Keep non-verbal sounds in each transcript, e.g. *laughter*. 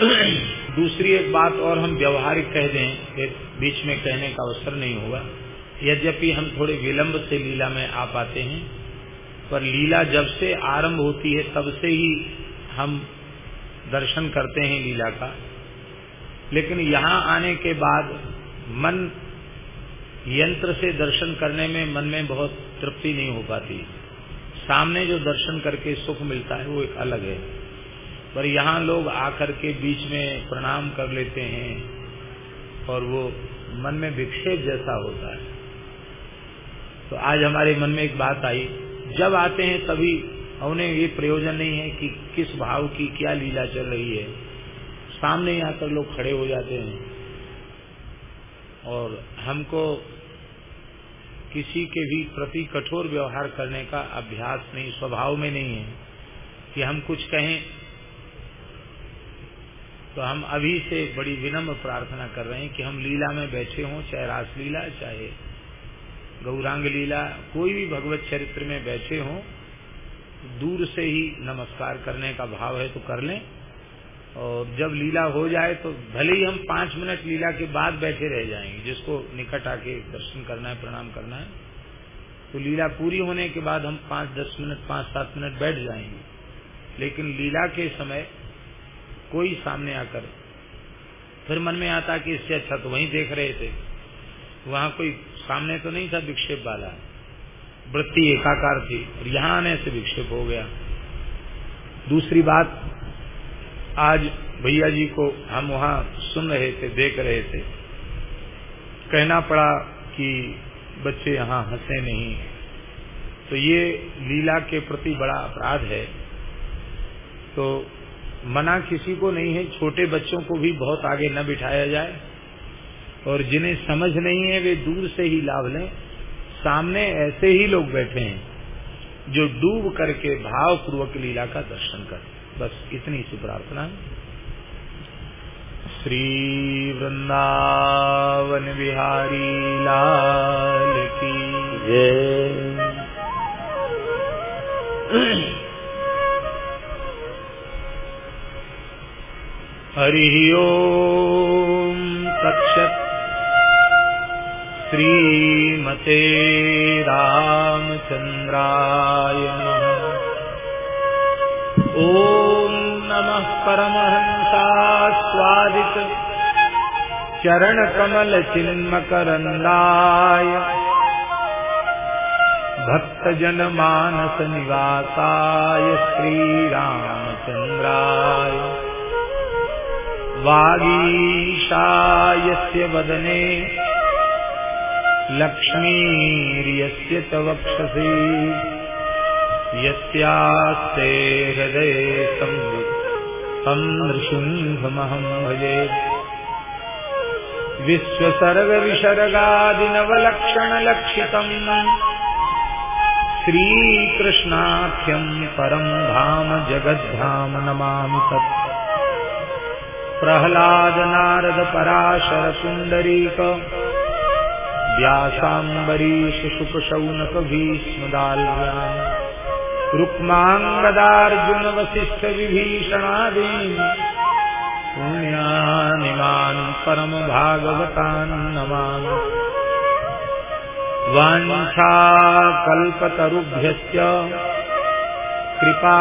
दूसरी एक बात और हम व्यवहारिक कह दें, फिर बीच में कहने का अवसर नहीं होगा। यद्यपि हम थोड़े विलंब से लीला में आ पाते हैं, पर लीला जब से आरंभ होती है, तब से ही हम दर्शन करते हैं लीला का। लेकिन यहाँ आने के बाद मन यंत्र से दर्शन करने में मन में बहुत तृप्ति नहीं हो पाती। सामने जो दर्शन करके सुख मिलता है, वो एक अलग है। पर यहाँ लोग आकर के बीच में प्रणाम कर लेते हैं और वो मन में विक्षेप जैसा होता है। तो आज हमारे मन में एक बात आई, जब आते हैं तभी उन्हें ये प्रयोजन नहीं है कि किस भाव की क्या लीला चल रही है। सामने ही आकर लोग खड़े हो जाते हैं और हमको किसी के भी प्रति कठोर व्यवहार करने का अभ्यास नहीं, स्वभाव में नहीं है कि हम कुछ कहें तो हम अभी से बड़ी विनम्र प्रार्थना कर रहे हैं कि हम लीला में बैठे हों, चाहे रासलीला, चाहे गौरांग लीला, कोई भी भगवत चरित्र में बैठे हों, दूर से ही नमस्कार करने का भाव है तो कर लें। और जब लीला हो जाए तो भले ही हम पाँच मिनट लीला के बाद बैठे रह जाएँगे, जिसको निकट आके दर्शन करना है, प्रणाम करना है तो लीला पूरी होने के बाद हम पाँच, दस मिनट, पाँच, सात मिनट बैठ जाएँगे। लेकिन लीला के समय कोई सामने आकर फिर मन में आता कि इससे अच्छा तो वहीं देख रहे थे। वहाँ कोई सामने तो नहीं था विक्षेप वाला। वृत्ति एकाकार थी और यहाँ आने से विक्षेप हो गया। दूसरी बात, आज भैया जी को हम वहाँ सुन रहे थे, देख रहे थे। कहना पड़ा कि बच्चे यहाँ हंसे नहीं। तो ये लीला के प्रति बड़ा अपराध है। तो मना किसी को नहीं है, छोटे बच्चों को भी बहुत आगे न बिठाया जाए। और जिन्हें समझ नहीं है, वे दूर से ही लाभ लें। सामने ऐसे ही लोग बैठे हैं, जो डूब करके भाव पूर्वक लीला का दर्शन करें। बस इतनी सी प्रार्थना श्री वृंदावन बिहारी लाल की जय। हरि ओम तक्षत श्रीमते रामचंद्राय ॐ नमः परमहंसास्वादित चरणकमलचिन्मकरन्दाय भक्तजनमानसनिवासाय श्रीरामचन्द्राय। वागीशायस्य वदने। लक्ष्मीर्यस्य च वक्षसि। यस्यास्ते हृदये तं नृसिंहमहं भजे। विश्वसर्गविसर्गादिनवलक्षणलक्षितम् श्रीकृष्णाख्यं परं धाम जगद्धाम नमामि तत्। प्रह्लादनारदपराशरसुन्दरीक व्यासाम्बरीश शुकशौनक भीष्मदाल्यान् रुक्माङ्गदार्जुन वसिष्ठ विभीषणादीन् पुण्यानिमान् परमभागवतान् नमामि। वाञ्छाकल्पतरुभ्यश्च कृपा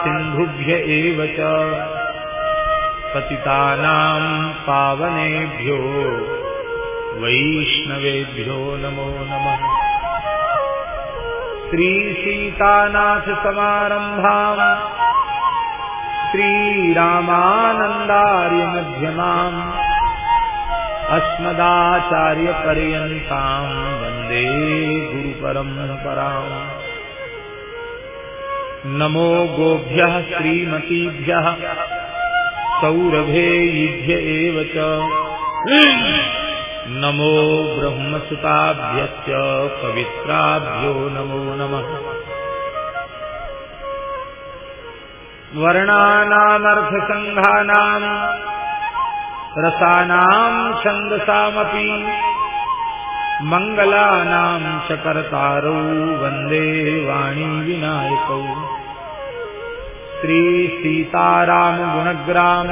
सिन्धुभ्य एव पतितानां पावनेभ्यो वैष्णवेभ्यो नमो नमः। श्रीसीतानाथसमारम्भाम् श्रीरामानन्दार्यमध्यमाम् अस्मदाचार्यपर्यन्ताम् वंदे गुरुपरम्पराम्। नमो गोभ्यः श्रीमतीभ्यः सौरभेयिभ्य एव च। नमो ब्रह्मसुताभ्यश्च पवित्राभ्यो नमो नमः। वर्णानामर्थसङ्घानाम् रसानाम्, छन्दसामपि, मङ्गलानाम् च कर्तारौ वंदे वाणी विनायकौ श्री सीताराम गुणग्राम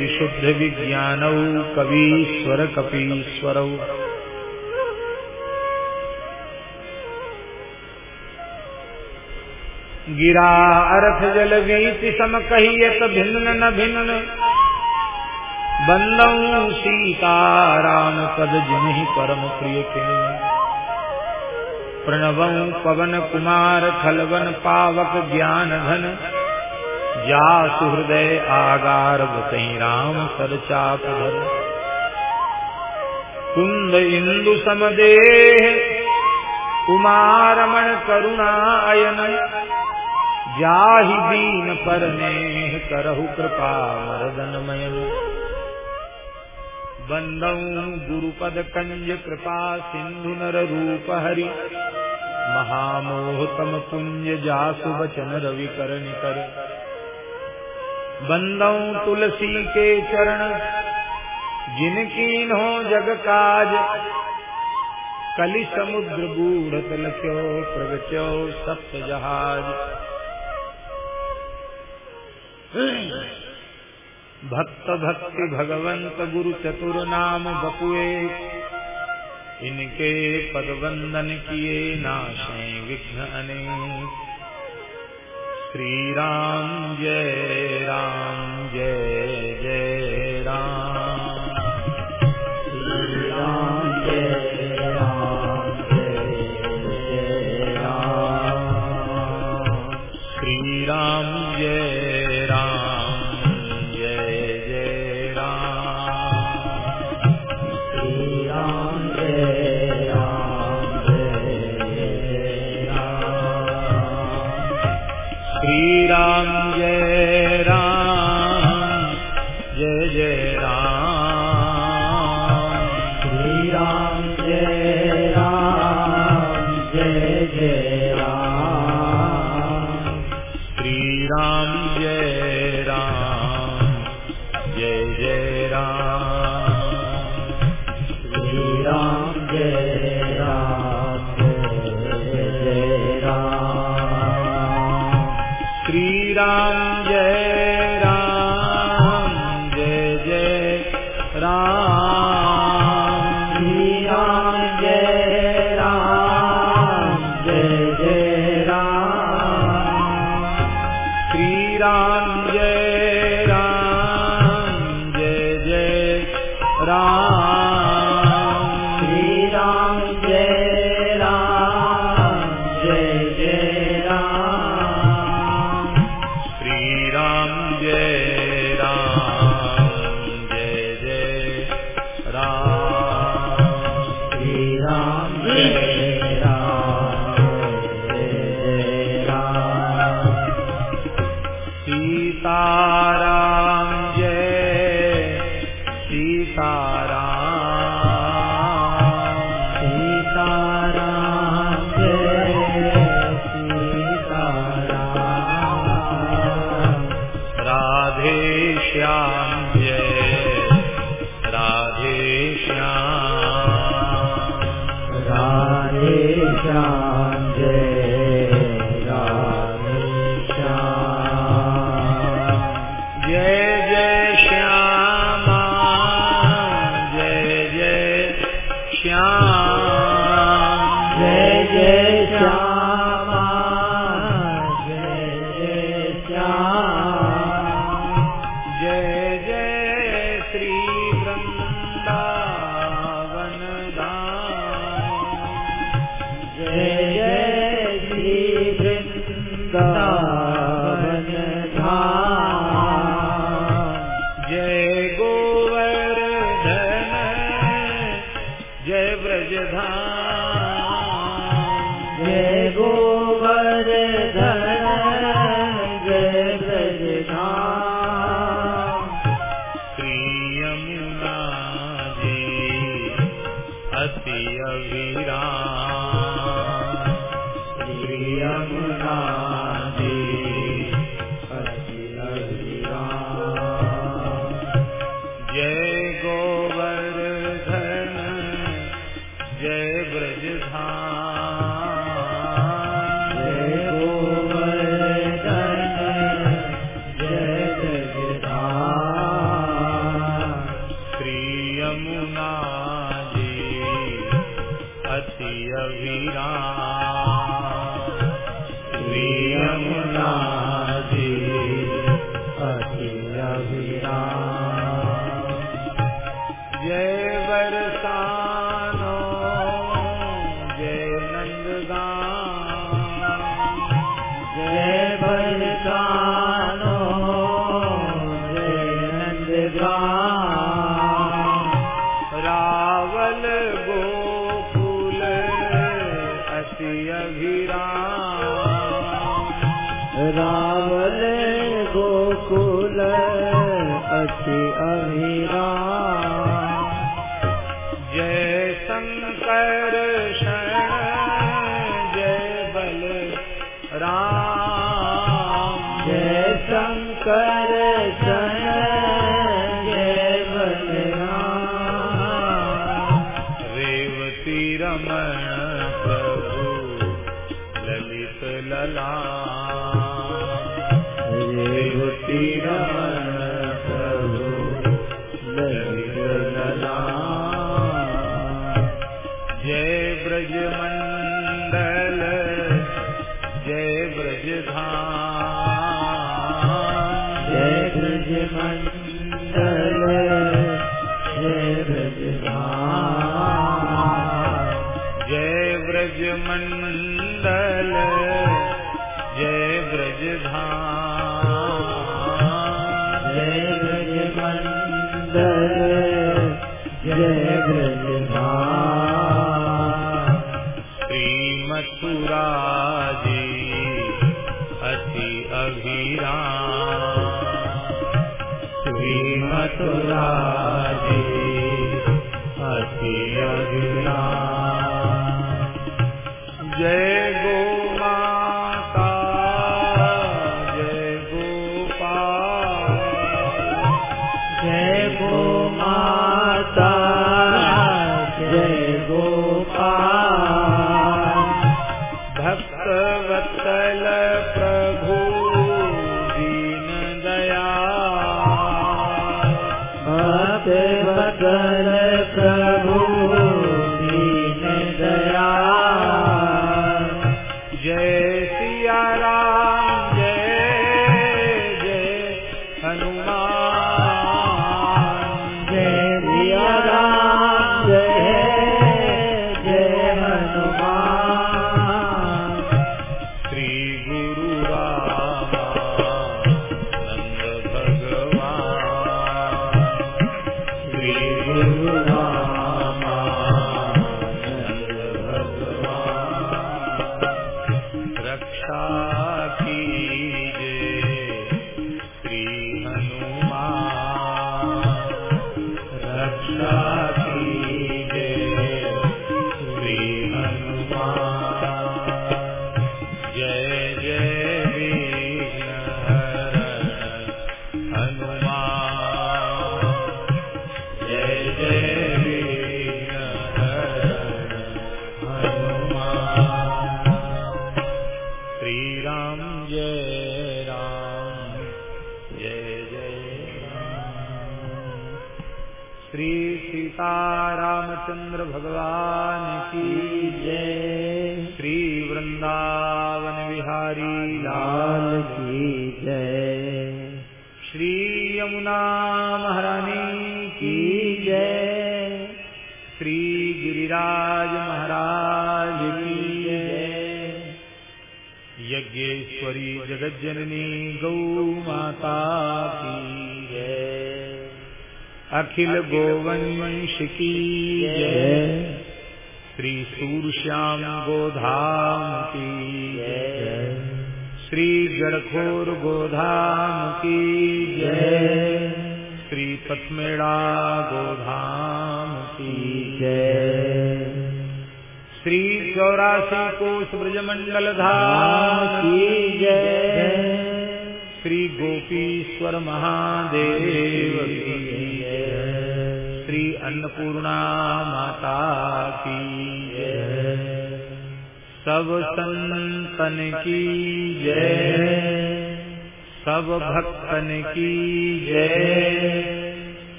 विशुद्ध विज्ञान कवीश्वर कवीश्वरकपीश्वरौ। गिरा अर्थ जल व्य सम समकहियत भिन्न न भिन्न बंदौ सीताराम पद जिन्हि परम प्रिय किम् प्रणव पवन कुमार खलवन पावक ज्ञान धन। जा सुहृदय आगार बतई राम सर चाप धर कुंद इंदु समदेह कुमारमण करुणा अयन। जाहि दीन पर नेह करहु कृपा मरदन मयन बंदौ गुरुपद कंज कृपा सिंधु सिन्धुनररूप हरि महामोहतम पुण्य जासु वचन रवि कर बंदौ तुलसी के चरण जिनकी हो जग काज कलि समुद्र बूढ़ लख्यो प्रगट्यो सप्त जहाज़ भक्त भक्ति भगवंत गुरु चतुर नाम बपुए। इनके पद वंदन किए नाशे विघ्न श्री राम जय राम जय।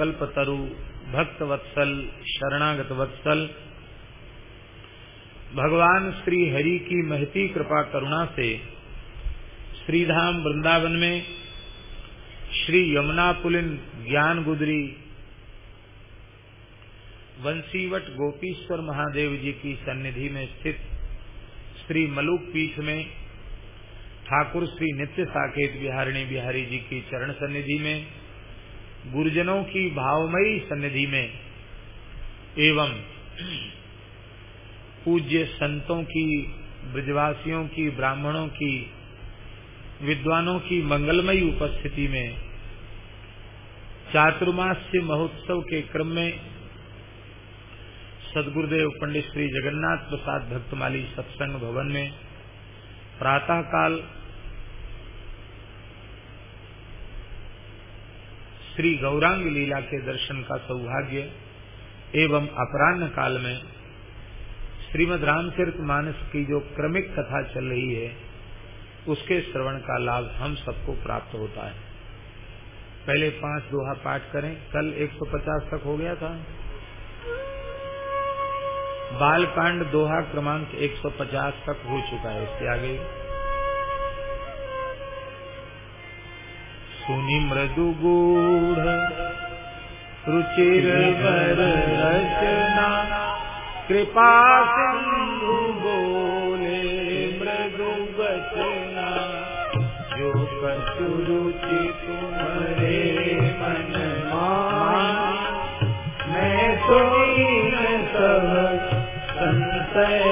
कल्प तरु भक्त वत्सल शरणागत वत्सल भगवान श्री हरि की महती कृपा करुणा से श्रीधाम वृंदावन में श्री यमुना पुलिन ज्ञान गुदरी वंशीवट गोपीश्वर महादेव जी की सन्निधि में स्थित श्री मलुक पीठ में, ठाकुर श्री नित्य साकेत बिहारिणी बिहारी जी की चरण सन्निधि में गुरुजनों की भावमयी सन्निधि में एवं पूज्य संतों की, ब्रजवासियों की, ब्राह्मणों की, विद्वानों की मंगलमयी उपस्थिति में चातुर्मास्य महोत्सव के क्रम में सदगुरुदेव पंडित श्री जगन्नाथ प्रसाद भक्तमाली सत्संग भवन में प्रातः काल श्री गौरांग लीला के दर्शन का सौभाग्य एवं अपराह्न काल में श्रीमद रामचरित मानस की जो क्रमिक कथा चल रही है, उसके श्रवण का लाभ हम सबको प्राप्त होता है। पहले पाँच दोहा पाठ करें। कल 150 तक हो गया था। बालकांड दोहा क्रमांक 150 तक हो चुका है। इसके आगे सुनि मृदु गूढ़ रुचिर रचना। कृपा सिंधु बोले मृदु बचना जो कछु रुचि तुम्हारे मन मैं सुनी सब संशय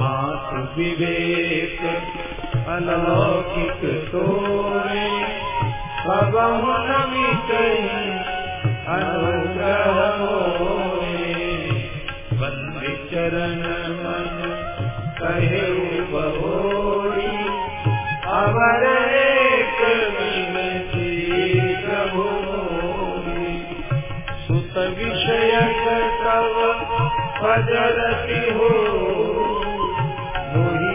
मातु विवेक अलौकिक तोरे। भगवान नमित अनुग्रह मोरे। बंदी चरण मन कहे बहोरी अवर एक प्रभु सुत विषयक तव पदरति हो। मोहि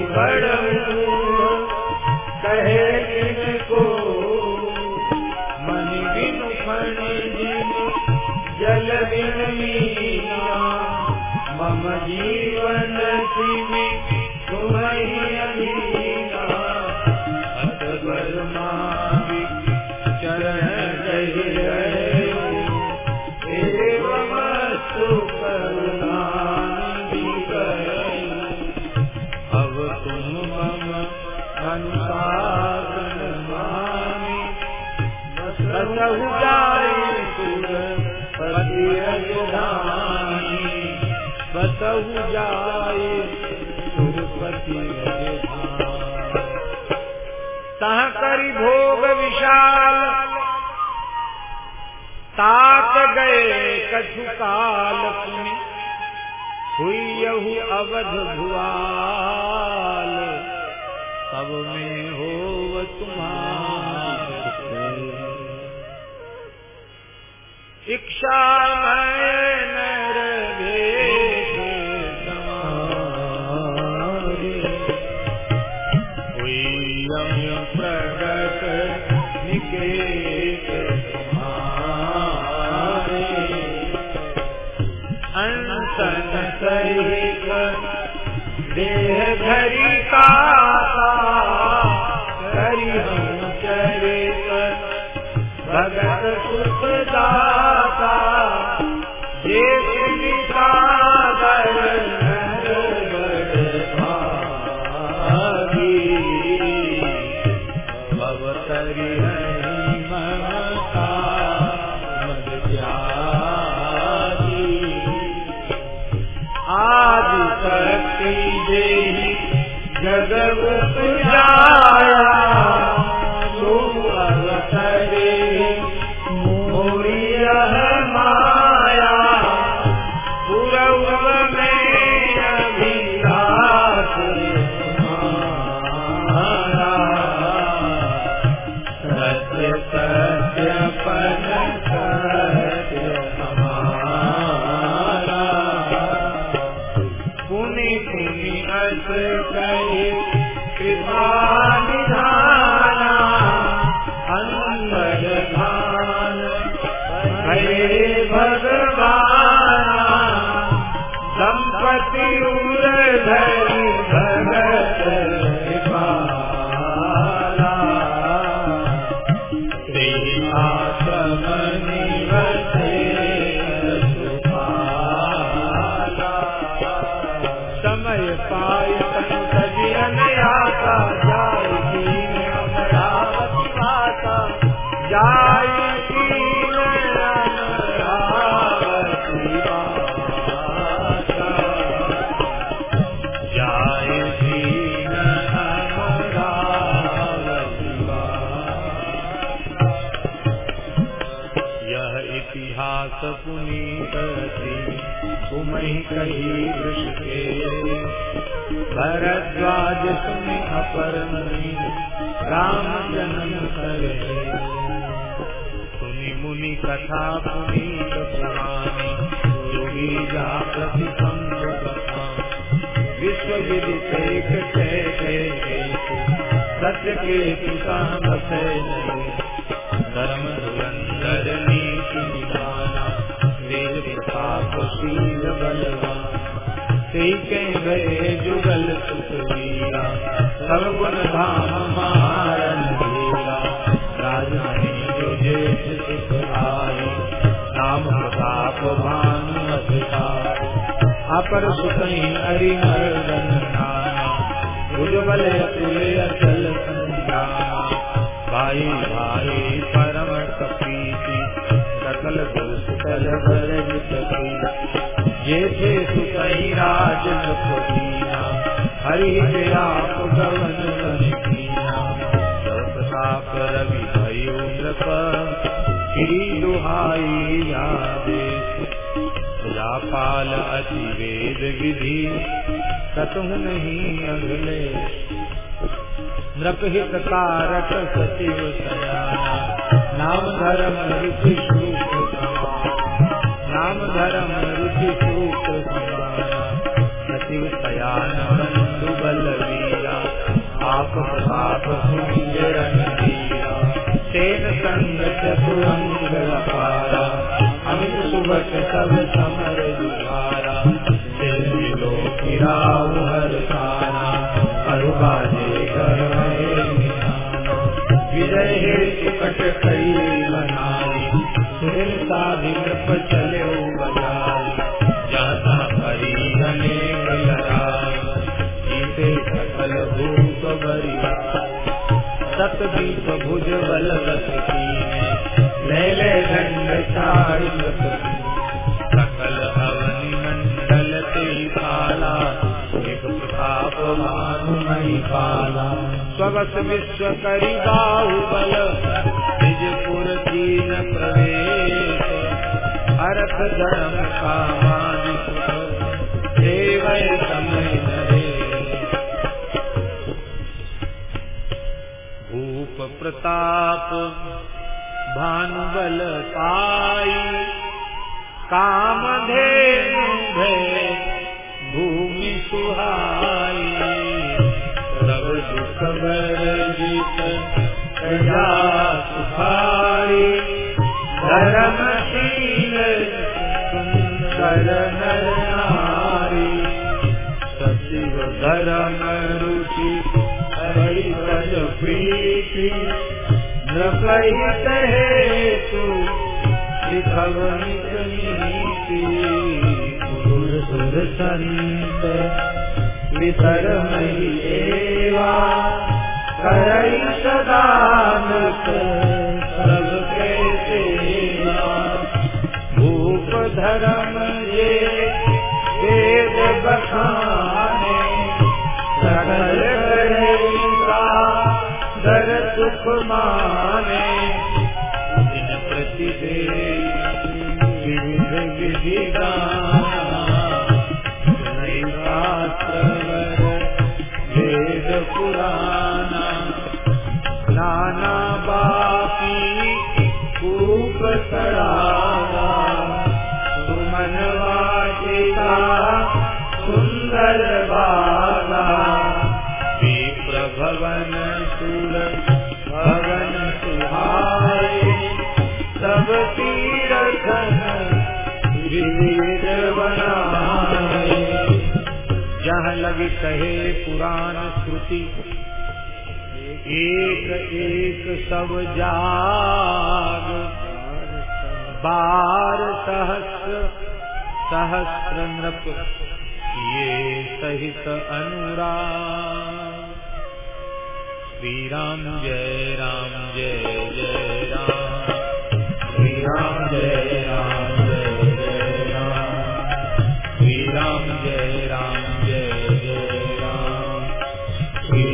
विशाल। ताक गए कछु काल हुई यहु अवध भुआल। तब में हो तुम्हार। इच्छा सुख जन्म कामादि देवय समय भूप प्रताप भानुबल पाई कामधेनु भय भूमि सुहाई। रव सुखबर जीत प्रजा धर्म प्रीति न सहित हेतु नीति सुर संत वितर मही देवा, करई सब कैसे भूप धर्म ये वेद बखान दुख माने दिन प्रतिदिन विविध विधि वेद पुराना नाना बाकी कूप सड़ा सुमन वाटिका जहाँ लग कहे पुराण श्रुति। एक एक सब जाग। बार सहस्र सहस्र नृप। ये सहित अनुराग। श्री राम जय राम, जय जय राम। श्री राम जय राम।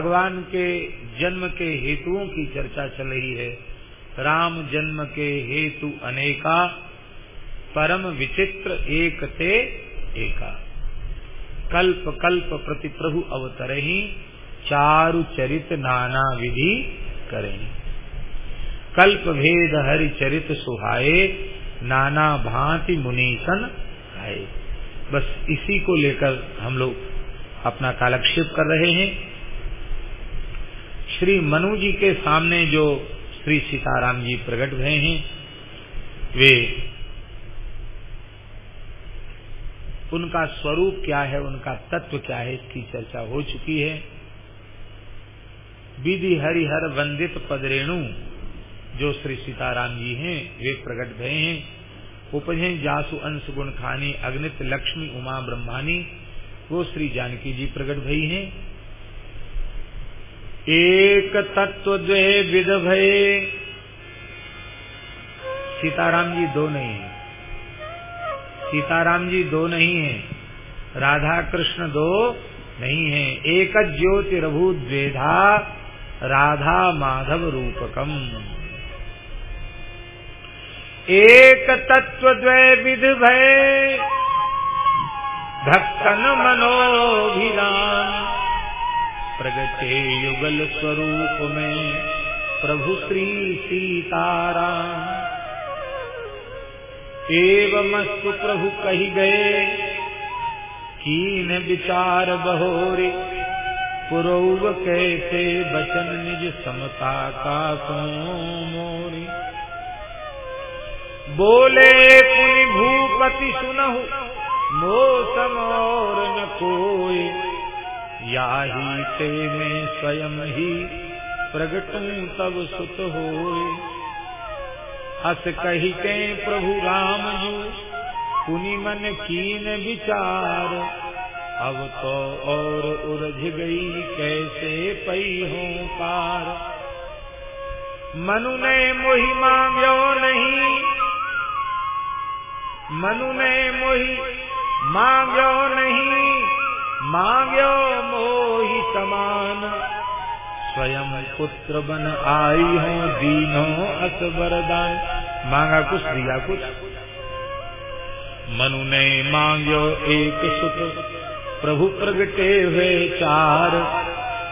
भगवान के जन्म के हेतुओं की चर्चा चल रही है। राम जन्म के हेतु अनेका, परम विचित्र एक ते एका। कल्प कल्प प्रति प्रभु अवतरही, चारु चरित नाना विधि करें कल्प भेद हरि चरित सुहाए नाना भांति मुनीसन आए बस इसी को लेकर हम लोग अपना कालक्षेप कर रहे हैं। श्री मनु जी के सामने जो श्री सीताराम जी प्रकट भये हैं, वे उनका स्वरूप क्या है, उनका तत्व क्या है, इसकी चर्चा हो चुकी है। विधि हरिहर वंदित पदरेणु जो श्री सीताराम जी हैं, वे प्रकट भय हैं। उपजे जासु अंश गुण खानी, अग्नित लक्ष्मी उमा ब्रह्मानी, वो श्री जानकी जी प्रकट भई हैं। एक तत्व द्वे विध भये सीताराम जी दो नहीं है। सीताराम जी दो नहीं है। राधा कृष्ण दो नहीं है। एक ज्योति रभु द्वेधा राधा माधव रूपकम। एक तत्व द्वय विध भय भक्तन मनोभिराम। प्रगटे युगल स्वरूप में प्रभु श्री सीताराम। एवमस्तु प्रभु कही गए, कीन विचार बहोरे, पुरौव कैसे बचन निज समता का मोरी। बोले पुनि भूपति सुनहु, मोसम और न कोई याही ते में स्वयं ही प्रगटूं तब सुत हो हस कही के प्रभु राम जू, पुनि मन कीन विचार। अब तो और उलझ गई, कैसे पई हो पार? मनु ने मोहि मांग्यो नहीं। मनु ने मोहि मांग्यो नहीं। मांग्यो मोहि समान। स्वयं पुत्र बन आई हो, दीनो अस वरदान मांगा कुछ, दिया कुछ। मनु ने मांग्यो एक सुत प्रभु प्रगटे हुए चार।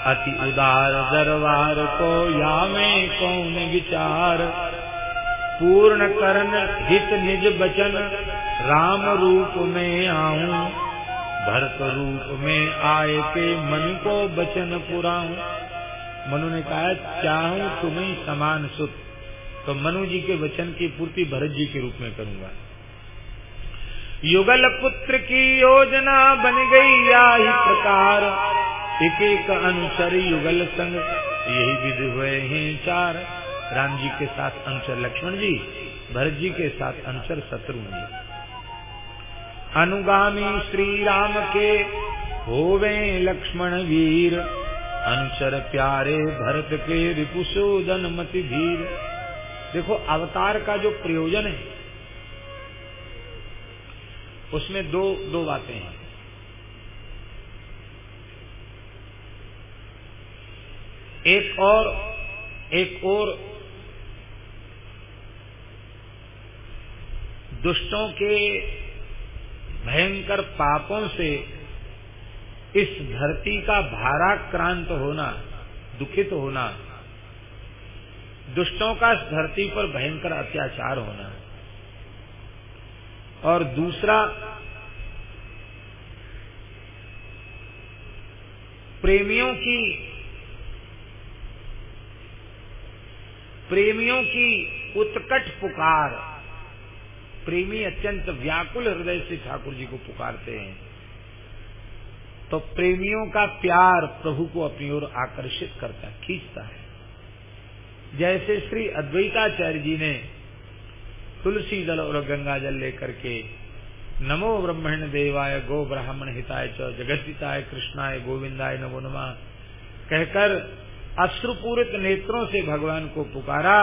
अति उदार दरबार को या में कौन विचार? पूर्ण करण, हित निज बचन। राम रूप में आऊँ भरत रूप में आए के मन को बचन पुराऊं। मनु ने कहा, चाहूँ तुम्हें समान सुख तो मनु जी के वचन की पूर्ति भरत जी के रूप में करूँगा। युगल पुत्र की योजना बन गई या ही प्रकार। एक एक अनुचर युगल संग, यही विधि हुए हैं चार। राम जी के साथ अनुचर लक्ष्मण जी, भरत जी के साथ अनुचर शत्रु जी। अनुगामी श्री राम के होवे लक्ष्मण वीर, अनुचर प्यारे भरत के रिपुशोदन मति धीर। देखो, अवतार का जो प्रयोजन है, उसमें दो दो बातें हैं। एक और एक और दुष्टों के भयंकर पापों से इस धरती का भाराक्रांत होना, दुखित होना, दुष्टों का इस धरती पर भयंकर अत्याचार होना। और दूसरा, प्रेमियों की प्रेमियों की उत्कट पुकार प्रेमी अत्यंत व्याकुल हृदय से ठाकुर जी को पुकारते हैं। तो प्रेमियों का प्यार प्रभु को अपनी ओर आकर्षित करता खींचता है। जैसे श्री अद्वैताचार्य जी ने तुलसी दल और गंगा जल लेकर के नमो ब्रह्मण देवाय गो ब्राह्मण हिताय च जगतिताय कृष्णाय गोविंदाय नमो नमा, कहकर अश्रुपूरित नेत्रों से भगवान को पुकारा।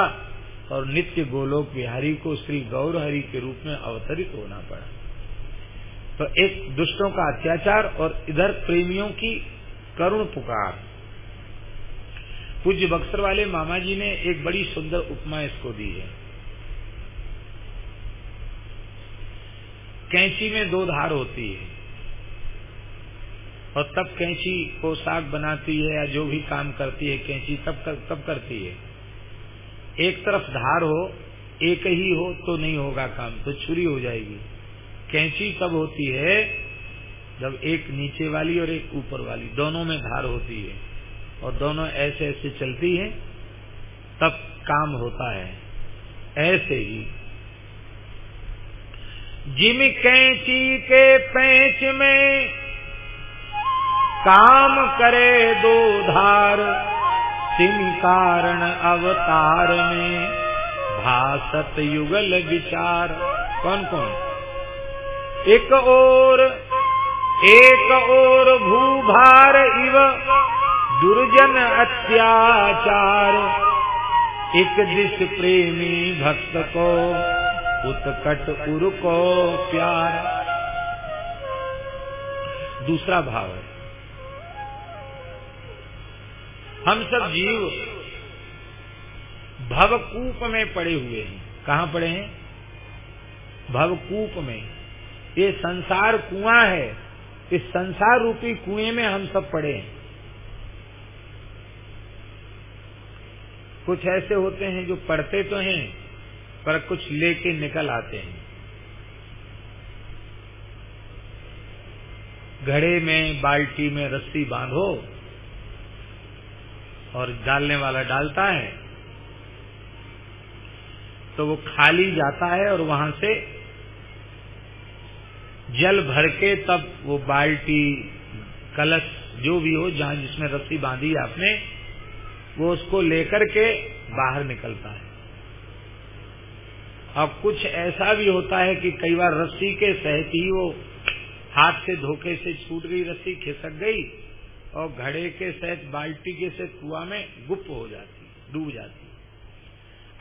और नित्य गोलोक बिहारी को श्री गौर हरि के रूप में अवतरित होना पड़ा। तो एक दुष्टों का अत्याचार और इधर प्रेमियों की करुण पुकार। पूज्य बक्सर वाले मामा जी ने एक बड़ी सुंदर उपमा इसको दी है। कैंची में दो धार होती है और तब कैंची पोशाक बनाती है या जो भी काम करती है कैंची तब कर, तब करती है। एक तरफ़ धार हो, एक ही हो तो नहीं होगा काम तो छुरी हो जाएगी। कैंची तब होती है जब एक नीचे वाली और एक ऊपर वाली, दोनों में धार होती है और दोनों ऐसे ऐसे चलती है, तब काम होता है। ऐसे ही जिम कैंची के पैंच में काम करे दो धार सिम कारण अवतार में भासत युगल विचार। कौन कौन? एक और एक और भूभार इव दुर्जन अत्याचार। एक दिश प्रेमी भक्त को, उत्कट उर को प्यार। दूसरा भाव है। हम सब जीव भवकूप में पड़े हुए हैं। कहाँ पड़े हैं? भवकूप में। ये संसार कुआँ है। इस संसार रूपी कुएँ में हम सब पड़े हैं। कुछ ऐसे होते हैं जो पढ़ते तो हैं, पर कुछ लेके निकल आते हैं। घड़े में, बाल्टी में रस्सी बांधो और डालने वाला डालता है तो वो खाली जाता है और वहाँ से जल भर के तब वो बाल्टी, कलश, जो भी हो, जहाँ जिसमें रस्सी बांधी आपने, वो उसको लेकर के बाहर निकलता है। अब कुछ ऐसा भी होता है कि कई बार रस्सी के सहित ही वो हाथ से धोखे से छूट गई, रस्सी खिसक गई और घड़े के सहित बाल्टी के सहित कुआ में गुप्त हो जाती डूब जाती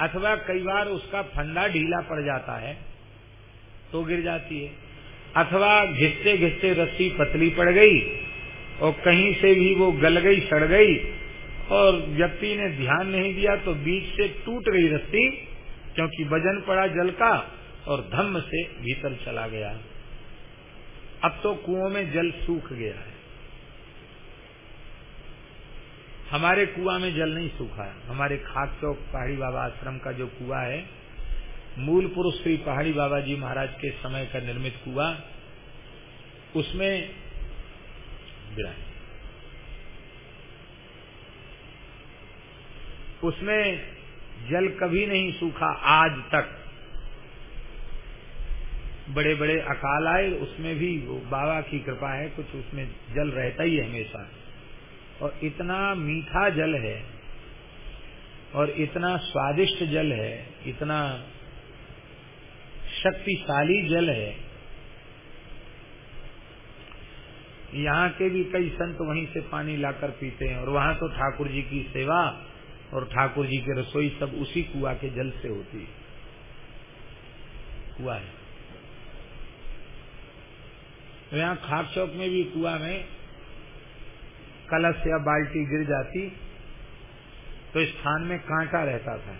अथवा कई बार उसका फंदा ढीला पड़ जाता है तो गिर जाती है। अथवा घिसते घिसते रस्सी पतली पड़ गई और कहीं से भी वो गल गई, सड़ गई और व्यक्ति ने ध्यान नहीं दिया तो बीच से टूट गई रस्सी क्योंकि वज़न पड़ा जल का और धम्म से भीतर चला गया। अब तो कुओं में जल सूख गया है। हमारे कुआ में जल नहीं सूखा है। हमारे खाक चौक पहाड़ी बाबा आश्रम का जो कुआ है, मूल पुरुष श्री पहाड़ी बाबा जी महाराज के समय का निर्मित कुआ, उसमें उसमें जल कभी नहीं सूखा आज तक। बड़े बड़े अकाल आए, उसमें भी वो बाबा की कृपा है, कुछ उसमें जल रहता ही है हमेशा। और इतना मीठा जल है और इतना स्वादिष्ट जल है, इतना शक्तिशाली जल है। यहाँ के भी कई संत वहीं से पानी लाकर पीते हैं और वहाँ तो ठाकुर जी की सेवा और ठाकुर जी की रसोई सब उसी कुआ के जल से होती है। कुआ है। तो यहाँ खाक चौक में भी कुआ में कलश या बाल्टी गिर जाती तो स्थान में कांटा रहता था।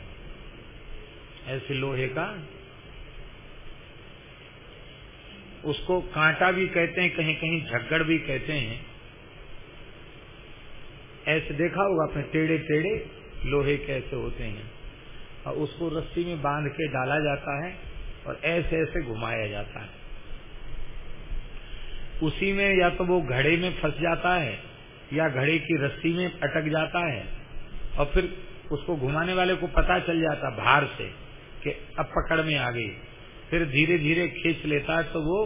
ऐसे लोहे का। उसको कांटा भी कहते हैं, कहीं कहीं झगड़ भी कहते हैं। ऐसे देखा होगा अपने टेढ़े टेढ़े लोहे कैसे होते हैं। और उसको रस्सी में बाँध के डाला जाता है और ऐसे ऐसे घुमाया जाता है। उसी में या तो वो घड़े में फंस जाता है या घड़े की रस्सी में अटक जाता है और फिर उसको घुमाने वाले को पता चल जाता भार से कि अब पकड़ में आ गई। फिर धीरे धीरे खींच लेता है तो वो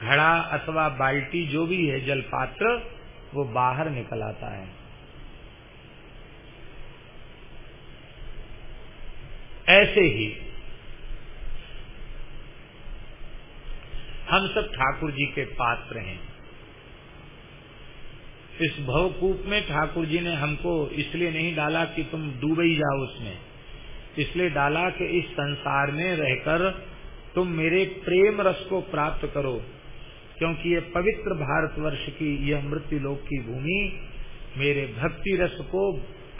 घड़ा अथवा बाल्टी जो भी है जल पात्र वो बाहर निकल आता है। ऐसे ही हम सब ठाकुर जी के पात्र हैं। इस भवकूप में ठाकुर जी ने हमको इसलिए नहीं डाला कि तुम डूब ही जाओ उसमें। इसलिए डाला कि इस संसार में रहकर तुम मेरे प्रेम रस को प्राप्त करो, क्योंकि ये पवित्र भारतवर्ष की यह मृत्यु लोक की भूमि मेरे भक्ति रस को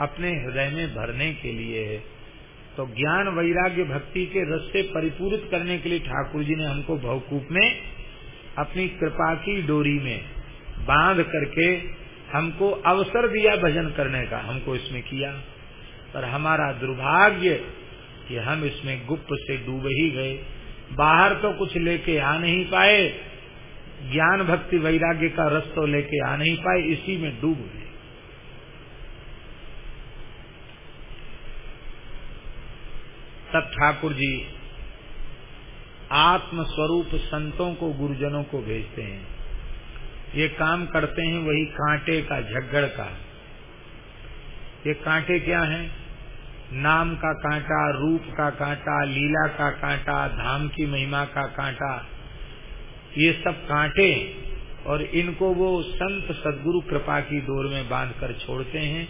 अपने हृदय में भरने के लिए है। तो ज्ञान वैराग्य भक्ति के रस से परिपूरित करने के लिए ठाकुर जी ने हमको भवकूप में अपनी कृपा की डोरी में बाँध करके हमको अवसर दिया भजन करने का, हमको इसमें किया। पर हमारा दुर्भाग्य कि हम इसमें गुप्त से डूब ही गए। बाहर तो कुछ लेके आ नहीं पाए। ज्ञान भक्ति वैराग्य का रस तो लेके आ नहीं पाए, इसी में डूब गए। तब ठाकुर जी आत्म स्वरूप संतों को गुरुजनों को भेजते हैं। ये काम करते हैं वही कांटे का झगड़ का। ये कांटे क्या हैं? नाम का कांटा, रूप का कांटा, लीला का कांटा, धाम की महिमा का कांटा, ये सब कांटे और इनको वो संत सदगुरु कृपा की डोर में बाँध कर छोड़ते हैं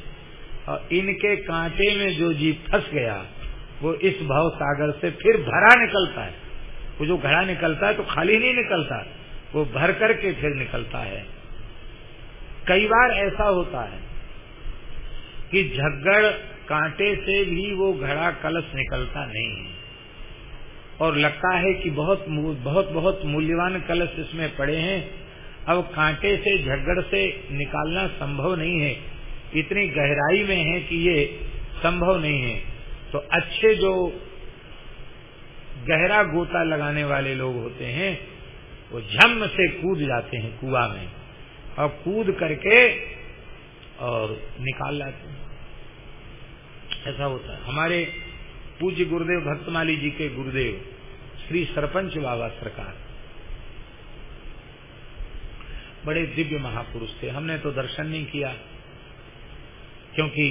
और इनके कांटे में जो जीव फंस गया, वो इस भाव सागर से फिर भरा निकलता है। वो जो घड़ा निकलता है तो खाली नहीं निकलता। वो भर करके फिर निकलता है। कई बार ऐसा होता है कि झगड़ कांटे से भी वो घड़ा कलश निकलता नहीं है। और लगता है कि बहुत बहुत बहुत मूल्यवान कलश इसमें पड़े हैं। अब कांटे से झगड़ से निकालना संभव नहीं है। इतनी गहराई में है कि ये संभव नहीं है। तो अच्छे जो गहरा गोता लगाने वाले लोग होते हैं वो झम से कूद जाते हैं कुआ में। और कूद करके और निकाल लाते हैं। ऐसा होता है। हमारे पूज्य गुरुदेव भक्तमाली जी के गुरुदेव, श्री सरपंच बाबा सरकार, बड़े दिव्य महापुरुष थे। हमने तो दर्शन नहीं किया, क्योंकि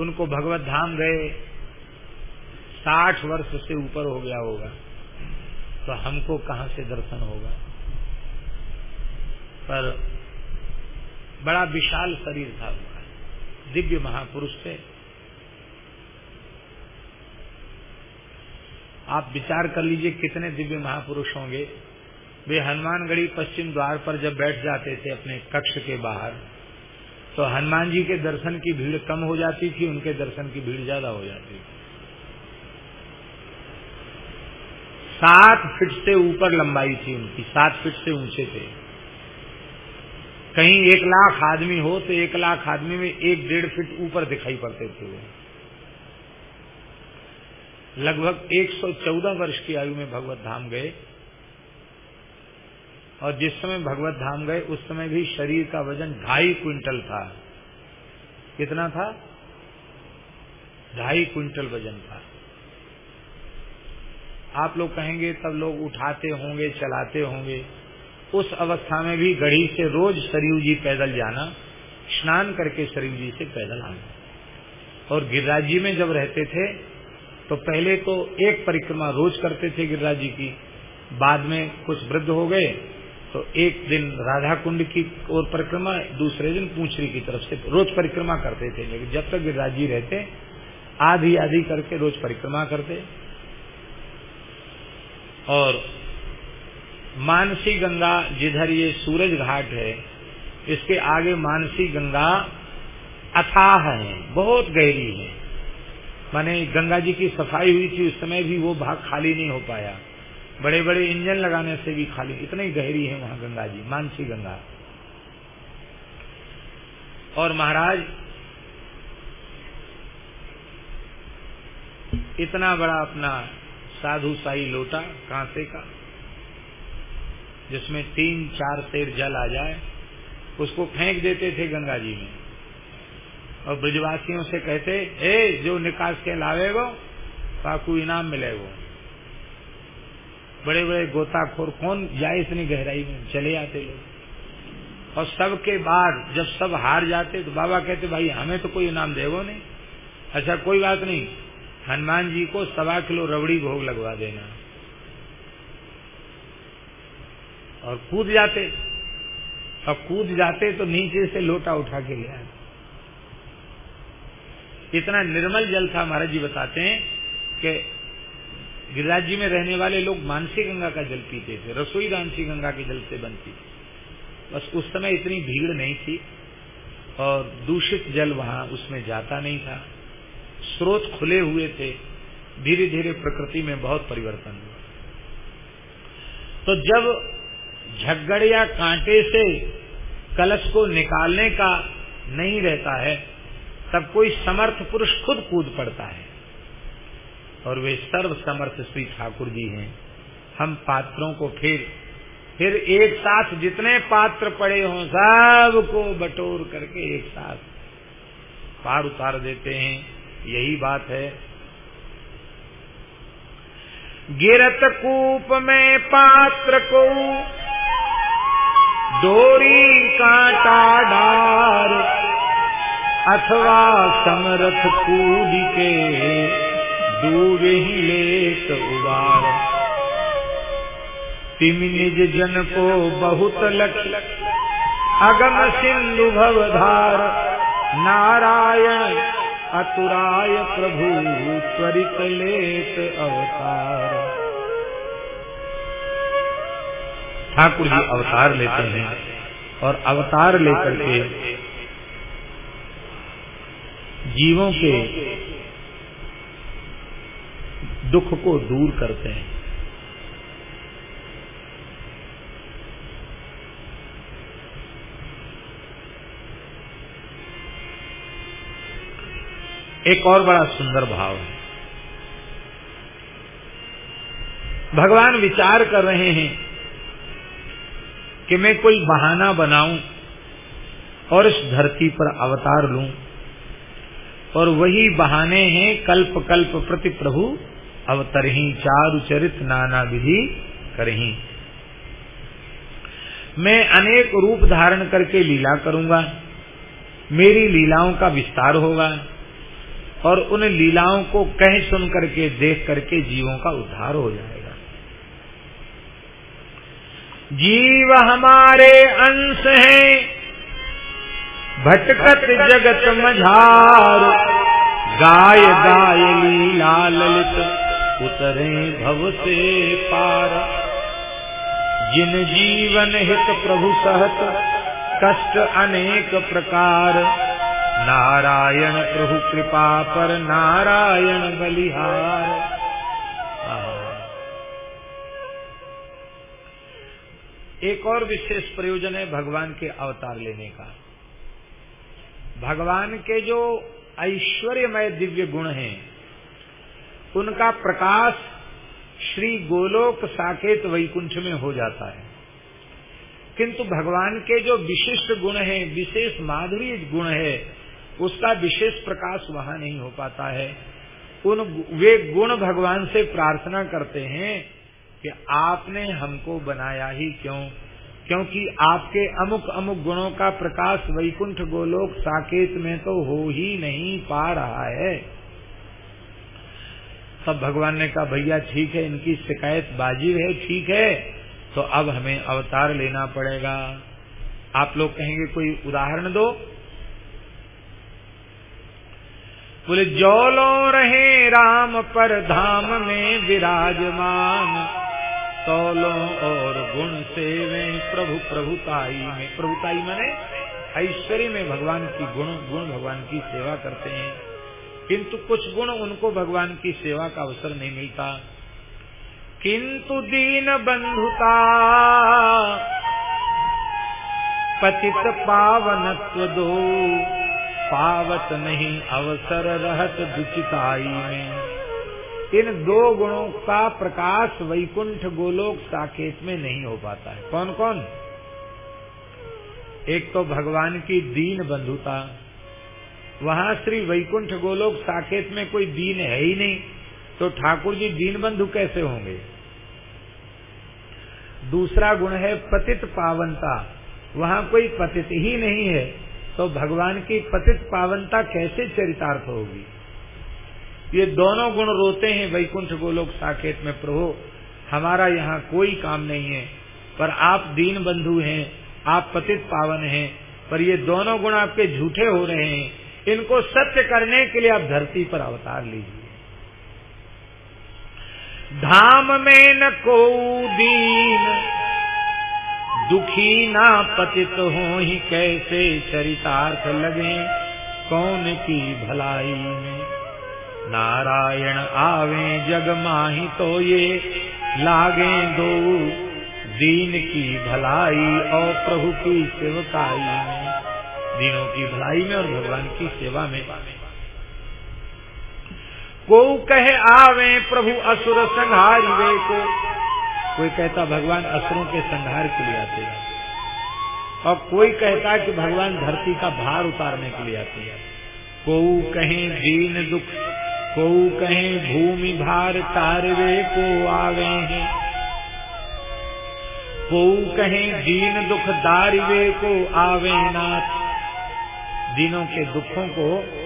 उनको भगवत धाम गए साठ वर्ष से ऊपर हो गया होगा तो हमको कहाँ से दर्शन होगा? पर बड़ा विशाल शरीर था उनका दिव्य महापुरुष थे। आप विचार कर लीजिए कितने दिव्य महापुरुष होंगे। वे हनुमानगढ़ी पश्चिम द्वार पर जब बैठ जाते थे अपने कक्ष के बाहर तो हनुमान जी के दर्शन की भीड़ कम हो जाती थी, उनके दर्शन की भीड़ ज़्यादा हो जाती थी। सात फीट से ऊपर लंबाई थी उनकी, सात फीट से ऊँचे थे। कहीं एक लाख आदमी हो तो एक लाख आदमी में एक डेढ़ फीट ऊपर दिखाई पड़ते थे वो। लगभग 114 वर्ष की आयु में भगवत धाम गए। और जिस समय भगवत धाम गए, उस समय भी शरीर का वज़न ढाई क्विंटल था। कितना था? ढाई क्विंटल वज़न था। आप लोग कहेंगे, तब लोग उठाते होंगे, चलाते होंगे। उस अवस्था में भी गढ़ी से रोज सरयू जी पैदल जाना, स्नान करके सरयू जी से पैदल आना। और गिरिराज जी में जब रहते थे तो पहले तो एक परिक्रमा रोज करते थे गिरिराज जी की। बाद में कुछ वृद्ध हो गए तो एक दिन राधा कुंड की ओर परिक्रमा, दूसरे दिन पूछरी की तरफ़ से रोज परिक्रमा करते थे। लेकिन जब तक गिरिराज जी रहते आधी आधी करके रोज परिक्रमा करते। और मानसी गंगा जिधर ये सूरज घाट है, इसके आगे मानसी गंगा अथाह है, बहुत गहरी है। माने गंगा जी की सफ़ाई हुई थी, उस समय भी वो भाग खाली नहीं हो पाया। बड़े बड़े इंजन लगाने से भी खाली, इतनी गहरी है वहाँ गंगा जी, मानसी गंगा। और महाराज, इतना बड़ा अपना साधु साई लोटा, कांसे का, जिसमें तीन चार शेर जल आ जाए, उसको फेंक देते थे गंगा जी में। और ब्रजवासियों से कहते हे जो निकास के लावे लावेगो पाकू इनाम मिलेगो बड़े बड़े गोताखोर कौन जाए इतनी गहराई में? चले आते लोग। और सबके बाद जब सब हार जाते तो बाबा कहते, भाई, हमें तो कोई इनाम देगो नहीं। अच्छा कोई बात नहीं हनुमान जी को सवा किलो रबड़ी भोग लगवा देना। और कूद जाते। और कूद जाते तो नीचे से लोटा उठा के ले आते इतना निर्मल जल था, महाराज जी बताते हैं कि गिरिराज जी में रहने वाले लोग मानसी गंगा का जल पीते थे, रसोई मानसी गंगा के जल से बनती थी। बस उस समय इतनी भीड़ नहीं थी और दूषित जल वहाँ उसमें जाता नहीं था। स्रोत खुले हुए थे धीरे धीरे प्रकृति में बहुत परिवर्तन हुआ। तो जब झगड़ या कांटे से कलश को निकालने का नहीं रहता है, तब कोई समर्थ पुरुष खुद कूद पड़ता है। और वे सर्व समर्थ श्री ठाकुर जी हैं। हम पात्रों को फिर फिर एक साथ जितने पात्र पड़े हों, सबको बटोर करके एक साथ पार उतार देते हैं। यही बात है। गिरत कूप में पात्र को डोरी कांटा डार, अथवा समरथ कूद के दूर ही लेत उबार। तिम निज जन को बहुत लक्ष्य अगम सिंधु भवधार नारायण अतुराय प्रभु त्वरित लेत अवतार। ठाकुर जी अवतार लेते हैं और अवतार लेकर के जीवों के दुख को दूर करते हैं। एक और बड़ा सुंदर भाव है। भगवान विचार कर रहे हैं कि मैं कोई बहाना बनाऊँ और इस धरती पर अवतार लूँ। और वही बहाने हैं कल्प कल्प प्रति प्रभु अवतरही, चारु चरित नाना विधि करही। मैं अनेक रूप धारण करके लीला करूँगा। मेरी लीलाओं का विस्तार होगा। और उन लीलाओं को कह सुन करके, देख करके जीवों का उद्धार हो जाएगा। जीव हमारे अंश हैं। भटकत जगत मझार। गाय गाय लीला ललित, उतरे भव से पार। जिन जीवन हित प्रभु सहत कष्ट अनेक प्रकार। नारायण प्रभु कृपा पर नारायण बलिहार। एक और विशेष प्रयोजन है भगवान के अवतार लेने का। भगवान के जो ऐश्वर्यमय दिव्य गुण हैं, उनका प्रकाश श्री गोलोक साकेत वैकुंठ में हो जाता है। किंतु भगवान के जो विशिष्ट गुण है, विशेष माधुरी गुण है, उसका विशेष प्रकाश वहाँ नहीं हो पाता है। उन वे गुण भगवान से प्रार्थना करते हैं कि आपने हमको बनाया ही क्यों? क्योंकि आपके अमुक अमुक गुणों का प्रकाश वैकुंठ गोलोक साकेत में तो हो ही नहीं पा रहा है। तब भगवान ने कहा, भैया, ठीक है, इनकी शिकायत बाजी है, ठीक है तो अब हमें अवतार लेना पड़ेगा। आप लोग कहेंगे, कोई उदाहरण दो? बोले, जौलो रहे राम पर धाम में विराजमान। तौलों और गुण सेवे प्रभु, प्रभुताई में प्रभुताई माने ऐश्वर्य में भगवान की गुण गुण भगवान की सेवा करते हैं। किंतु कुछ गुण उनको भगवान की सेवा का अवसर नहीं मिलता। किंतु दीन बंधुता पतित पावनत्व दो पावत नहीं अवसर रहत दुचिताई में। इन दो गुणों का प्रकाश वैकुंठ गोलोक साकेत में नहीं हो पाता है। कौन कौन एक तो भगवान की दीन बंधुता। वहाँ श्री वैकुंठ गोलोक साकेत में कोई दीन है ही नहीं तो ठाकुर जी दीन बंधु कैसे होंगे? दूसरा गुण है पतित पावनता। वहाँ कोई पतित ही नहीं है तो भगवान की पतित पावनता कैसे चरितार्थ होगी? ये दोनों गुण रोते हैं वैकुंठ गोलोक साकेत में, प्रभु, हमारा यहाँ कोई काम नहीं है, पर आप दीन बंधु हैं, आप पतित पावन हैं, पर ये दोनों गुण आपके झूठे हो रहे हैं। इनको सत्य करने के लिए आप धरती पर अवतार लीजिए। धाम में न को दीन। दुखी ना पतित हो ही कैसे चरितार्थ लगे, कौन की भलाई? में नारायण आवे जग माही तो ये लागे दो, दीन की भलाई और प्रभु की सेवकाई। में दीनों की भलाई में और भगवान की सेवा में। को कहे आवे, प्रभु असुर संहारी वे को। कोई कहता भगवान असुरों के संहार के लिए आते हैं। और कोई कहता कि भगवान धरती का भार उतारने के लिए आते हैं। को कहें दीन दुख को कहें भूमि भार तारवे को आवे हैं। को कहें दीन दुख दारिवे को आवे नाथ। दिनों के दुखों को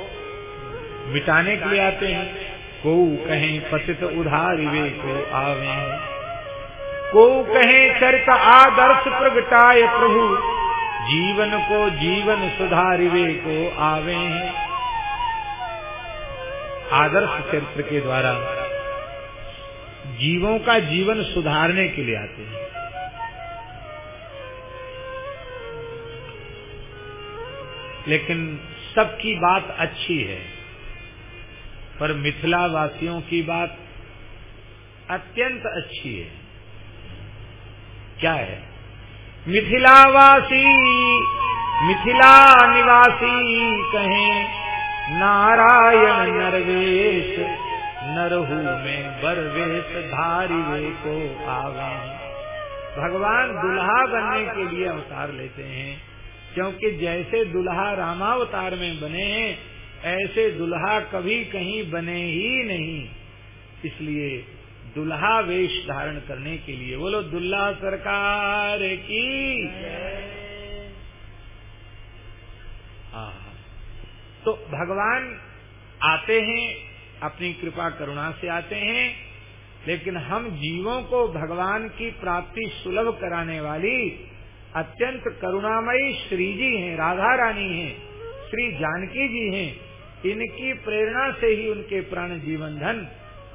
मिटाने के लिए आते हैं। को कहें पतित उधारिवे को आवे। को कहे चरित आदर्श प्रगटाए प्रभु। जीवन को जीवन सुधारिवे को आवे। आदर्श चरित्र के द्वारा जीवों का जीवन सुधारने के लिए आते हैं। लेकिन सबकी बात अच्छी है। पर मिथिला वासियों की बात अत्यंत अच्छी है। क्या है? मिथिलावासी, मिथिला निवासी कहें, नारायण नरवेश, नरहू में बरवेश धारिवे को आवे। भगवान दुल्हा बनने के लिए अवतार लेते हैं, क्योंकि जैसे दुल्हा रामावतार में बने हैं ऐसे दुल्हा कभी कहीं बने ही नहीं। इसलिए दुल्हा वेश धारण करने के लिए बोलो, दुल्हा सरकार की तो भगवान आते हैं, अपनी कृपा करुणा से आते हैं, लेकिन हम जीवों को भगवान की प्राप्ति सुलभ कराने वाली अत्यंत करुणामयी श्री जी हैं, राधा रानी हैं, श्री जानकी जी हैं। इनकी प्रेरणा से ही उनके प्राण जीवन धन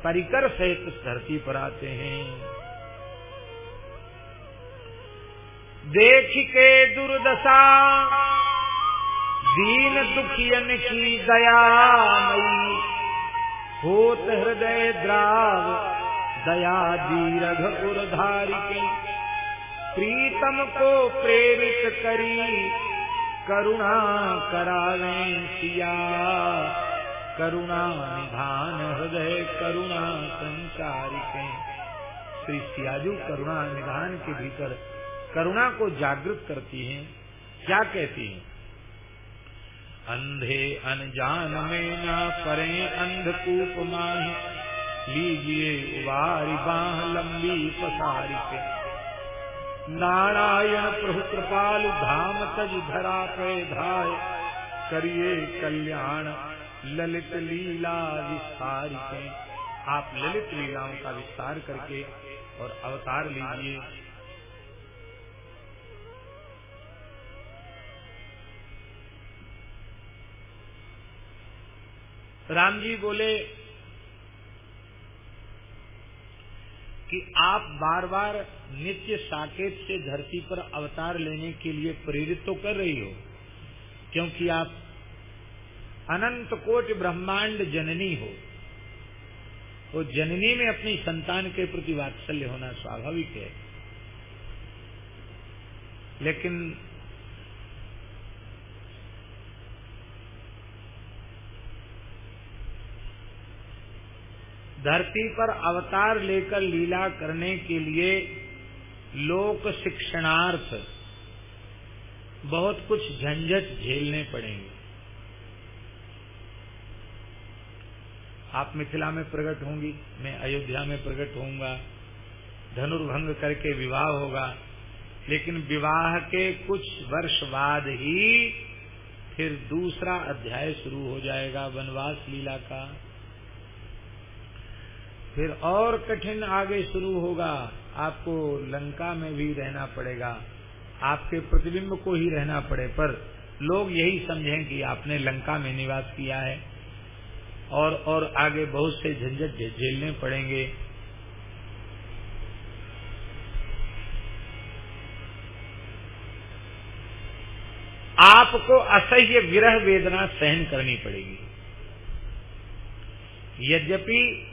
परिकर सहित धरती पर आते हैं। देख के दुर्दशा, दीन दुखियन की दया मई होत हृदय द्राव, दया दीरघ उर्धारी के प्रीतम को प्रेरित करी करुणा करावे सिया। करुणा निधान हृदय, करुणा संचारिके। श्री सियाजू करुणा निधान के भीतर करुणा को जागृत करती हैं। क्या कहती हैं? अंधे अनजान में न करें अंधकूप माही। लीजिए उबारी बाह लंबी पसारी के नारायण प्रभु कृपाल धाम तज धरा पे धाय। करिए कल्याण, ललित लीला विस्तार आप ललित लीलाओं का विस्तार करके और अवतार लीजिए। राम जी बोले कि आप बार बार नित्य साकेत से धरती पर अवतार लेने के लिए प्रेरित तो कर रही हो, क्योंकि आप अनंत कोट ब्रह्मांड जननी हो। वो जननी में अपनी संतान के प्रति वात्सल्य होना स्वाभाविक है। लेकिन धरती पर अवतार लेकर लीला करने के लिए लोक शिक्षणार्थ बहुत कुछ झंझट झेलने पड़ेंगे। आप मिथिला में प्रकट होंगी, मैं अयोध्या में प्रकट होऊँगा, धनुर्भंग करके विवाह होगा, लेकिन विवाह के कुछ वर्ष बाद ही फिर दूसरा अध्याय शुरू हो जाएगा, वनवास लीला का। फिर और कठिन आगे शुरू होगा। आपको लंका में भी रहना पड़ेगा। आपके प्रतिबिंब को ही रहना पड़े। पर लोग यही समझें कि आपने लंका में निवास किया है और और आगे बहुत से झंझट झेलने पड़ेंगे। आपको असह्य विरह वेदना सहन करनी पड़ेगी। यद्यपि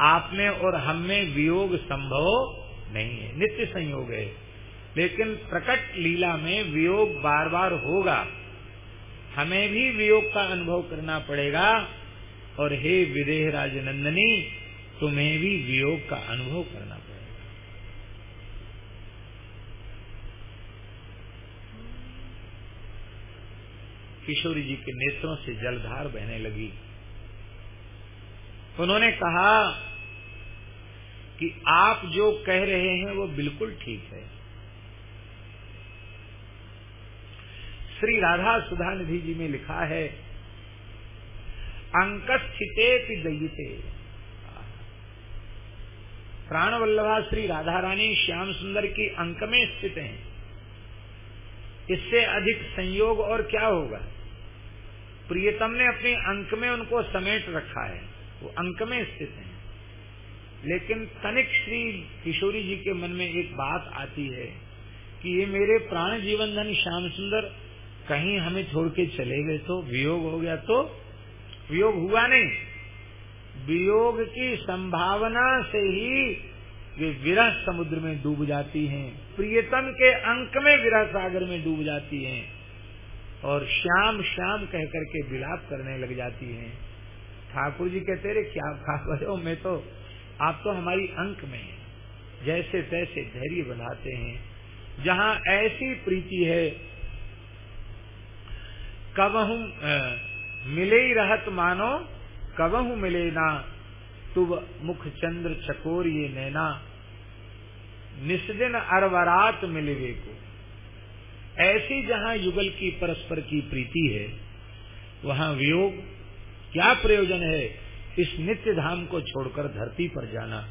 आप में और हम में वियोग संभव नहीं है। नित्य संयोग है। लेकिन प्रकट लीला में वियोग बार बार होगा। हमें भी वियोग का अनुभव करना पड़ेगा। और हे विदेह राजनंदनी, तुम्हें भी वियोग का अनुभव करना पड़ेगा। किशोरी जी के नेत्रों से जलधार बहने लगी। उन्होंने कहा कि आप जो कह रहे हैं वो बिल्कुल ठीक है। श्री राधा सुधा निधि जी में लिखा है अंक स्थिते दयिते प्राण वल्लभा श्री राधा रानी श्याम सुंदर की अंक में स्थित हैं। इससे अधिक संयोग और क्या होगा? प्रियतम ने अपने अंक में उनको समेट रखा है। वो अंक में स्थित है। लेकिन तनिक श्री किशोरी जी के मन में एक बात आती है कि ये मेरे प्राण जीवन धन श्याम सुंदर कहीं हमें छोड़ के चले गए तो वियोग हो गया तो वियोग हुआ नहीं। वियोग की संभावना से ही वे विरह समुद्र में डूब जाती हैं। प्रियतम के अंक में विरह सागर में डूब जाती हैं और श्याम श्याम कह करके विलाप करने लग जाती हैं। ठाकुर जी कहते रहे क्या खा हो मैं तो आप तो हमारी अंक में है। जैसे तैसे धैर्य बनाते हैं। जहाँ ऐसी प्रीति है, कबहू मिले ही रहत मानो, कबहू मिले ना तुब मुख चंद्र चकोर ये नैना। निस्दिन अरवरात मिले वे को ऐसी जहाँ युगल की परस्पर की प्रीति है, वहाँ वियोग क्या प्रयोजन है? इस नित्य धाम को छोड़कर धरती पर जाना।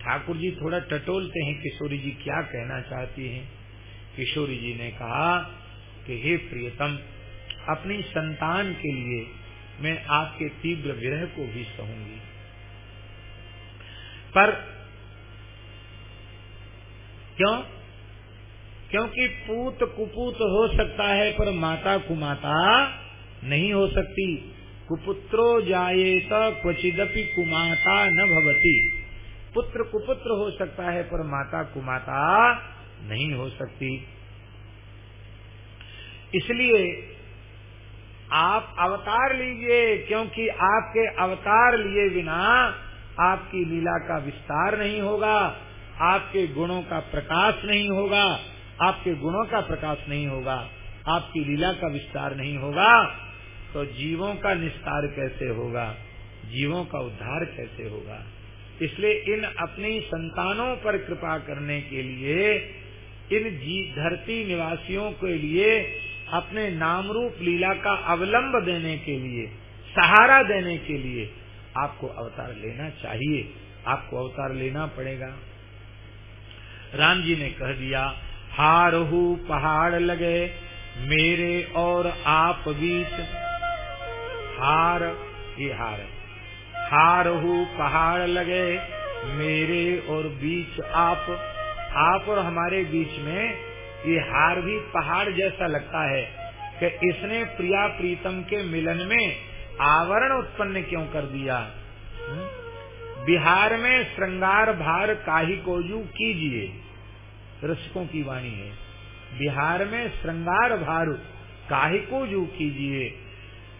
ठाकुर जी थोड़ा टटोलते हैं, किशोरी जी क्या कहना चाहती हैं? किशोरी जी ने कहा कि, हे प्रियतम, अपनी संतान के लिए मैं आपके तीव्र विरह को भी सहूँगी। पर क्यों? क्योंकि पूत कुपूत हो सकता है, पर माता कुमाता नहीं हो सकती। कुपुत्रो जायेत, क्वचिदपि कुमाता न भवती। पुत्र कुपुत्र हो सकता है, पर माता कुमाता नहीं हो सकती। इसलिए आप अवतार लीजिए, क्योंकि आपके अवतार लिए बिना आपकी लीला का विस्तार नहीं होगा, आपके गुणों का प्रकाश नहीं होगा, आपके गुणों का प्रकाश नहीं होगा, आपकी लीला का विस्तार नहीं होगा। तो जीवों का निस्तार कैसे होगा? जीवों का उद्धार कैसे होगा? इसलिए इन अपनी संतानों पर कृपा करने के लिए, इन धरती निवासियों के लिए, अपने नाम रूप लीला का अवलंब देने के लिए, सहारा देने के लिए आपको अवतार लेना चाहिए। आपको अवतार लेना पड़ेगा। राम जी ने कह दिया हार हु पहाड़ लगे, मेरे और आप बीच हार ये हार। हार हु, पहाड़ लगे मेरे और बीच आप। आप और हमारे बीच में ये हार भी पहाड़ जैसा लगता है कि इसने प्रिया प्रीतम के मिलन में आवरण उत्पन्न क्यों कर दिया? हम्म? बिहार में श्रृंगार भार काही कोजू कीजिए। रसिकों की वाणी है। बिहार में श्रृंगार भार काही कोजू कीजिए।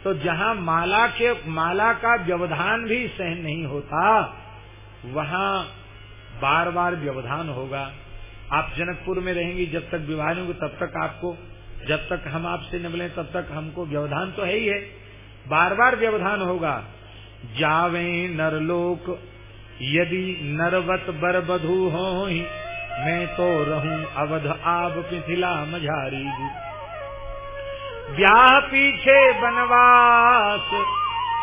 तो जहाँ माला के, माला का व्यवधान भी सहन नहीं होता, वहाँ बार बार व्यवधान होगा। आप जनकपुर में रहेंगी, जब तक विवाह नहीं तब तक आपको, जब तक हम आपसे न तब तक हमको व्यवधान तो है ही है। बार बार व्यवधान होगा। जावे नरलोक, यदि नरवत बर बधु हो, मैं तो रहूँ अवध आब पिथिला मझारी ब्याह पीछे बनवास,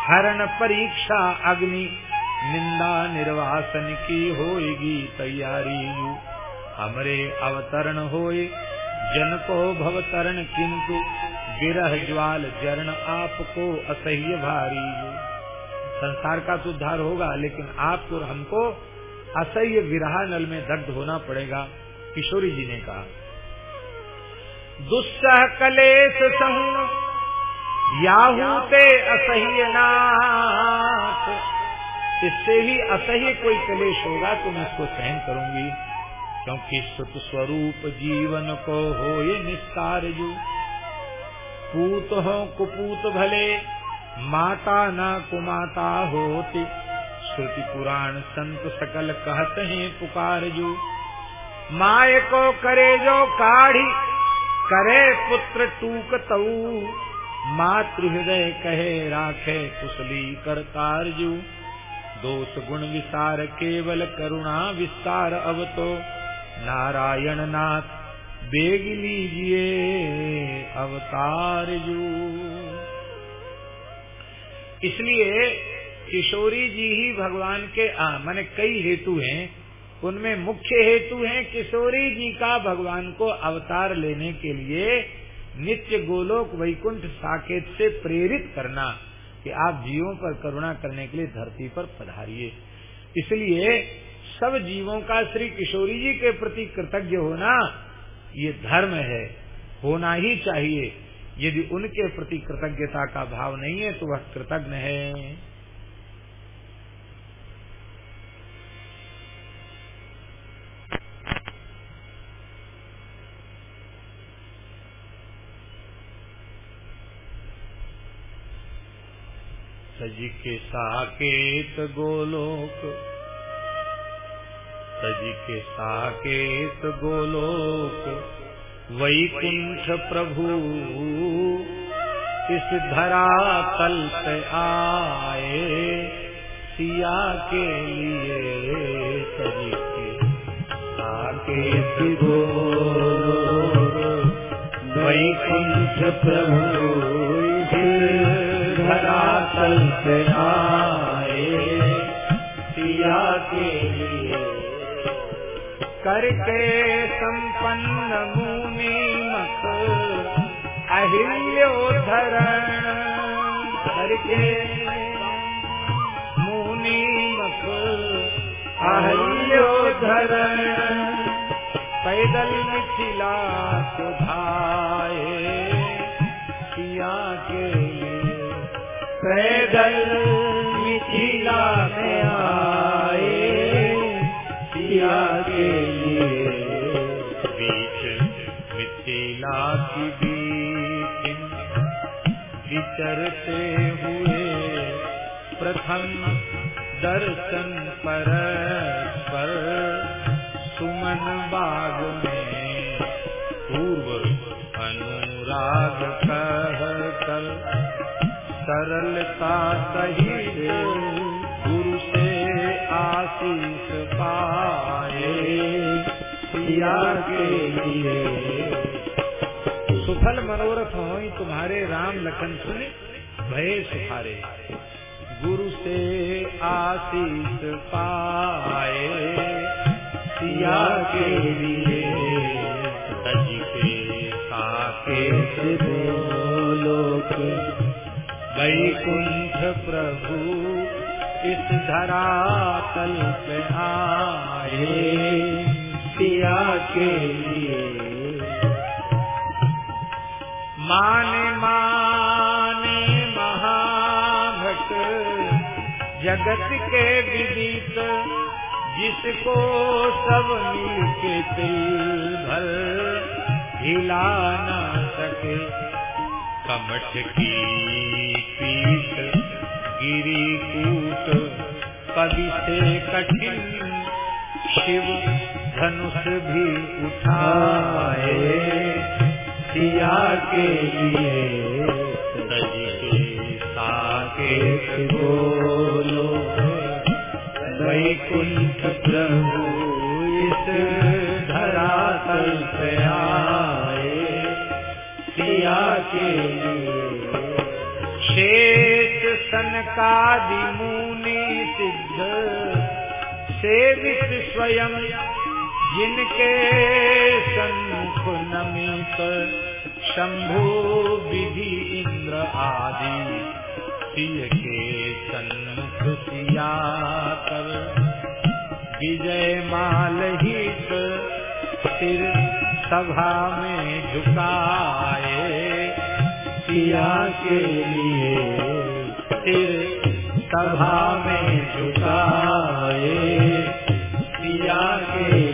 हरण परीक्षा अग्नि, निंदा निर्वासन की होएगी तैयारी हमरे अवतरण होए, जन को भवतरण किंतु विरह ज्वाल जरण आपको असह्य भारी संसार का तो उद्धार होगा, लेकिन आपको और हमको असह्य विरह नल में दग्ध होना पड़ेगा, किशोरी जी ने कहा। दुस्सह कलेश सहु याहूते असह्य नाथ इससे भी असह्य कोई कलेश होगा तो मैं इसको सहन करूँगी। क्योंकि सुत स्वरूप जीवन को हो ये निस्तार जू। पूत हो, कुपूत भले, माता ना कुमाता होती। श्रुति पुराण संत सकल कहते हैं, पुकार जो। माय को करे जो काढ़ी करे पुत्र टूक तऊ। मातृ हृदय कहे, राखे कुशली करतार जू दोष गुण विसार केवल करुणा विस्तार अब तो नारायण नाथ, बेग लीजिए अवतार जू इसलिए किशोरी जी ही भगवान के, आ, मैंने कई हेतु हैं। उनमें मुख्य हेतु है किशोरी जी का भगवान को अवतार लेने के लिए नित्य गोलोक वैकुंठ साकेत से प्रेरित करना कि आप जीवों पर करुणा करने के लिए धरती पर पधारिए। इसलिए सब जीवों का श्री किशोरी जी के प्रति कृतज्ञ होना, ये धर्म है, होना ही चाहिए। यदि उनके प्रति कृतज्ञता का भाव नहीं है तो वह कृतज्ञ है। सज के साकेत गोलोक। सज के साकेत गोलोक। वैकुंठ प्रभु, इस धरा तल पे आए, सिया के लिए सज के साकेत गोलोक। वैकुंठ प्रभु। करके संपन्न मुनि मत अहिल्योधरण करके। मुनि मत अहिल्योधरण पैदल मिथिला सुधाए प्रथम दर्शन पर पर सुमन बाग में पूर्व अनुराग कह कर। सरलता सहित गुरु से आशीष पाए, सिया के लिए। सुफल मनोरथ हो तुम्हारे राम लखन सुने, भय गुरु से आशीष पाए, सिया के लिए, सज के साके लोक। वैकुंठ प्रभु, इस धरातल पे आए, सिया के लिए। माने माने जगत के विदित, जिसको सब मिल के तिल भर हिला न सके। कमठ की पीठ गिरी कूट कवि से कठिन, शिव धनुष भी उठाए सिया के लिए। सज के साकेत बोलो वैकुंठ प्रभु इस धरातल पे आए। सिया के शेष सनकादि मुनि सिद्ध। सेवित स्वयं जिनके सन्मुख नमित। शंभु विधि इंद्र आदि। सिय के सन्मुख सिया कर। विजय माल हित सिर सभा में झुकाए। सिया के लिए सिर सभा में झुकाए। सिया के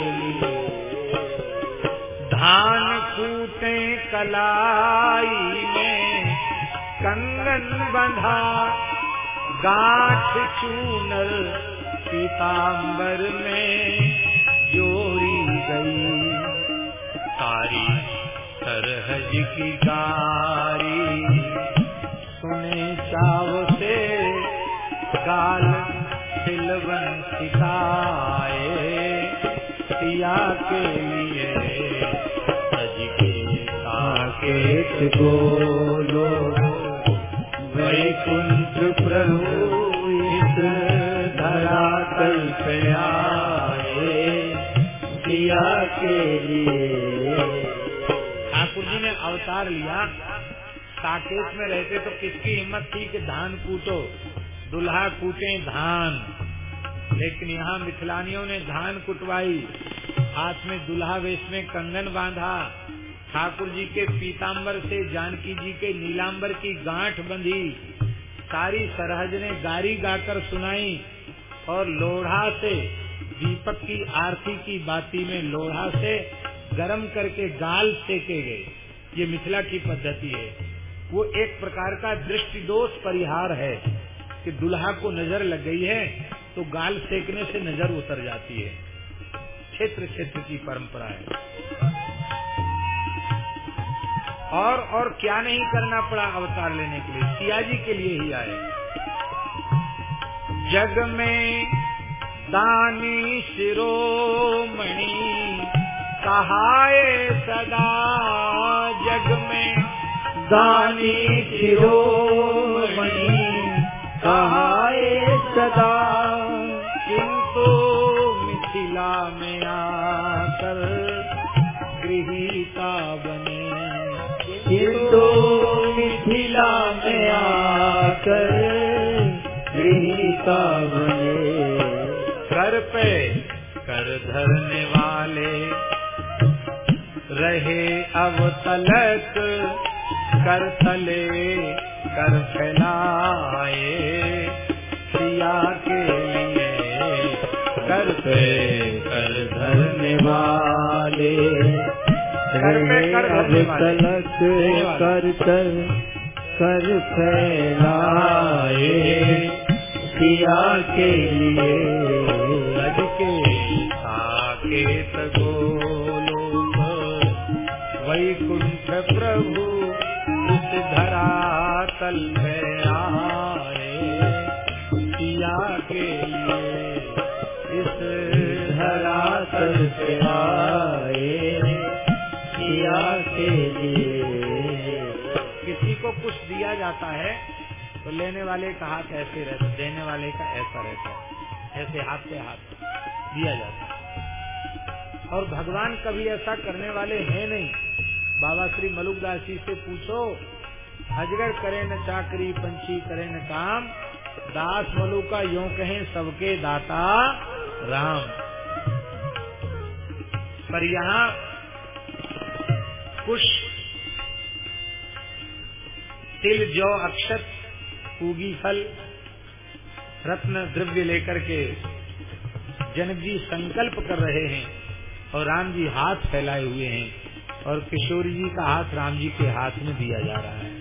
लिए। धान कलाई में गांठ चूनर पीताम्बर में जोड़ी गई। तारी सरहज की गारी सुने चाव से गाल सिलवन सिखाए सिया के लिए सज साकेत बोलो। वैकुंठ प्रभु इस धरातल पे आए सिया के लिए। ठाकुर जी ने अवतार लिया। साकेत में रहते तो किसकी हिम्मत थी कि धान कूटो? दुल्हा कूटे धान। लेकिन यहाँ मिथिलानियों ने धान कुटवाई। हाथ में दुल्हा वेश में कंगन बांधा। ठाकुर जी के पीताम्बर से जानकी जी के नीलाम्बर की गांठ बंधी। सारी सरहज ने गारी गाकर सुनाई और लोढ़ा से, दीपक की आरती की बाती में लोढ़ा से गरम करके गाल सेके गए। ये मिथिला की पद्धति है। वो एक प्रकार का दृष्टि दोष परिहार है कि दुल्हा को नज़र लग गई है तो गाल सेकने से नज़र उतर जाती है। क्षेत्र क्षेत्र की परंपरा है। और और क्या नहीं करना पड़ा अवतार लेने के लिए? सियाजी के लिए ही आए। जग में दानी शिरोमणि, कहाए सदा जग में दानी शिरोमणि कहाए सदा? किंतु मिथिला में आकर गृहिता बने। किंतु मिथिला में आकर गृहिता बने। कर पे कर धरने वाले रहे अब तलक कर तले कर फैलाए सिया के लिए करते कर पे कर अब धरने वाले। तलक कर कर कर फैलाए सिया के लिए गज के साकेत गोलोक कुछ दिया जाता है तो लेने वाले का हाथ ऐसे रहता है, देने वाले का ऐसा रहता है, ऐसे हाथ से हाथ दिया जाता है। और भगवान कभी ऐसा करने वाले हैं नहीं। बाबा श्री मलुकदास जी से पूछो, अजगर करे न चाकरी, पंछी करे न काम, दास मलु का यो कहें सबके दाता राम। पर यहाँ कुछ तिल, जौ, अक्षत, पूगी, फल, रत्न, द्रव्य लेकर के जनक जी संकल्प कर रहे हैं और राम जी हाथ फैलाए हुए हैं और किशोरी जी का हाथ राम जी के हाथ में दिया जा रहा है।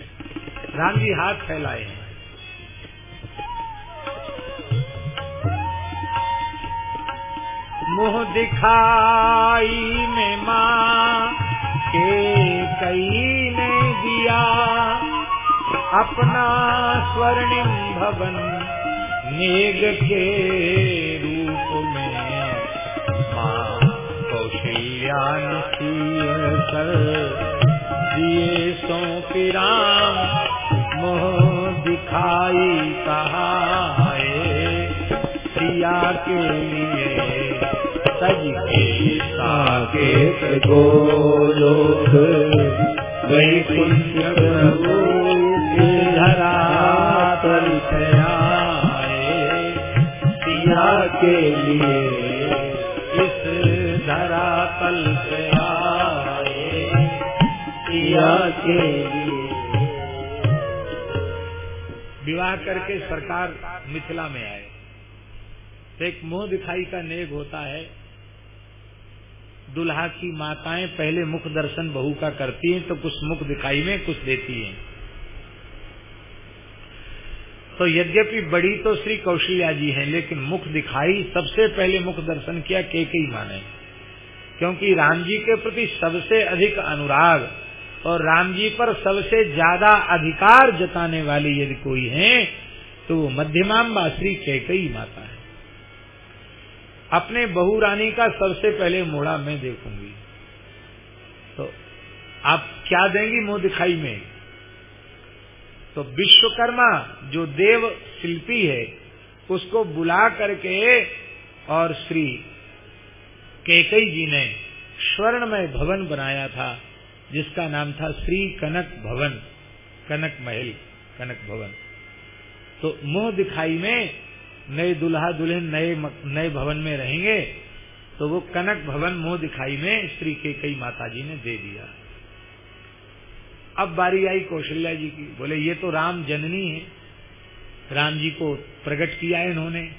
राम जी हाथ फैलाए हैं। मुँह दिखाई में माँ के कई ने दिया। अपना स्वर्णिम भवन मेघ के रूप में। माँ कौशल्या कर दिए सौंपी राम, मोह दिखाई कहा सिया के लिए सज के साकेत गोलोक वैकुंठ प्रभु धरातल पे आए सिया के लिए इस पे आए सिया के लिए विवाह करके सरकार मिथिला में आए। तो एक मुँह दिखाई का नेग होता है। दुल्हा की माताएँ पहले मुख दर्शन बहू का करती हैं तो कुछ मुख दिखाई में, कुछ देती हैं। तो यद्यपि बड़ी तो श्री कौशल्या जी हैं, लेकिन मुख दिखाई सबसे पहले मुख दर्शन किया केकई माने क्योंकि राम जी के प्रति सबसे अधिक अनुराग और राम जी पर सबसे ज़्यादा अधिकार जताने वाली यदि कोई है तो वो मध्यमाम्बा श्री कैकई माता है। अपने बहु रानी का सबसे पहले मोड़ा मैं देखूँगी। तो आप क्या देंगी मुँह दिखाई में? तो विश्वकर्मा, जो देव शिल्पी है, उसको बुला करके और श्री केकई जी ने स्वर्णमय भवन बनाया था, जिसका नाम था श्री कनक भवन, कनक महल, कनक भवन। तो मुँह दिखाई में नए दुल्हा दुल्हन नए नए भवन में रहेंगे तो वो कनक भवन मुँह दिखाई में श्री केकई माता जी ने दे दिया। अब बारी आई कौशल्या जी की। बोले, ये तो राम जननी है। राम जी को प्रकट किया है इन्होंने।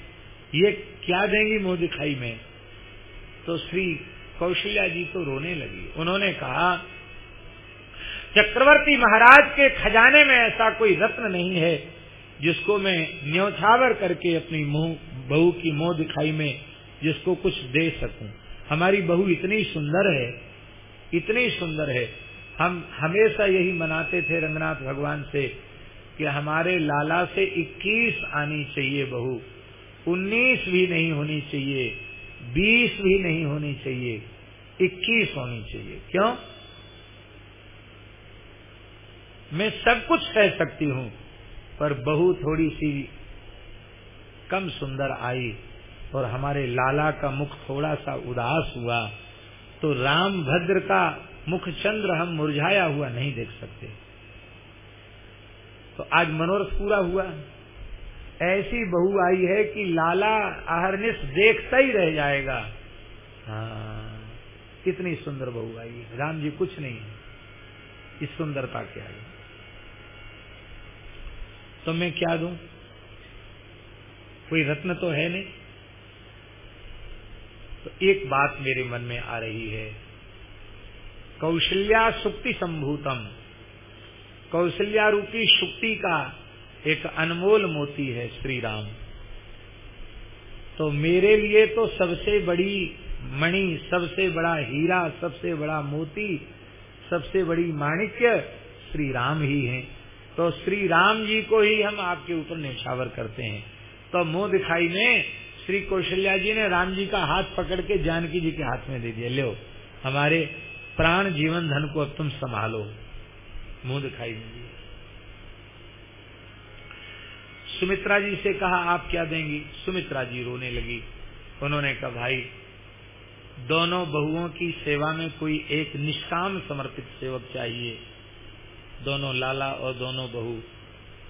ये क्या देंगी मुँह दिखाई में? तो श्री कौशल्या जी तो रोने लगी। उन्होंने कहा, चक्रवर्ती महाराज के खजाने में ऐसा कोई रत्न नहीं है, जिसको मैं न्यौछावर करके अपनी मुँह, बहू की मुँह दिखाई में जिसको कुछ दे सकूँ। हमारी बहू इतनी सुंदर है, इतनी सुंदर है हम हमेशा यही मनाते थे रंगनाथ भगवान से कि हमारे लाला से 21 आनी चाहिए बहू 19 भी नहीं होनी चाहिए 20 भी नहीं होनी चाहिए 21 होनी चाहिए। क्यों? मैं सब कुछ कह सकती हूँ, पर बहू थोड़ी सी कम सुंदर आई और हमारे लाला का मुख थोड़ा सा उदास हुआ तो राम भद्र का मुख चंद्र हम मुरझाया हुआ नहीं देख सकते। तो आज मनोरथ पूरा हुआ। ऐसी बहू आई है कि लाला अहरनिश देखता ही रह जाएगा। हाँ कितनी सुंदर बहू आई। राम जी कुछ नहीं इस सुंदरता के आई तो मैं क्या दूँ? कोई रत्न तो है नहीं। तो एक बात मेरे मन में आ रही है। कौशल्या सुक्ति संभूतम। कौशल्या रूपी सुक्ति का एक अनमोल मोती है श्री राम तो मेरे लिए तो सबसे बड़ी मणि, सबसे बड़ा हीरा, सबसे बड़ा मोती, सबसे बड़ी माणिक्य श्री राम ही हैं। तो श्री राम जी को ही हम आपके ऊपर निछावर करते हैं। तो मुँह दिखाई में श्री कौशल्या जी ने राम जी का हाथ पकड़ के जानकी जी के हाथ में दे दिया। लो, हमारे प्राण जीवन धन को अब तुम संभालो। मुँह दिखाई दीजिए सुमित्रा जी से कहा, आप क्या देंगी? सुमित्रा जी रोने लगी। उन्होंने कहा, भाई, दोनों बहुओं की सेवा में कोई एक निष्काम समर्पित सेवक चाहिए। दोनों लाला और दोनों बहू।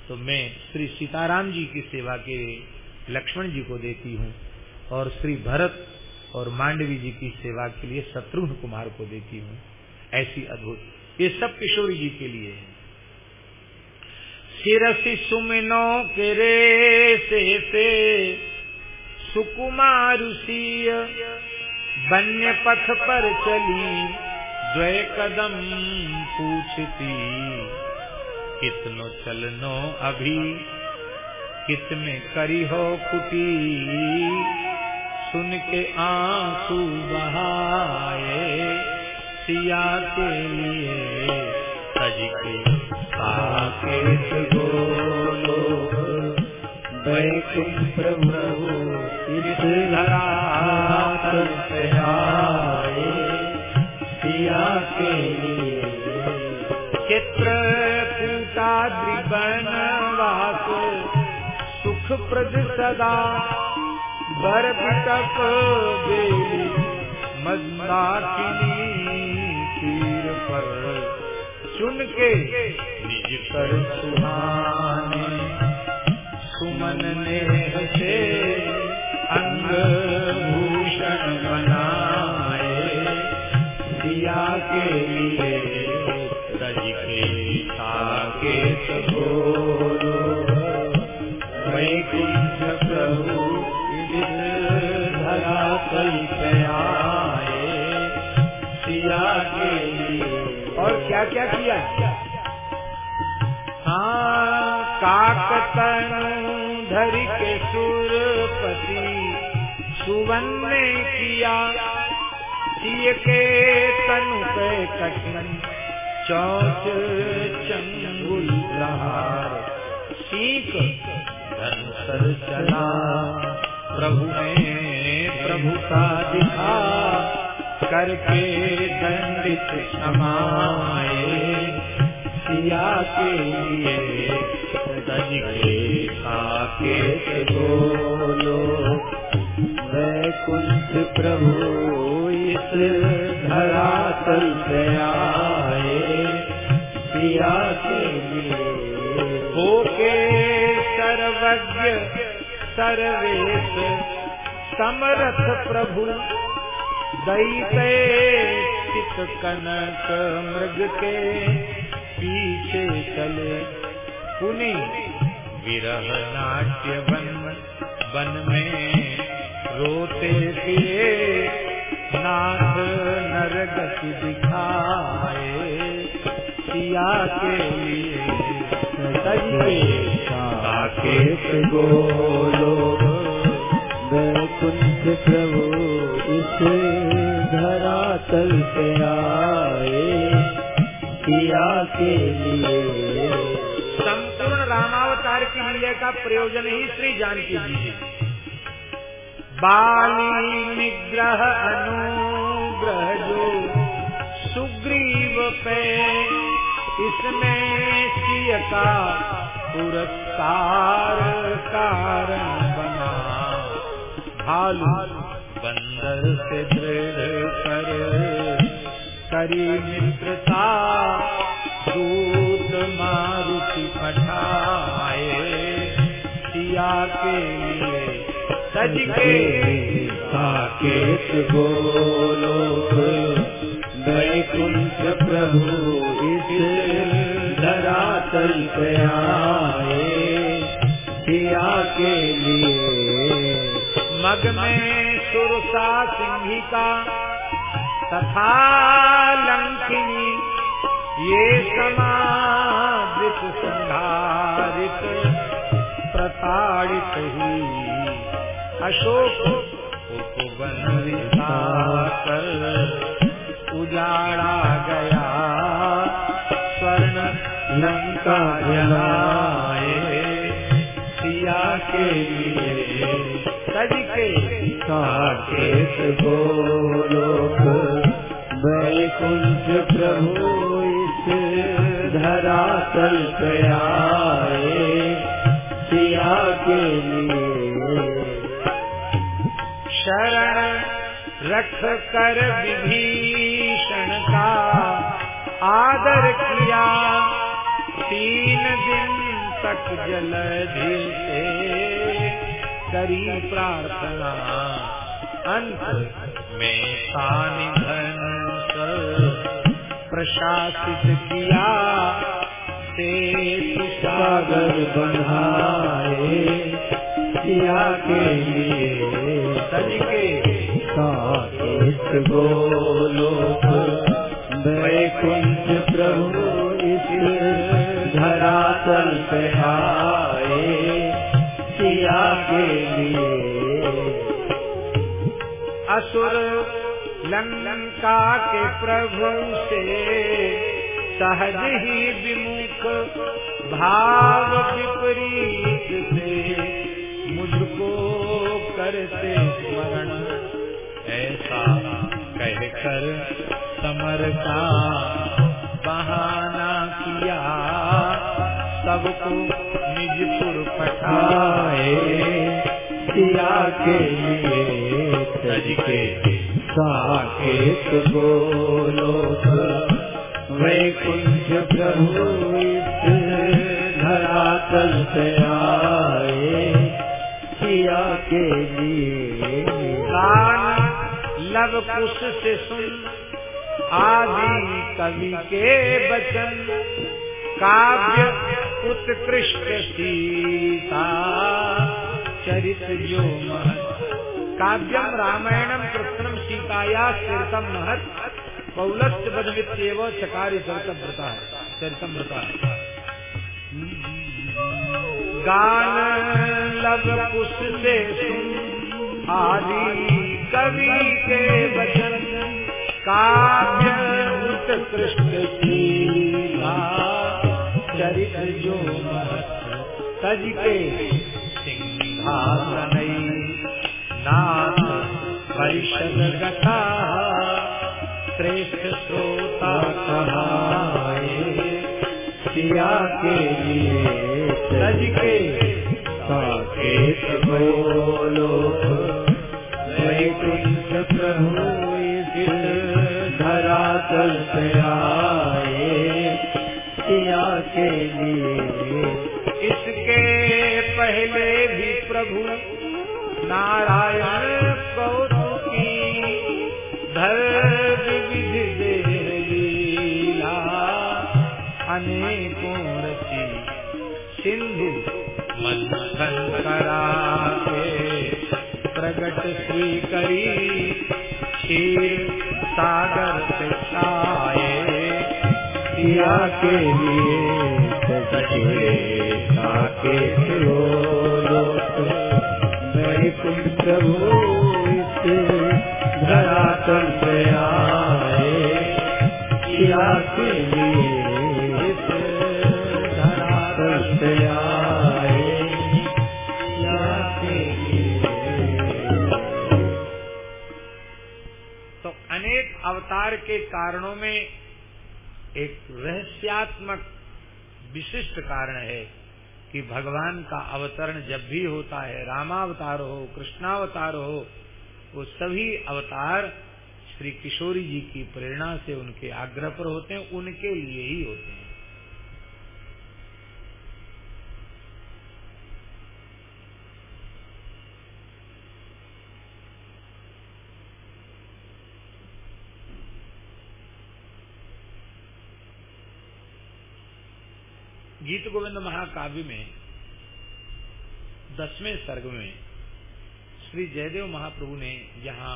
तो मैं श्री सीताराम जी की सेवा के लक्ष्मण जी को देती हूँ और श्री भरत और मांडवी जी की सेवा के लिए शत्रुघ्न कुमार को देती हूँ। ऐसी अद्भुत। ये सब किशोरी जी के लिए है। शिरसी सुमिनो के रे से, से सुकुमारुषीय बन्य पथ पर चली द्वय कदम पूछती कितनो चलनो अभी कित में करी हो कुटी। सुन के आँसू बहाए सिया के लिए सज के साकेत गोलो वैकुंठ प्रभु इस धरा पर आए सिया के लिए। चित्र पूताद्रिबन वास सुख प्रद सदा बर पिटक बेली मंदाकिनी तीर पर। चुन के निज कर सुहाने, सुमन ने से अंग भूषण बनाए। दिया के लिए सज के साकेत गोरो वैकुंठ प्रभु इस और क्या क्या किया? हाँ काकतनु धरि के सुरपति सुवन ने किया सिय के तनु पे कठिन चौच चंगुल प्रहार। सीख धनुसर चला प्रभु ने प्रभुता दिखा करके दंडित समाए सिया के लिए सज के साकेत बोलो। वैकुंठ प्रभु इस धरा तल पे आए सिया के लिए होके सर्वज्ञ सर्वेश समरथ प्रभु। दैते चित कनक मृग के पीछे चले। पुनि विरह नाट्य वन वन में रोते फिरे नाथ नरगति दिखाए। सिया के लिए सजे साकेत गोलो वैकुंठ प्रभु के लिए। संपूर्ण रामावतार की लीला का प्रयोजन ही श्री जानकी जी बाली निग्रह अनुग्रह जो सुग्रीव पे, इसमें सिय का पुरस्कार कारण भालू। बंदर से दृढ़ कर, करी मित्रता दूत मारुति पठाए। सिया के लिए सज के साकेत गोलोक वैकुंठ प्रभु इस धरातल पे आए। सिया के लिए मग में सुरसा सिंहिका तथा लंकिनी ये समाधित संधारित प्रताड़ित ही अशोक उपवन विधाकर उजाड़ा गया स्वर्ण लंका जलाए सिया के कर विभीषण का आदर किया। तीन दिन तक जलधि से करी प्रार्थना। अंत में सानिधन प्रशासित किया से सागर बनाए किया के लिए सज के साकेत गोलोक। वैकुंठ प्रभु इस धरातल पे आए सिया के लिए असुर लंका के प्रभु से सहज ही विमुख भाव विपरीत से मुझको करते स्मरण। ऐसा कहकर समर का बहाना किया, सबको निजपुर पठाए सिया के लिए। सज के साकेत गोलोक वैकुंठ प्रभु धरातल पे आए सिया के लिए। कान लव कुश से सुन, आदि कवि के वचन, काव्य उत्कृष्ट सीता, चरित जो महत काव्यम रामायणम कृष्णम सीताया चरितम महत पौलस्त बदमित्येव चकारी चरितम व्रता चरितम व्रता गान लव कुश से आदि कवि के वचन, काव्य उत्कृष्ट चरित जो महत के नाथ परिषद गथा श्रेष्ठ श्रोता कहाए। सिया के लिए सज के साकेत गोलोक वैकुंठ प्रभु इस धरातल पे आए। सिया के लिए इसके पहले भी प्रभु नारायण मंथन करा के प्रगट श्री करी क्षीर सागर से छाए। सिया के लिए साकेत गोलोक वैकुंठ प्रभु एक रहस्यात्मक विशिष्ट कारण है कि भगवान का अवतरण जब भी होता है, रामावतार हो, कृष्णावतार हो, वो सभी अवतार श्री किशोरी जी की प्रेरणा से उनके आग्रह पर होते हैं, उनके लिए ही होते हैं। गीत गोविंद महाकाव्य में, दसवें सर्ग में, श्री जयदेव महाप्रभु ने जहाँ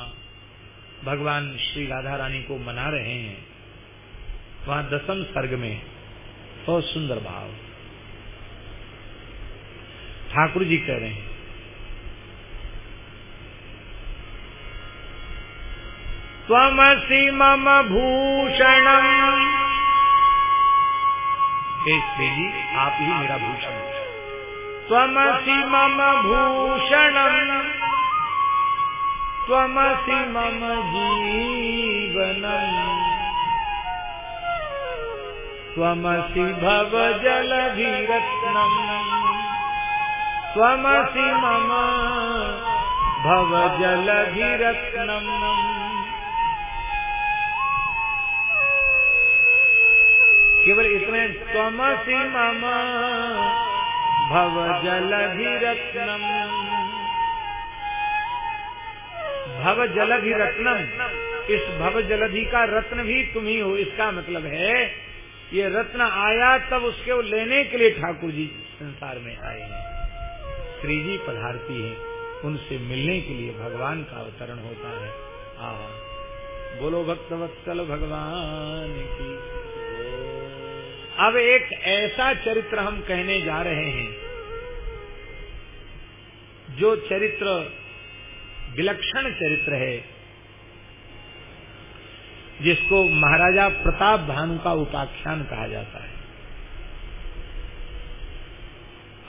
भगवान श्री राधा रानी को मना रहे हैं। वहाँ दसम सर्ग में बहुत सुंदर भाव। ठाकुर जी कह रहे हैं, त्वमसि मम भूषणम हे जी आप ही मेरा भूषण। त्वमसि मम भूषणम। त्वमसि मम जीवनम। त्वमसि भवजलधिरत्नम् त्वमसि मम भवजलधिरत्नम् केवल इतने त्वमसि मम भव जलधि रत्नम इस भव जलधि का रत्न भी तुम ही हो, इसका मतलब है, ये रत्न आया तब उसके लेने के लिए ठाकुर जी संसार में आए हैं। श्री जी पधारती है, उनसे मिलने के लिए भगवान का अवतरण होता है। आ बोलो भक्त वत्सल भगवान की। अब एक ऐसा चरित्र हम कहने जा रहे हैं, जो चरित्र, विलक्षण चरित्र है, जिसको महाराजा प्रताप भानु का उपाख्यान कहा जाता है।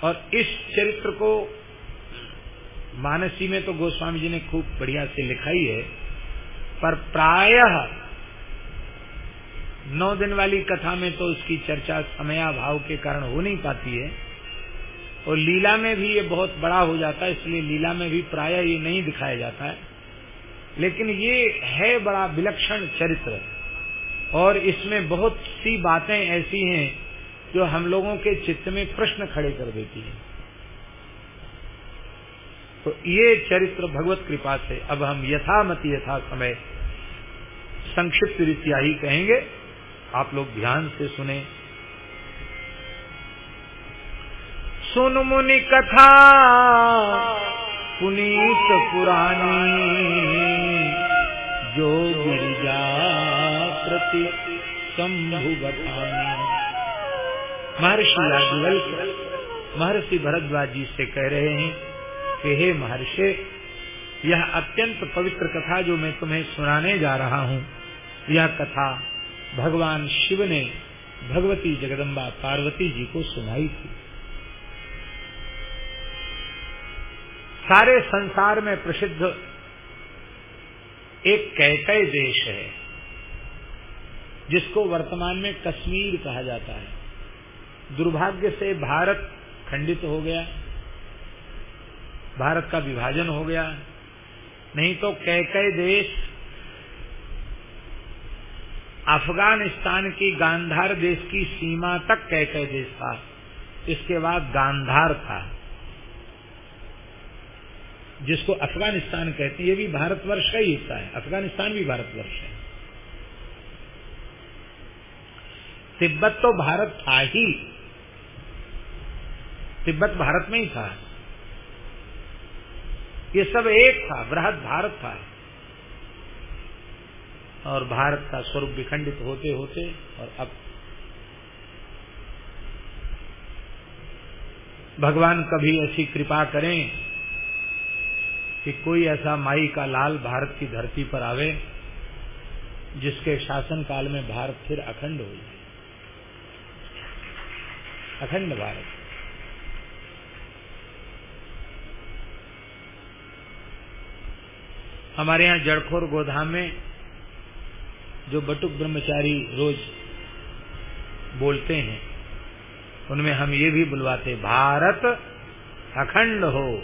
और इस चरित्र को मानसी में तो गोस्वामी जी ने खूब बढ़िया से लिखा ही है, पर प्रायः नौ दिन वाली कथा में तो उसकी चर्चा समयाभाव के कारण हो नहीं पाती है। और लीला में भी ये बहुत बड़ा हो जाता है, इसलिए लीला में भी प्राय ये नहीं दिखाया जाता है। लेकिन ये है बड़ा विलक्षण चरित्र। और इसमें बहुत सी बातें ऐसी हैं जो हम लोगों के चित्त में प्रश्न खड़े कर देती है। तो ये चरित्र भगवत कृपा से अब हम यथामति यथा समय संक्षिप्त रीतिया ही कहेंगे। आप लोग ध्यान से सुने। सुन मुनि कथा, पुनीत पुरानी, जो गिरिजा प्रति शंभु महर्षि याज्ञवल्क महर्षि भरद्वाज जी से कह रहे हैं कि, हे महर्षि, यह अत्यंत पवित्र कथा जो मैं तुम्हें सुनाने जा रहा हूँ, यह कथा भगवान शिव ने भगवती जगदम्बा पार्वती जी को सुनाई थी। सारे संसार में प्रसिद्ध एक कैकय देश है, जिसको वर्तमान में कश्मीर कहा जाता है। दुर्भाग्य से भारत खंडित हो गया, भारत का विभाजन हो गया, नहीं तो कैकय देश अफ़गानिस्तान की गांधार देश की सीमा तक कैकय देश था? इसके बाद गांधार था। जिसको अफ़गानिस्तान कहते हैं, ये भी भारतवर्ष का ही हिस्सा है। अफ़गानिस्तान भी भारतवर्ष है। तिब्बत तो भारत था ही। तिब्बत भारत में ही था। ये सब एक था, बृहद भारत था। और भारत का स्वरूप विखंडित होते होते और अब भगवान कभी ऐसी कृपा करें कि कोई ऐसा माई का लाल भारत की धरती पर आवे, जिसके शासन काल में भारत फिर अखंड हो जाए। अखंड भारत। हमारे यहाँ जड़खोर गोधाम में जो बटुक ब्रह्मचारी रोज बोलते हैं उनमें हम ये भी बुलवाते भारत अखंड हो।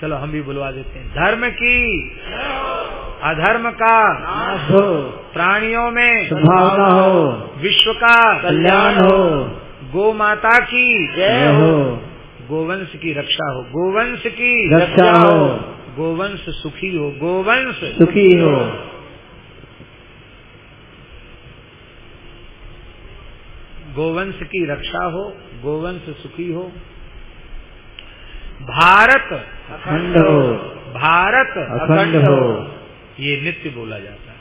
चलो हम भी बुलवा देते हैं। धर्म की अधर्म का हो। प्राणियों में संभावना हो। विश्व का कल्याण हो। गो माता की जय हो। गोवंश की रक्षा हो। गोवंश की रक्षा हो। गोवंश सुखी हो गोवंश। सुखी हो। गोवंश की रक्षा हो गोवंश सुखी हो। भारत। अखंड हो। भारत अखंड हो। ये नित्य बोला जाता है।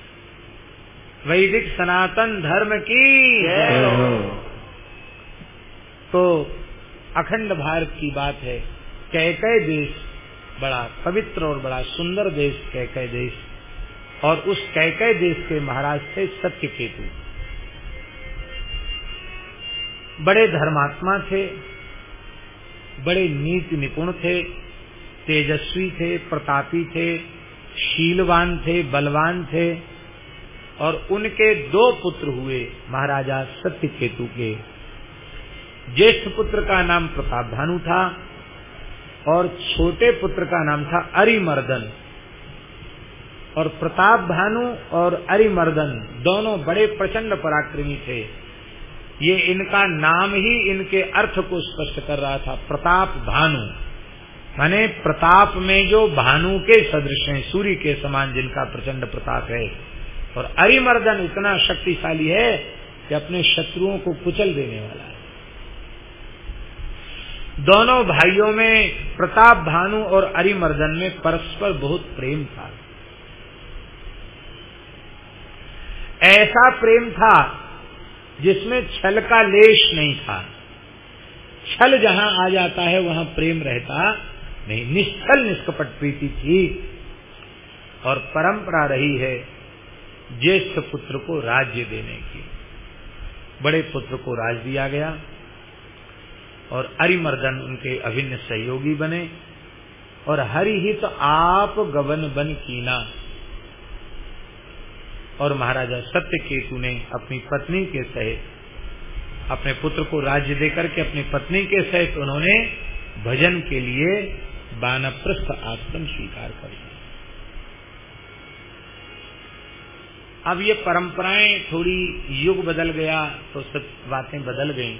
वैदिक सनातन धर्म की तो अखंड भारत की बात है। कैकय देश बड़ा पवित्र और बड़ा सुंदर देश कैकय देश और उस कैकय देश के महाराज थे सत्य केतु बड़े धर्मात्मा थे, बड़े नीति निपुण थे, तेजस्वी थे, प्रतापी थे, शीलवान थे, बलवान थे और उनके दो पुत्र हुए महाराजा सत्य केतु के। ज्येष्ठ पुत्र का नाम प्रताप भानु था और छोटे पुत्र का नाम था अरिमर्दन। और प्रताप भानु और अरिमर्दन दोनों बड़े प्रचंड पराक्रमी थे। ये इनका नाम ही इनके अर्थ को स्पष्ट कर रहा था, प्रताप भानु। माने प्रताप में जो भानु के सदृश हैं, सूर्य के समान जिनका प्रचंड प्रताप है। और अरिमर्दन इतना शक्तिशाली है कि अपने शत्रुओं को कुचल देने वाला है। दोनों भाइयों में प्रताप भानु और अरिमर्दन में परस्पर बहुत प्रेम था। ऐसा प्रेम था जिसमें छल का लेश नहीं था। छल जहाँ आ जाता है, वहाँ प्रेम रहता नहीं। निश्चल, निष्कपट प्रीति थी और परंपरा रही है ज्येष्ठ पुत्र को राज्य देने की। बड़े पुत्र को राज दिया गया। और अरिमर्दन उनके अभिन्न सहयोगी बने। और हरि हित आप गवन बन कीना। और महाराजा सत्य केतु ने अपनी पत्नी के सहित, अपने पुत्र को राज्य देकर के अपनी पत्नी के सहित उन्होंने भजन के लिए बानप्रस्थ आश्रम स्वीकार कर लिया। अब ये परंपराएँ थोड़ी युग बदल गया तो सब बातें बदल गईं।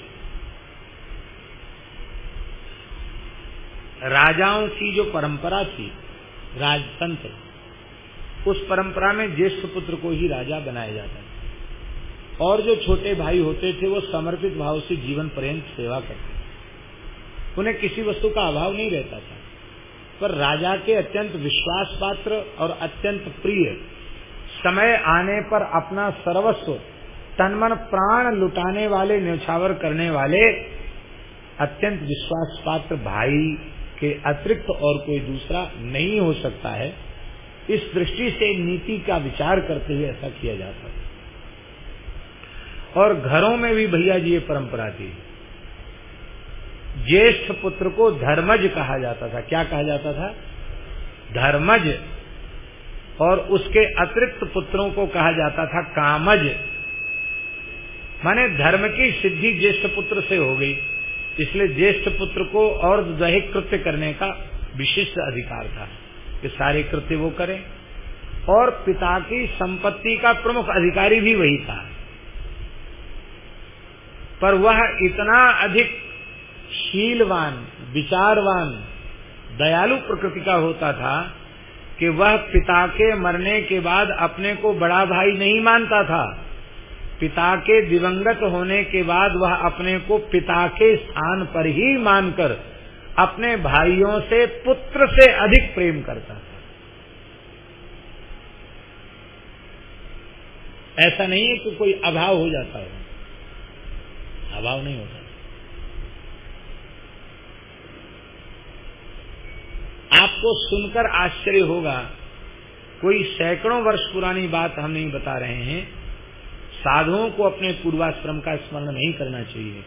राजाओं की जो परंपरा थी, राजतंत्र, उस परंपरा में ज्येष्ठ पुत्र को ही राजा बनाया जाता था। और जो छोटे भाई होते थे, वो समर्पित भाव से जीवन पर्यंत सेवा करते थे। उन्हें किसी वस्तु का अभाव नहीं रहता था। पर राजा के अत्यंत विश्वास पात्र और अत्यंत प्रिय, समय आने पर अपना सर्वस्व, तनमन प्राण लुटाने वाले, न्यौछावर करने वाले, अत्यंत विश्वास पात्र भाई के अतिरिक्त और कोई दूसरा नहीं हो सकता है, इस दृष्टि से नीति का विचार करते हुए ऐसा किया जाता है। और घरों में भी भैया जी ये परंपरा थी। ज्येष्ठ पुत्र को धर्मज कहा जाता था। क्या कहा जाता था? धर्मज। और उसके अतिरिक्त पुत्रों को कहा जाता था कामज। माने धर्म की सिद्धि ज्येष्ठ पुत्र से हो गई। इसलिए ज्येष्ठ पुत्र को और दैहिक कृत्य करने का विशिष्ट अधिकार था कि सारे कृत्य वो करें। और पिता की संपत्ति का प्रमुख अधिकारी भी वही था। पर वह इतना अधिक शीलवान, विचारवान, दयालु प्रकृति का होता था कि वह पिता के मरने के बाद अपने को बड़ा भाई नहीं मानता था। पिता के दिवंगत होने के बाद वह अपने को पिता के स्थान पर ही मानकर अपने भाइयों से, पुत्र से अधिक प्रेम करता था। ऐसा नहीं है कि कोई अभाव हो जाता है। अभाव नहीं होता। आपको सुनकर आश्चर्य होगा, कोई सैकड़ों वर्ष पुरानी बात हम नहीं बता रहे हैं। साधुओं को अपने पूर्वाश्रम का स्मरण नहीं करना चाहिए।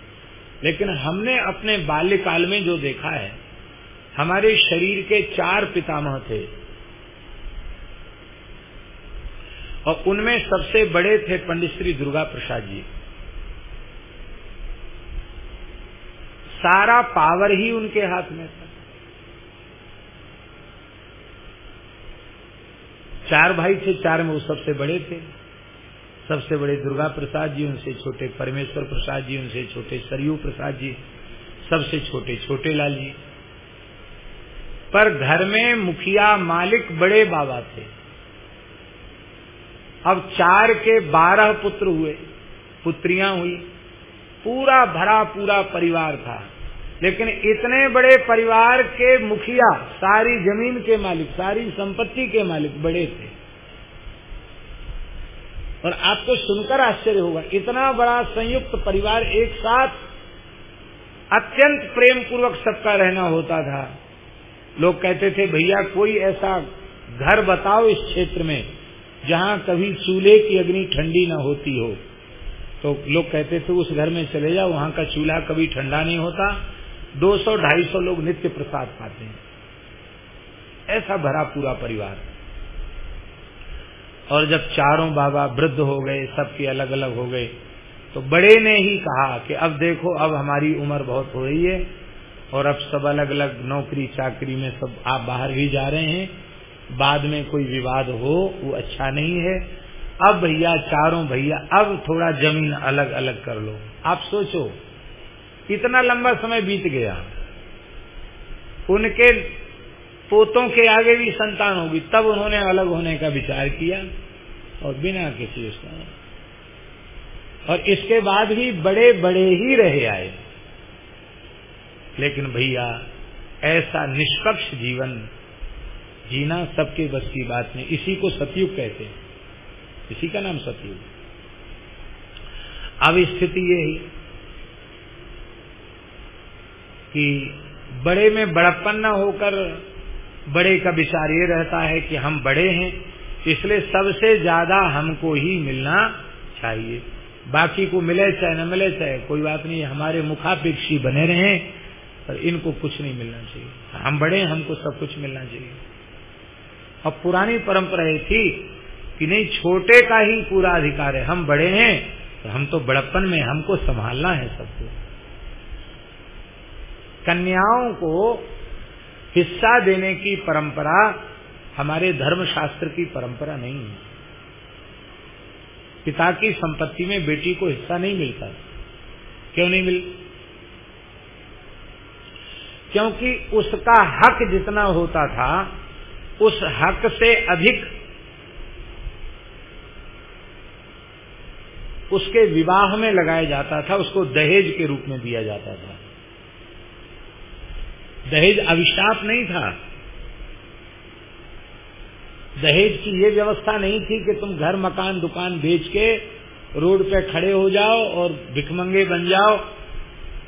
लेकिन हमने अपने बाल्यकाल में जो देखा है, हमारे शरीर के चार पितामह थे। और उनमें सबसे बड़े थे पंडित श्री दुर्गा प्रसाद जी। सारा पावर ही उनके हाथ में था। चार भाई थे, चार में वो सबसे बड़े थे। सबसे बड़े दुर्गा प्रसाद जी, उनसे छोटे परमेश्वर प्रसाद जी, उनसे छोटे सरयू प्रसाद जी, सबसे छोटे छोटे लाल जी। पर घर में मुखिया मालिक बड़े बाबा थे। अब चार के बारह पुत्र हुए, पुत्रियाँ हुई, पूरा भरा पूरा परिवार था। लेकिन इतने बड़े परिवार के मुखिया, सारी ज़मीन के मालिक, सारी संपत्ति के मालिक बड़े थे। और आपको सुनकर आश्चर्य होगा। इतना बड़ा संयुक्त परिवार एक साथ अत्यंत प्रेम पूर्वक सबका रहना होता था। लोग कहते थे, भैया, कोई ऐसा घर बताओ इस क्षेत्र में जहाँ कभी चूल्हे की अग्नि ठंडी न होती हो। तो लोग कहते थे, उस घर में चले जाओ, वहाँ का चूल्हा कभी ठंडा नहीं होता। 200-250 लोग नित्य प्रसाद पाते हैं। ऐसा भरा पूरा परिवार। और जब चारों बाबा वृद्ध हो गए, सबके अलग अलग हो गए तो बड़े ने ही कहा कि अब देखो, अब हमारी उम्र बहुत हो रही है और अब सब अलग अलग नौकरी चाकरी में सब आप बाहर भी जा रहे हैं। बाद में कोई विवाद हो, वो अच्छा नहीं है। अब भैया, चारों भैया, अब थोड़ा ज़मीन अलग अलग कर लो। आप सोचो, इतना लंबा समय बीत गया। उनके पोतों के आगे भी संतान होगी। तब उन्होंने अलग होने का विचार किया और बिना किसी उसका। और इसके बाद भी बड़े बड़े ही रहे आए। लेकिन भैया, ऐसा निष्पक्ष जीवन जीना सबके बस की बात नहीं। इसी को सतयुग कहते हैं। इसी का नाम सतयुग। अब स्थिति ये है कि बड़े में बड़प्पन न होकर बड़े का विचार ये रहता है कि हम बड़े हैं, इसलिए सबसे ज़्यादा हमको ही मिलना चाहिए। बाकी को मिले चाहे न मिले चाहे, कोई बात नहीं, हमारे मुखापेक्षी बने रहे, पर इनको कुछ नहीं मिलना चाहिए। हम बड़े हमको सब कुछ मिलना चाहिए। अब पुरानी परंपरा ये थी कि नहीं, छोटे का ही पूरा अधिकार है। हम बड़े हैं तो हम तो बड़प्पन में हमको संभालना है सबको। कन्याओं को हिस्सा देने की परंपरा हमारे धर्म शास्त्र की परंपरा नहीं है। पिता की संपत्ति में बेटी को हिस्सा नहीं मिलता। क्यों नहीं मिल? क्योंकि उसका हक जितना होता था, उस हक से अधिक उसके विवाह में लगाया जाता था, उसको दहेज के रूप में दिया जाता था। दहेज अभिशाप नहीं था। दहेज की ये व्यवस्था नहीं थी कि तुम घर, मकान, दुकान बेच के रोड पे खड़े हो जाओ और भिकमंगे बन जाओ,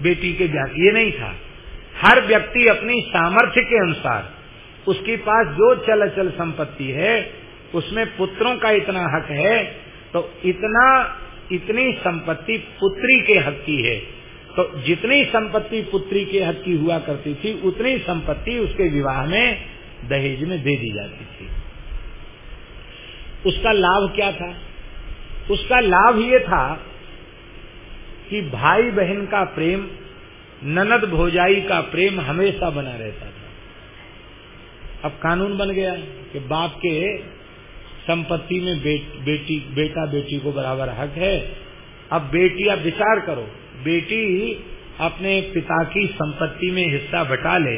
बेटी के ब्याह। ये नहीं था। हर व्यक्ति अपनी सामर्थ्य के अनुसार, उसके पास जो चल अचल संपत्ति है, उसमें पुत्रों का इतना हक है तो इतना, इतनी संपत्ति पुत्री के हक की है। तो जितनी संपत्ति पुत्री के हक की हुआ करती थी उतनी संपत्ति उसके विवाह में दहेज में दे दी जाती थी। उसका लाभ क्या था? उसका लाभ ये था कि भाई बहन का प्रेम ननद भोजाई का प्रेम हमेशा बना रहता था। अब कानून बन गया कि बाप के संपत्ति में बे, बेटी बेटा बेटी को बराबर हक है। अब बेटी आप विचार करो बेटी अपने पिता की संपत्ति में हिस्सा बटा ले,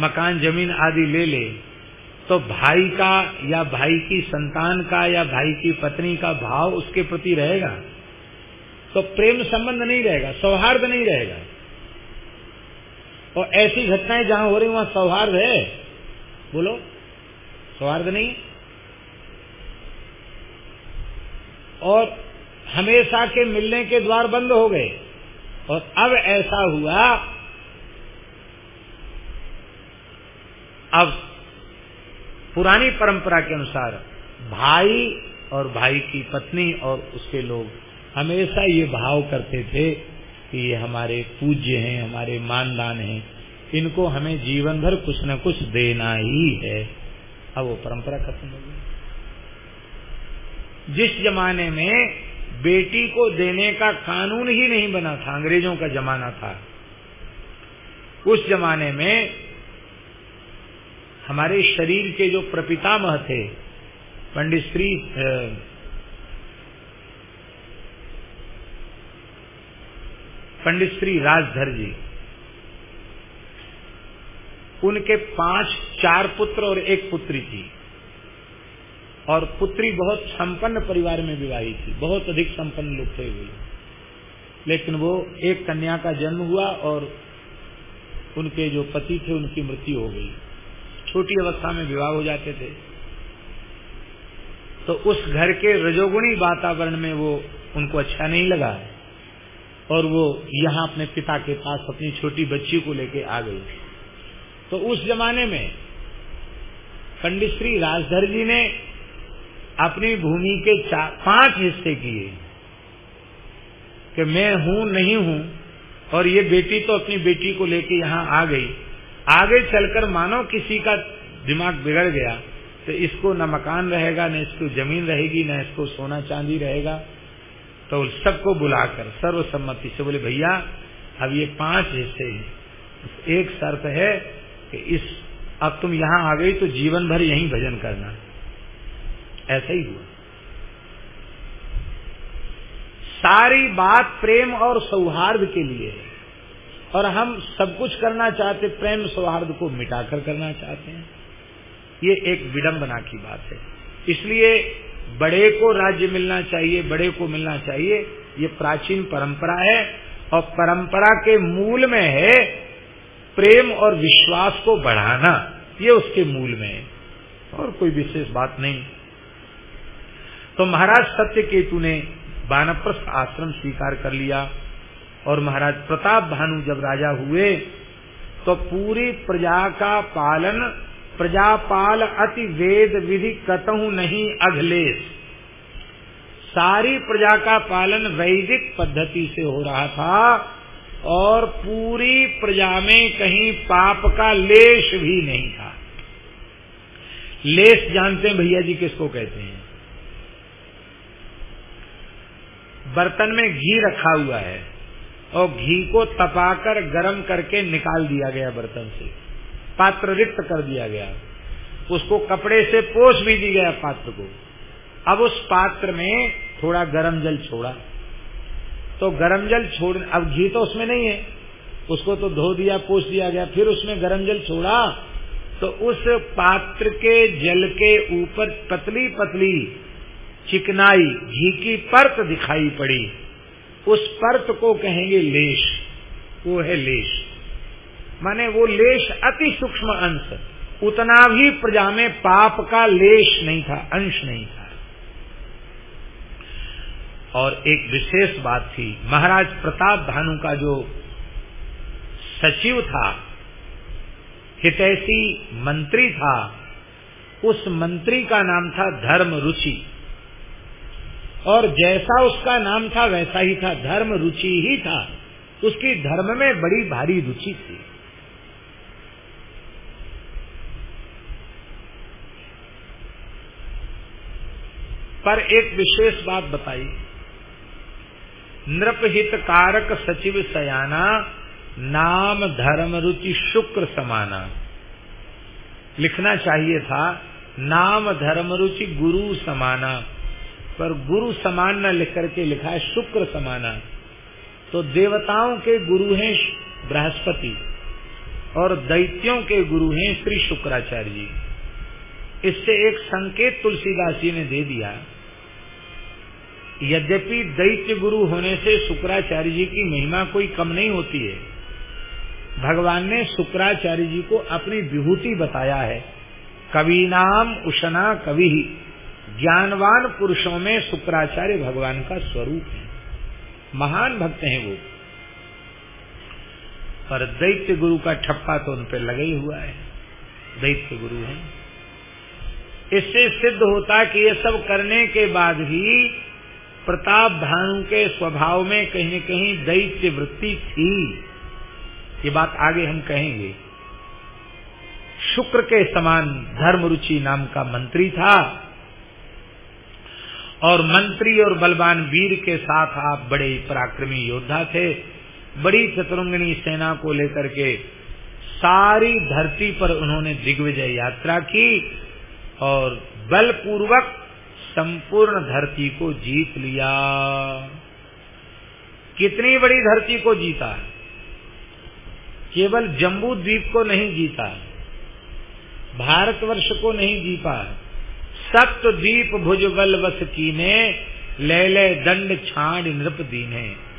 मकान, ज़मीन आदि ले ले तो भाई का या भाई की संतान का या भाई की पत्नी का भाव उसके प्रति रहेगा? तो प्रेम संबंध नहीं रहेगा, सौहार्द नहीं रहेगा। और ऐसी घटनाएँ जहाँ हो रही वहाँ सौहार्द है। बोलो, सौहार्द नहीं और हमेशा के मिलने के द्वार बंद हो गए। और अब ऐसा हुआ, अब पुरानी परंपरा के अनुसार भाई और भाई की पत्नी और उसके लोग हमेशा ये भाव करते थे कि ये हमारे पूज्य हैं, हमारे मानदान हैं। इनको हमें जीवन भर कुछ न कुछ देना ही है। अब वो परंपरा खत्म हो गई। जिस जमाने में बेटी को देने का कानून ही नहीं बना था, अंग्रेज़ों का जमाना था। उस जमाने में हमारे शरीर के जो प्रपितामह थे, पंडित श्री पंडित श्री राजधर जी, उनके पाँच चार पुत्र और एक पुत्री थी। और पुत्री बहुत संपन्न परिवार में विवाही थी। बहुत अधिक संपन्न लोग थे हुए लेकिन वो एक कन्या का जन्म हुआ और उनके जो पति थे, उनकी मृत्यु हो गई। छोटी अवस्था में विवाह हो जाते थे। तो उस घर के रजोगुणी वातावरण में वो, उनको अच्छा नहीं लगा। और वो यहाँ अपने पिता के पास अपनी छोटी बच्ची को लेके आ गई। तो उस जमाने में पंडित श्री राजधर जी ने अपनी भूमि के पाँच हिस्से किए कि मैं हूँ, नहीं हूँ, और ये बेटी तो अपनी बेटी को लेके यहाँ आ गई। आगे चलकर मानो किसी का दिमाग बिगड़ गया तो इसको न मकान रहेगा, न इसको ज़मीन रहेगी, न इसको सोना चांदी रहेगा। तो सबको बुलाकर सर्वसम्मति से बोले, भैया, अब ये पाँच हिस्से हैं। एक शर्त है कि इस, अब तुम यहाँ आ गई तो जीवन भर यहीं भजन करना। ऐसा ही हुआ। सारी बात प्रेम और सौहार्द के लिए है। और हम सब कुछ करना चाहते, प्रेम सौहार्द को मिटाकर करना चाहते हैं। ये एक विडंबना की बात है। इसलिए बड़े को राज्य मिलना चाहिए, बड़े को मिलना चाहिए, ये प्राचीन परंपरा है। और परंपरा के मूल में है प्रेम और विश्वास को बढ़ाना। ये उसके मूल में है। और कोई विशेष बात नहीं। तो महाराज सत्य केतु ने बानप्रस्थ आश्रम स्वीकार कर लिया और महाराज प्रताप भानु जब राजा हुए तो पूरी प्रजा का पालन, प्रजापाल अति वेद विधि कतहु नहीं अघलेश। सारी प्रजा का पालन वैदिक पद्धति से हो रहा था और पूरी प्रजा में कहीं पाप का लेश भी नहीं था। लेश जानते हैं भैया जी किसको कहते हैं? बर्तन में घी रखा हुआ है और घी को तपाकर गर्म करके निकाल दिया गया बर्तन से पात्र रिक्त कर दिया गया। उसको कपड़े से पोष भी दी गया पात्र को। अब उस पात्र में थोड़ा गर्म जल छोड़ा। तो गर्म जल छोड़, अब घी तो उसमें नहीं है। उसको तो धो दिया पोष दिया गया, फिर उसमें गर्म जल छोड़ा। तो उस पात्र के जल के ऊपर पतली पतली चिकनाई घी की परत दिखाई पड़ी। उस परत को कहेंगे लेश। वो है लेश। माने वो लेश अति सूक्ष्म अंश। उतना भी प्रजा में पाप का लेश नहीं था, अंश नहीं था। और एक विशेष बात थी, महाराज प्रताप भानु का जो सचिव था, हितैषी मंत्री था, उस मंत्री का नाम था धर्म रुचि। और जैसा उसका नाम था वैसा ही था, धर्म रुचि ही था। उसकी धर्म में बड़ी भारी रुचि थी। पर एक विशेष बात बताई। नृपहित कारक सचिव सयाना, नाम धर्म रुचि शुक्र समाना। लिखना चाहिए था, नाम धर्म रुचि गुरु समाना। पर गुरु समान न लिख करके लिखा है, शुक्र समाना। तो देवताओं के गुरु हैं बृहस्पति और दैत्यों के गुरु हैं श्री शुक्राचार्य जी। इससे एक संकेत तुलसीदास जी ने दे दिया, यद्यपि दैत्य गुरु होने से शुक्राचार्य जी की महिमा कोई कम नहीं होती है। भगवान ने शुक्राचार्य जी को अपनी विभूति बताया है कवि नाम उषना कवि। ज्ञानवान पुरुषों में शुक्राचार्य भगवान का स्वरूप है। महान भक्त हैं वो। पर दैत्य गुरु का ठप्पा तो उन पर लगा ही हुआ है। दैत्य गुरु है। इससे सिद्ध होता कि ये सब करने के बाद भी प्रताप भानु के स्वभाव में कहीं न कहीं दैत्य वृत्ति थी। ये बात आगे हम कहेंगे। शुक्र के समान धर्म रुचि नाम का मंत्री था। और मंत्री और बलवान वीर के साथ आप बड़े पराक्रमी योद्धा थे। बड़ी चतुरंगणी सेना को लेकर के सारी धरती पर उन्होंने दिग्विजय यात्रा की और बलपूर्वक संपूर्ण धरती को जीत लिया। कितनी बड़ी धरती को जीता केवल जम्बू द्वीप को नहीं जीता भारतवर्ष को नहीं जीता सप्त द्वीप भुज बल वस कीने, ले ले दंड छाण नृप दीने।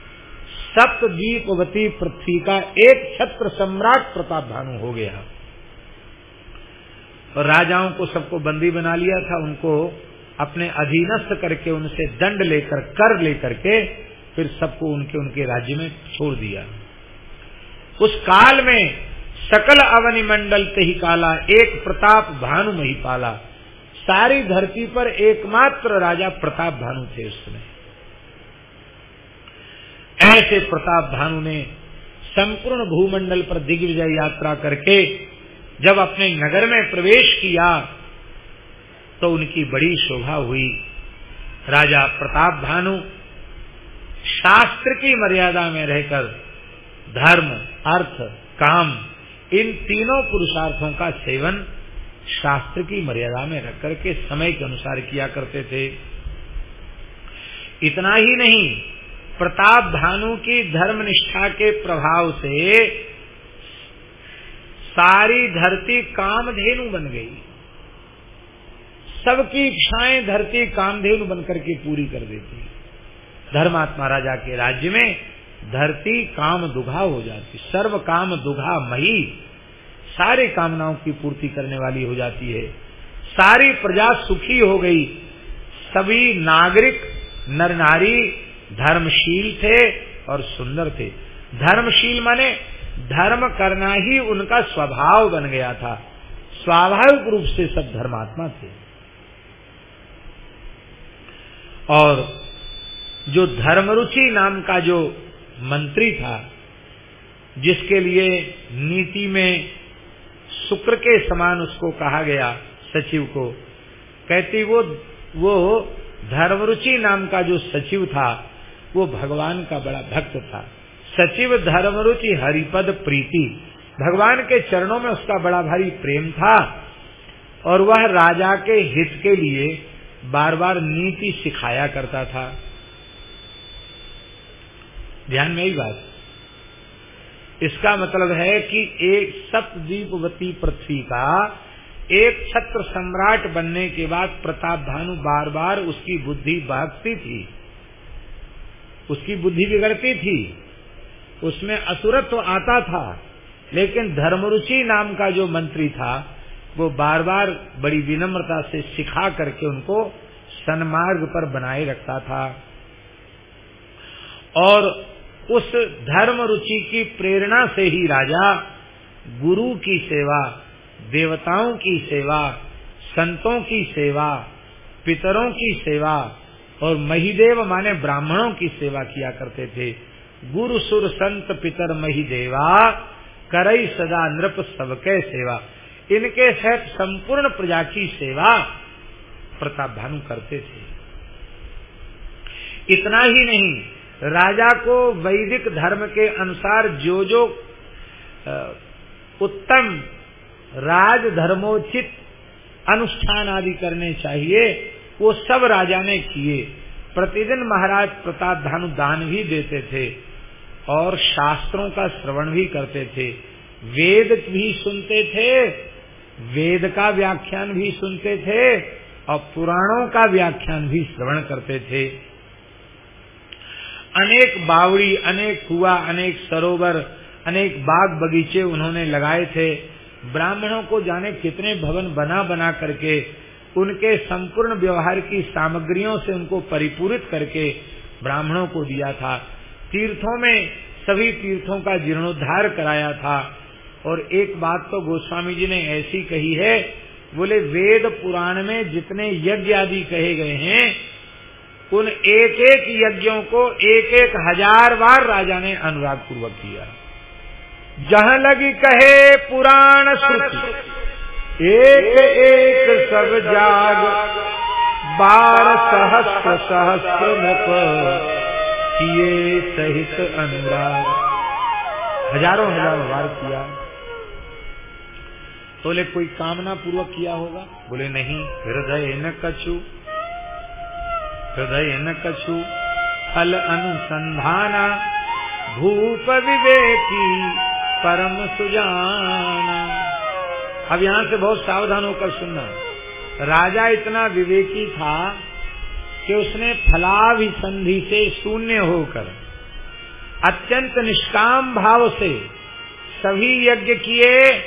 सप्तदीपवती पृथ्वी का एक छत्र सम्राट प्रताप भानु हो गया। और राजाओं को सबको बंदी बना लिया था, उनको अपने अधीनस्थ करके उनसे दंड लेकर, कर लेकर के फिर सबको उनके उनके राज्य में छोड़ दिया। उस काल में सकल अवनि मंडल ते ही काला, एक प्रताप भानु मही पाला सारी धरती पर एकमात्र राजा प्रताप भानु थे उस समय ऐसे प्रताप भानु ने संपूर्ण भूमंडल पर दिग्विजय यात्रा करके, जब अपने नगर में प्रवेश किया तो उनकी बड़ी शोभा हुई। राजा प्रताप भानु शास्त्र की मर्यादा में रहकर धर्म, अर्थ, काम, इन तीनों पुरुषार्थों का सेवन शास्त्र की मर्यादा में रख करके समय के अनुसार किया करते थे। इतना ही नहीं, प्रताप भानु की धर्म निष्ठा के प्रभाव से सारी धरती कामधेनु बन गई। सबकी इच्छाएँ धरती कामधेनु बनकर के पूरी कर देती। धर्मात्मा राजा के राज्य में धरती काम दुघा हो जाती सर्व काम दुघा मही सारे कामनाओं की पूर्ति करने वाली हो जाती है। सारी प्रजा सुखी हो गई। सभी नागरिक नर नारी धर्मशील थे और सुंदर थे। धर्मशील माने धर्म करना ही उनका स्वभाव बन गया था। स्वाभाविक रूप से सब धर्मात्मा थे। और जो धर्मरुचि नाम का जो मंत्री था, जिसके लिए नीति में शुक्र के समान उसको कहा गया सचिव को। कहती, वो वो धर्मरुचि नाम का जो सचिव था, वो भगवान का बड़ा भक्त था। सचिव धर्मरुचि हरिपद प्रीति। भगवान के चरणों में उसका बड़ा भारी प्रेम था और वह राजा के हित के लिए बार बार नीति सिखाया करता था। ध्यान में ही बात? इसका मतलब है कि एक सप्तदीपवती पृथ्वी का एक छत्र सम्राट बनने के बाद प्रताप भानु बार बार उसकी बुद्धि भागती थी। उसकी बुद्धि बिगड़ती थी। उसमें असुरत्व आता था, लेकिन धर्मरुचि नाम का जो मंत्री था, वो बार बार बड़ी विनम्रता से सिखा करके उनको सन्मार्ग पर बनाए रखता था। और उस धर्म रुचि की प्रेरणा से ही राजा गुरु की सेवा, देवताओं की सेवा, संतों की सेवा, पितरों की सेवा और महिदेव माने ब्राह्मणों की सेवा किया करते थे। गुरु, सुर, संत, पितर, महिदेवा, करई सदा नृप सबके सेवा। इनके सहित संपूर्ण प्रजा की सेवा प्रताप भानु करते थे। इतना ही नहीं राजा को वैदिक धर्म के अनुसार जो जो उत्तम राज धर्मोचित अनुष्ठान आदि करने चाहिए, वो सब राजा ने किए। प्रतिदिन महाराज प्रताप धानु दान भी देते थे और शास्त्रों का श्रवण भी करते थे। वेद भी सुनते थे, वेद का व्याख्यान भी सुनते थे और पुराणों का व्याख्यान भी श्रवण करते थे। अनेक बावड़ी, अनेक कुआ, अनेक सरोवर, अनेक बाग बगीचे उन्होंने लगाए थे। ब्राह्मणों को जाने कितने भवन बना बना करके, उनके संपूर्ण व्यवहार की सामग्रियों से उनको परिपूरित करके ब्राह्मणों को दिया था। तीर्थों में सभी तीर्थों का जीर्णोद्धार कराया था। और एक बात तो गोस्वामी जी ने ऐसी कही है, बोले, वेद पुराण में जितने यज्ञ आदि कहे गए हैं उन एक एक यज्ञों को एक एक हज़ार बार राजा ने अनुराग पूर्वक किया। जहाँ लगी कहे पुराण श्रुति एक एक सब जाग, बार सहस्र सहस्र मुख, किए सहित अनुराग। हज़ारों हज़ार बार किया। बोले, कोई कामना पूर्वक किया होगा? बोले, नहीं, हृदय न कछु हृदय न कछु, फल अनुसंधाना भूप विवेकी, परम सुजाना। अब यहाँ से बहुत सावधान होकर सुनना। राजा इतना विवेकी था कि उसने फलाभिसंधि से शून्य होकर, अत्यंत निष्काम भाव से सभी यज्ञ किए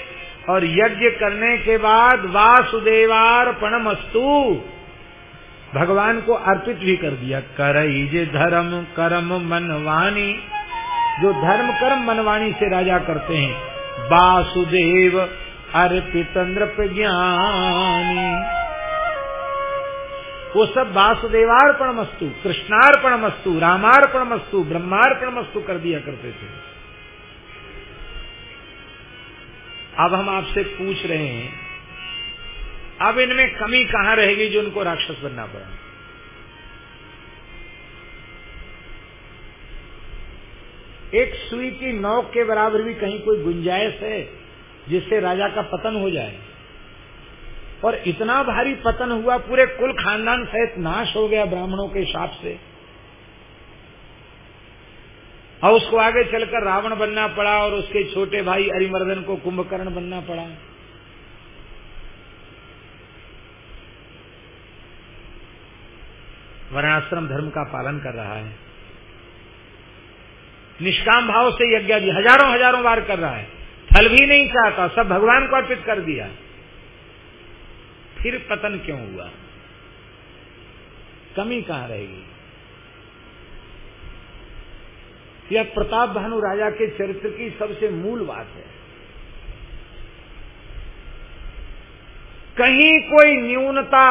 और यज्ञ करने के बाद वासुदेवार्पणमस्तु भगवान को अर्पित भी कर दिया करईजे धर्म, कर्म मनवाणी जो धर्म, कर्म मनवाणी से राजा करते हैं, वासुदेव अर्पित ज्ञानी। वो सब वासुदेवार्पण मस्तु कृष्णार्पण मस्तु रामार्पण मस्तु ब्रह्मार्पण मस्तु कर दिया करते थे। अब हम आपसे पूछ रहे हैं अब इनमें कमी कहाँ रहेगी जो उनको राक्षस बनना पड़ा? एक सुई की नौक के बराबर भी कहीं कोई गुंजाइश है जिससे राजा का पतन हो जाए। और इतना भारी पतन हुआ, पूरे कुल खानदान सहित नाश हो गया ब्राह्मणों के हिसाब से। और उसको आगे चलकर रावण बनना पड़ा और उसके छोटे भाई अरिमर्दन को कुंभकर्ण बनना पड़ा। वर्णाश्रम धर्म का पालन कर रहा है। निष्काम भाव से यज्ञ भी हज़ारों हज़ारों बार कर रहा है। फल भी नहीं चाहता, सब भगवान को अर्पित कर दिया। फिर पतन क्यों हुआ? कमी कहाँ रहेगी यह प्रताप भानु राजा के चरित्र की सबसे मूल बात है। कहीं कोई न्यूनता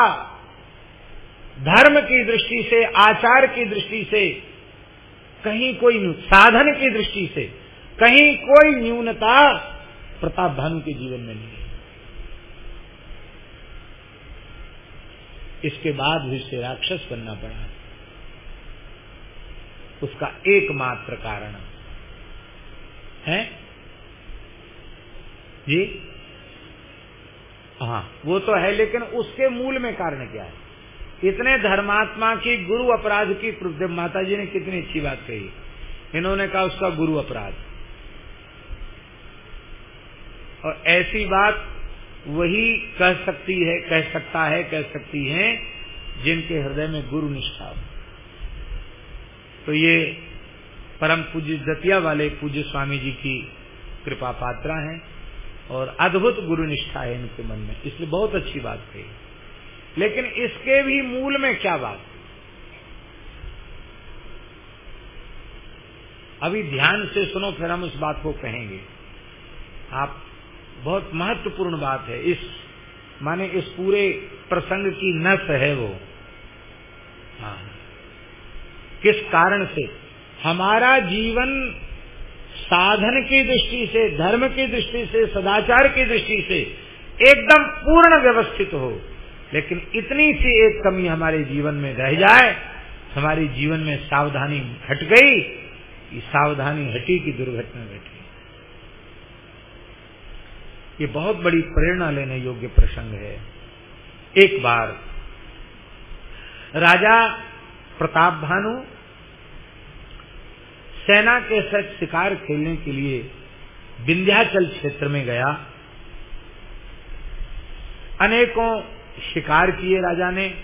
धर्म की दृष्टि से, आचार की दृष्टि से, कहीं कोई साधन की दृष्टि से, कहीं कोई न्यूनता प्रताप भानु के जीवन में नहीं इसके बाद भी उसे राक्षस बनना पड़ा। उसका एकमात्र कारण है? जी? हाँ वो तो है, लेकिन उसके मूल में कारण क्या है? इतने धर्मात्मा की गुरु अपराध की माता जी ने कितनी अच्छी बात कही। इन्होंने कहा, उसका गुरु अपराध। और ऐसी बात वही कह सकती है, कह सकता है, कह सकती है, जिनके हृदय में गुरु निष्ठा हो। तो ये परम पूज्य दतिया वाले पूज्य स्वामी जी की कृपा पात्रा हैं और अद्भुत गुरु निष्ठा है इनके मन में। इसलिए बहुत अच्छी बात कही। लेकिन इसके भी मूल में क्या बात? अभी ध्यान से सुनो, फिर हम उस बात को कहेंगे। आप, बहुत महत्वपूर्ण बात है, इस, माने इस पूरे प्रसंग की नस है वो। हाँ। किस कारण से? हमारा जीवन साधन की दृष्टि से, धर्म की दृष्टि से, सदाचार की दृष्टि से एकदम पूर्ण व्यवस्थित हो। लेकिन इतनी सी एक कमी हमारे जीवन में रह जाए, हमारे जीवन में सावधानी हट गई कि सावधानी हटी की दुर्घटना घटी ये बहुत बड़ी प्रेरणा लेने योग्य प्रसंग है। एक बार राजा प्रताप भानु सेना के साथ शिकार खेलने के लिए विंध्याचल क्षेत्र में गया। अनेकों शिकार किए राजा ने।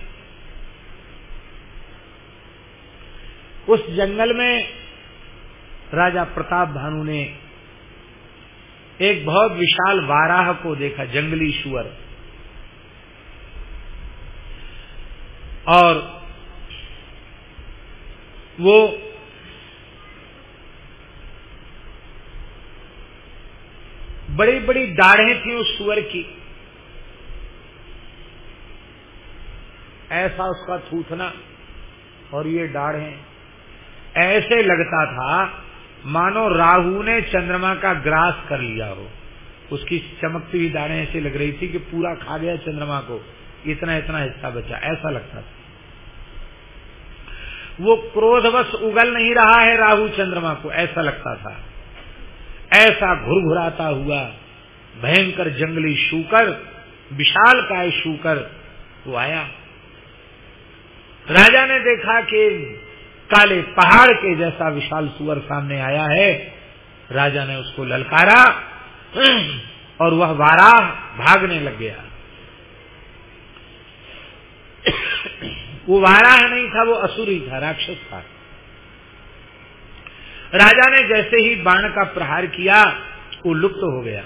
उस जंगल में राजा प्रताप भानु ने एक बहुत विशाल वाराह को देखा, जंगली सुअर। और वो बड़ी बड़ी दाढ़ें थी उस सुअर की। ऐसा उसका थूथना और ये दाढ़े ऐसे लगता था, मानो राहु ने चंद्रमा का ग्रास कर लिया हो। उसकी चमकती हुई दाढ़े ऐसी लग रही थी कि पूरा खा गया चंद्रमा को। इतना इतना हिस्सा बचा। ऐसा लगता था। वो क्रोधवश उगल नहीं रहा है राहु चंद्रमा को। ऐसा लगता था। ऐसा घुरघुराता हुआ, भयंकर जंगली शूकर विशाल काय शूकर वो आया। राजा ने देखा कि काले पहाड़ के जैसा विशाल सुअर सामने आया है। राजा ने उसको ललकारा और वह वाराह भागने लग गया। वो वाराह नहीं था, वो असुरी था, राक्षस था। राजा ने जैसे ही बाण का प्रहार किया, वो लुप्त हो गया।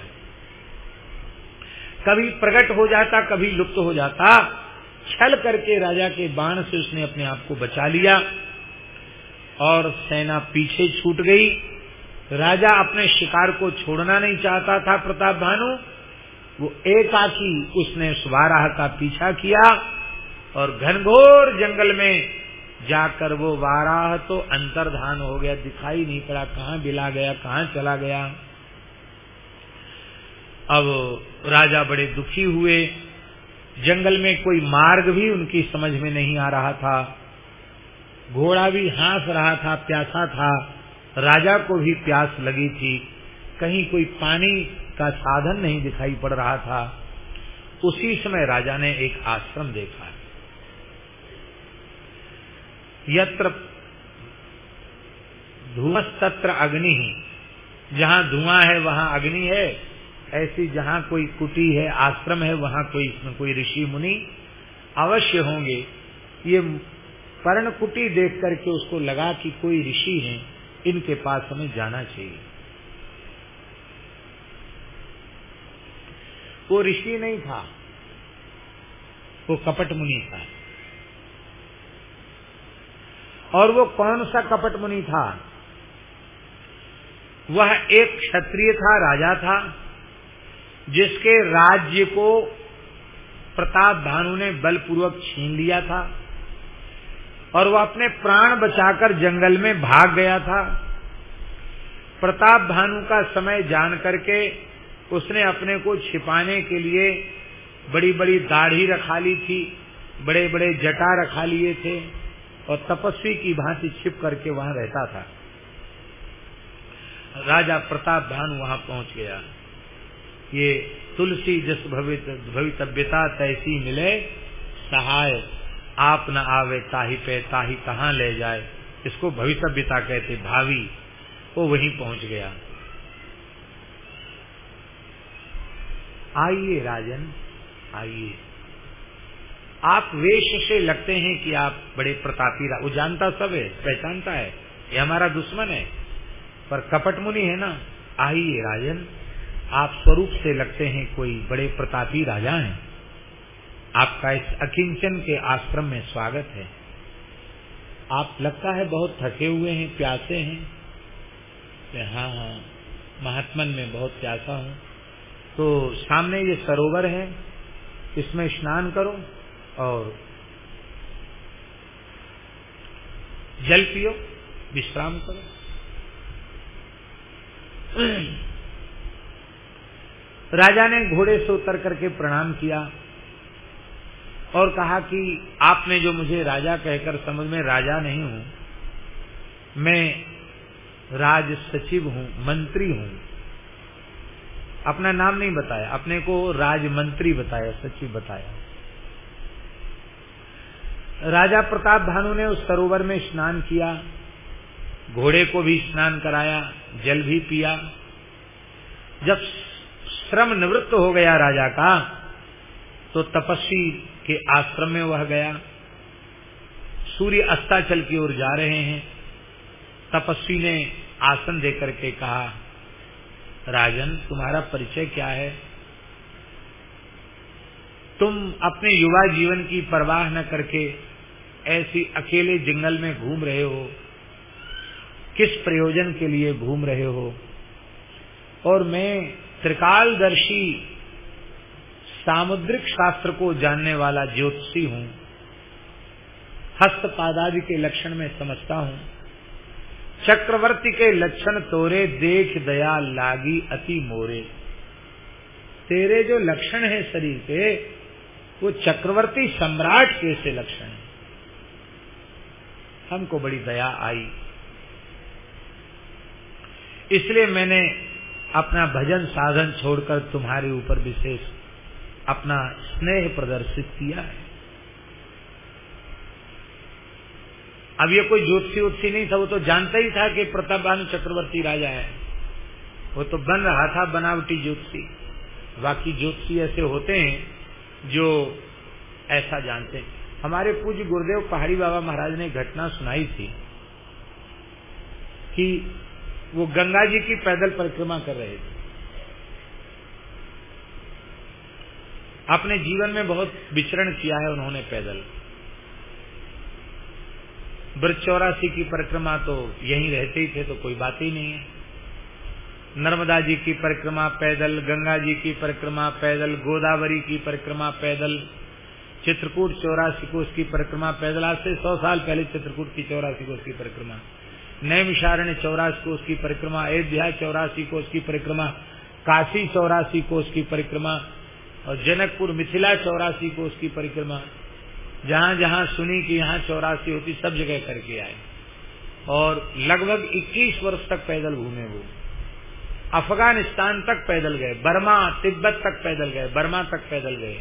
कभी प्रकट हो जाता, कभी लुप्त हो जाता छल करके राजा के बाण से उसने अपने आप को बचा लिया और सेना पीछे छूट गई। राजा अपने शिकार को छोड़ना नहीं चाहता था, प्रताप भानु। वो एकाकी उसने सुबाराह का पीछा किया और घनघोर जंगल में जाकर वो वाराह तो अंतर्धान हो गया, दिखाई नहीं पड़ा कहाँ बिला गया, कहाँ चला गया। अब राजा बड़े दुखी हुए। जंगल में कोई मार्ग भी उनकी समझ में नहीं आ रहा था। घोड़ा भी हाँस रहा था, प्यासा था। राजा को भी प्यास लगी थी। कहीं कोई पानी का साधन नहीं दिखाई पड़ रहा था। उसी समय राजा ने एक आश्रम देखा। यत्र धुआँ तत्र अग्नि, जहाँ धुआँ है, वहाँ अग्नि है। ऐसी जहाँ कोई कुटी है, आश्रम है, वहाँ कोई इसमें कोई ऋषि मुनि अवश्य होंगे। ये पर्ण कुटी देख करके उसको लगा कि कोई ऋषि है, इनके पास हमें जाना चाहिए। वो ऋषि नहीं था, वो कपट मुनि था। और वो कौन सा कपट मुनि था? वह एक क्षत्रिय था, राजा था। जिसके राज्य को प्रताप भानु ने बलपूर्वक छीन लिया था और वह अपने प्राण बचाकर जंगल में भाग गया था। प्रताप भानु का समय जान करके उसने अपने को छिपाने के लिए बड़ी बड़ी दाढ़ी रखा ली थी बड़े बड़े जटा रखा लिए थे और तपस्वी की भांति छिप करके वहाँ रहता था। राजा प्रताप भानु वहाँ पहुँच गया। ये तुलसी जस भवितव्यता तैसी मिले, सहाय। आप न आवे, ताही पे ताही कहाँ ले जाए। इसको भवितव्यता कहते भावी। वो वहीं पहुँच गया। आइए राजन, आइए। आप वेश से लगते हैं कि आप बड़े प्रतापी वो जानता सब है, पहचानता है। ये हमारा दुश्मन है। पर कपट मुनि है ना? आइए राजन। आप स्वरूप से लगते हैं, कोई बड़े प्रतापी राजा हैं। आपका इस अकिंचन के आश्रम में स्वागत है। आप लगता है बहुत थके हुए हैं, प्यासे हैं। हाँ हाँ महात्मन में बहुत प्यासा हूँ। तो सामने ये सरोवर है, इसमें स्नान करो और जल पियो, विश्राम करो। राजा ने घोड़े से उतर करके प्रणाम किया और कहा कि आपने जो मुझे राजा कहकर समझ में राजा नहीं हूँ, मैं राज सचिव हूँ, मंत्री हूँ। अपना नाम नहीं बताया, अपने को राज मंत्री बताया, सचिव बताया। राजा प्रताप भानु ने उस सरोवर में स्नान किया, घोड़े को भी स्नान कराया, जल भी पिया। जब श्रम निवृत्त हो गया राजा का तो तपस्वी के आश्रम में वह गया। सूर्य अस्ताचल की ओर जा रहे हैं। तपस्वी ने आसन देकर के कहा, राजन, तुम्हारा परिचय क्या है? तुम अपने युवा जीवन की परवाह न करके ऐसी अकेले जंगल में घूम रहे हो। किस प्रयोजन के लिए घूम रहे हो? और मैं त्रिकालदर्शी सामुद्रिक शास्त्र को जानने वाला ज्योतिषी हूँ। हस्तपादादि के लक्षण में समझता हूँ। चक्रवर्ती के लक्षण तोरे देख दया लागी अति मोरे। तेरे जो लक्षण है शरीर के, वो चक्रवर्ती सम्राट के से लक्षण है। हमको बड़ी दया आई। इसलिए मैंने अपना भजन साधन छोड़कर तुम्हारे ऊपर विशेष अपना स्नेह प्रदर्शित किया है। अब ये कोई ज्योतिषी उत्सी नहीं था, वो तो जानता ही था कि प्रतापानु चक्रवर्ती राजा है। वो तो बन रहा था बनावटी ज्योतिषी। बाकी ज्योतिषी ऐसे होते हैं जो ऐसा जानते हैं। हमारे पूज्य गुरुदेव पहाड़ी बाबा महाराज ने घटना सुनाई थी कि वो गंगा जी की पैदल परिक्रमा कर रहे थे। अपने जीवन में बहुत विचरण किया है उन्होंने पैदल। ब्रज चौरासी की परिक्रमा तो यहीं रहते ही थे तो कोई बात ही नहीं है। नर्मदा जी की परिक्रमा, पैदल, गंगा जी की परिक्रमा, पैदल, गोदावरी की परिक्रमा, पैदल, चित्रकूट चौरासी की परिक्रमा, पैदल, आज से सौ साल पहले चित्रकूट की चौरासी की परिक्रमा। नैमिषारण्य चौरासी कोष की परिक्रमा, अयोध्या चौरासी कोष की परिक्रमा, काशी चौरासी कोष की परिक्रमा और जनकपुर मिथिला चौरासी कोष की परिक्रमा, जहाँ जहाँ सुनी कि यहाँ चौरासी होती, सब जगह करके आए। और लगभग 21 वर्ष तक पैदल घूमे वो। अफ़गानिस्तान तक पैदल गए, बर्मा, तिब्बत तक पैदल गए, बर्मा तक पैदल गए।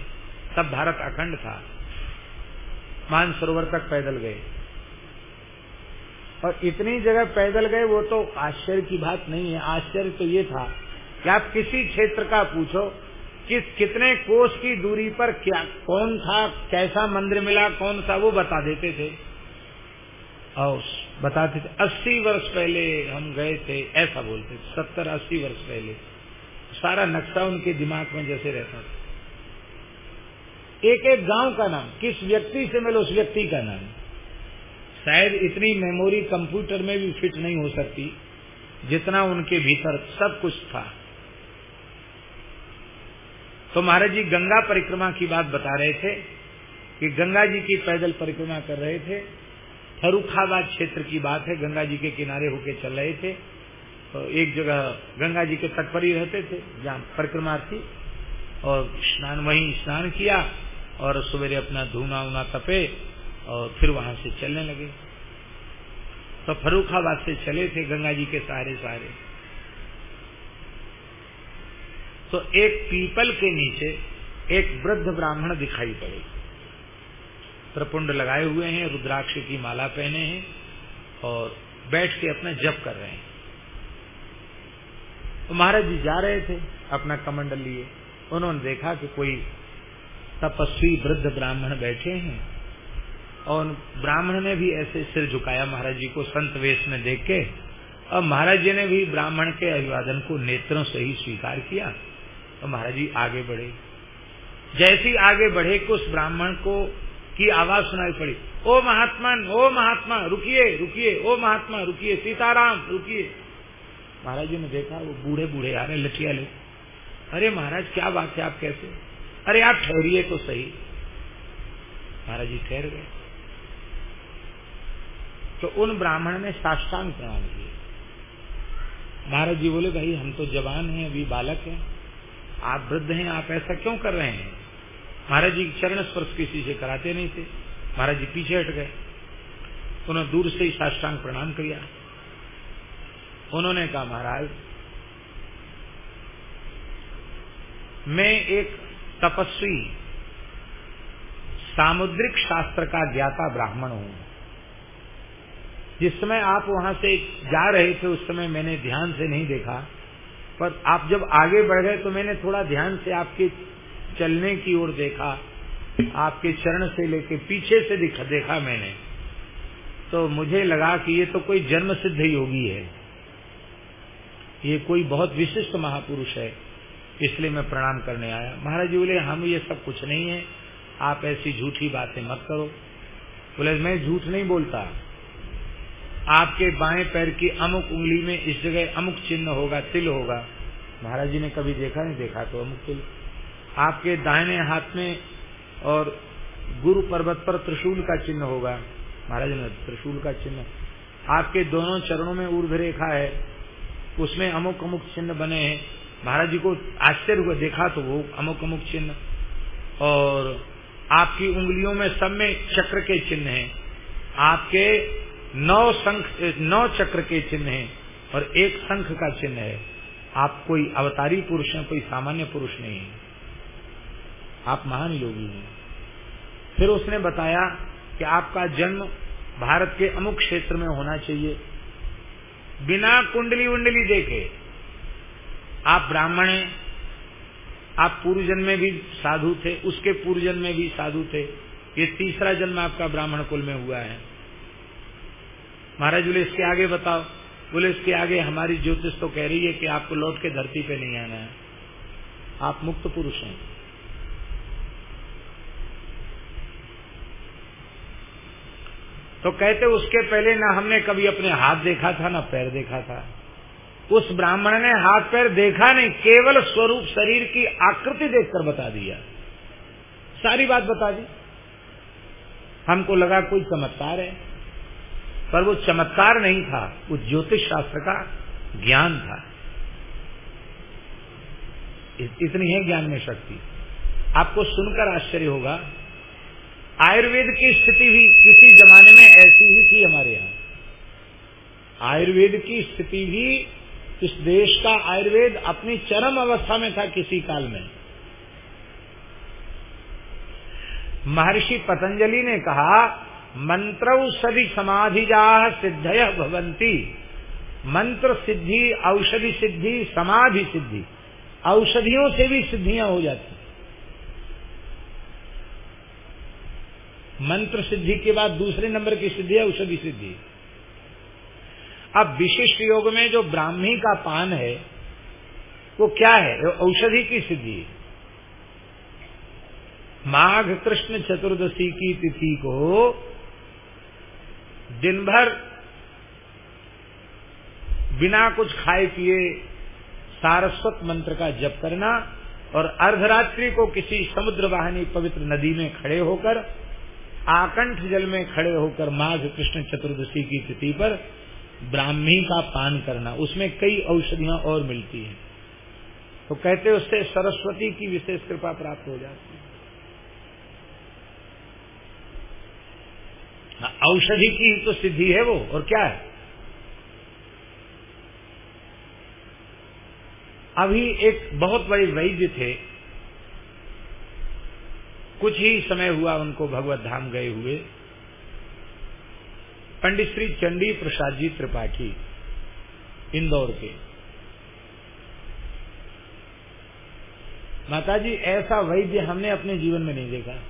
तब भारत अखंड था। मानसरोवर तक पैदल गए। और इतनी जगह पैदल गए, वो तो आश्चर्य की बात नहीं है। आश्चर्य तो ये था कि आप किसी क्षेत्र का पूछो, किस, कितने कोष की दूरी पर क्या, कौन था, कैसा मंदिर मिला, कौन सा, वो बता देते थे। और बताते थे, अस्सी वर्ष पहले हम गए थे, ऐसा बोलते थे, सत्तर, अस्सी वर्ष पहले। सारा नक्शा उनके दिमाग में जैसे रहता था। एक एक गाँव का नाम, किस व्यक्ति से मिलो उस व्यक्ति का नाम। शायद इतनी मेमोरी कंप्यूटर में भी फिट नहीं हो सकती, जितना उनके भीतर सब कुछ था। तो महाराज जी गंगा परिक्रमा की बात बता रहे थे, कि गंगा जी की पैदल परिक्रमा कर रहे थे। फरुखाबाद क्षेत्र की बात है, गंगा जी के किनारे होके चल रहे थे। तो एक जगह गंगा जी के तट पर ही रहते थे, जहाँ परिक्रमा थी। और स्नान, वहीं स्नान किया, और सवेरे अपना धूना उना तपे और फिर वहाँ से चलने लगे। तो फरुखाबाद से चले थे गंगा जी के सहारे सहारे। तो एक पीपल के नीचे एक वृद्ध ब्राह्मण दिखाई पड़े। प्रपुंड लगाए हुए हैं, रुद्राक्ष की माला पहने हैं और बैठ के अपना जप कर रहे हैं। तो महाराज जी जा रहे थे, अपना कमंडल लिए। उन्होंने देखा कि कोई तपस्वी वृद्ध ब्राह्मण बैठे हैं। और ब्राह्मण ने भी ऐसे सिर झुकाया महाराज जी को संत वेश में देख के। और महाराज जी ने भी ब्राह्मण के अभिवादन को नेत्रों से ही स्वीकार किया। और महाराज जी आगे बढ़े। जैसे ही आगे बढ़े कि उस ब्राह्मण को की आवाज़ सुनाई पड़ी। ओ महात्मा ओ महात्मा, रुकिए रुकिए, ओ महात्मा, रुकिए, सीताराम, रुकिए। महाराज जी ने देखा, वो बूढ़े बूढ़े आ रहे, लठिया ले। अरे महाराज, क्या बात है, आप कैसे? अरे आप ठहरिए तो सही। महाराज जी ठहर गए। तो उन ब्राह्मण ने साष्टांग प्रणाम किए। महाराज जी बोले, भाई, हम तो जवान हैं, अभी बालक हैं। आप वृद्ध हैं, आप ऐसा क्यों कर रहे हैं? महाराज जी चरण स्पर्श किसी से कराते नहीं थे। महाराज जी पीछे हट गए। उन्होंने दूर से ही साष्टांग प्रणाम किया। उन्होंने कहा, महाराज, मैं एक तपस्वी, सामुद्रिक शास्त्र का ज्ञाता ब्राह्मण हूँ। जिस समय आप वहाँ से जा रहे थे, उस समय मैंने ध्यान से नहीं देखा। पर आप जब आगे बढ़ गए तो मैंने थोड़ा ध्यान से आपके चलने की ओर देखा। आपके चरण से लेके पीछे से दिखा, देखा मैंने। तो मुझे लगा कि ये तो कोई जन्म सिद्ध योगी है। ये कोई बहुत विशिष्ट महापुरुष है, इसलिए मैं प्रणाम करने आया। महाराज जी बोले, हम ये सब कुछ नहीं है। आप ऐसी झूठी बातें मत करो। बोले, मैं झूठ नहीं बोलता। आपके बाएँ पैर की अमुक उंगली में इस जगह अमुक चिन्ह होगा, तिल होगा। महाराज जी ने कभी देखा नहीं, देखा तो अमुक तिल। आपके दाहिने हाथ में और गुरु पर्वत पर त्रिशूल का चिन्ह होगा। महाराज ने त्रिशूल का चिन्ह। आपके दोनों चरणों में ऊर्ध रेखा है। उसमें अमुक अमुक चिन्ह बने हैं। महाराज जी को आश्चर्य हुआ, देखा तो वो अमुक अमुक चिन्ह। और आपकी उंगलियों में सब में चक्र के चिन्ह हैं। आपके नौ संख नौ चक्र के चिन्ह हैं और एक संख का चिन्ह है। आप कोई अवतारी पुरुष हैं, कोई सामान्य पुरुष नहीं है। आप महान योगी हैं। फिर उसने बताया कि आपका जन्म भारत के अमुक क्षेत्र में होना चाहिए। बिना कुंडली उंडली देखे। आप ब्राह्मण हैं, आप पूर्व जन्म में भी साधु थे, उसके पूर्व जन्म में भी साधु थे। ये तीसरा जन्म आपका ब्राह्मण कुल में हुआ है। महाराज, बोले, इसके आगे बताओ। बोले, इसके आगे हमारी ज्योतिष तो कह रही है कि आपको लौट के धरती पे नहीं आना है। आप मुक्त पुरुष हैं। तो कहते, उसके पहले ना हमने कभी अपने हाथ देखा था, ना पैर देखा था। उस ब्राह्मण ने हाथ पैर देखा नहीं, केवल स्वरूप शरीर की आकृति देखकर बता दिया। सारी बात बता दी। हमको लगा कोई चमत्कार है। पर वो चमत्कार नहीं था, वो ज्योतिष शास्त्र का ज्ञान था। इतनी है ज्ञान में शक्ति। आपको सुनकर आश्चर्य होगा, आयुर्वेद की स्थिति भी किसी जमाने में ऐसी ही थी हमारे यहाँ। आयुर्वेद की स्थिति भी, इस देश का आयुर्वेद अपनी चरम अवस्था में था किसी काल में। महर्षि पतंजलि ने कहा मंत्र सभी समाधिजा सिद्धय भवंती मंत्र सिद्धि, औषधि सिद्धि, समाधि सिद्धि। औषधियों से भी सिद्धियाँ हो जाती मंत्र सिद्धि के बाद दूसरे नंबर की सिद्धि है, औषधि सिद्धि। अब विशिष्ट योग में जो ब्राह्मी का पान है, वो क्या है? औषधि की सिद्धि माघ कृष्ण चतुर्दशी की तिथि को दिन भर बिना कुछ खाए पिए सारस्वत मंत्र का जप करना और अर्धरात्रि को किसी समुद्र वाहिनी पवित्र नदी में खड़े होकर, आकंठ जल में खड़े होकर माघ कृष्ण चतुर्दशी की तिथि पर ब्राह्मी का पान करना, उसमें कई औषधियाँ और मिलती हैं। तो कहते उससे सरस्वती की विशेष कृपा प्राप्त हो जाती है। औषधि की तो सिद्धि है वो, और क्या है? अभी एक बहुत बड़े वैद्य थे। कुछ ही समय हुआ उनको भगवत धाम गए हुए। पंडित श्री चंडी प्रसाद जी त्रिपाठी, इंदौर के। माता जी ऐसा वैद्य हमने अपने जीवन में नहीं देखा।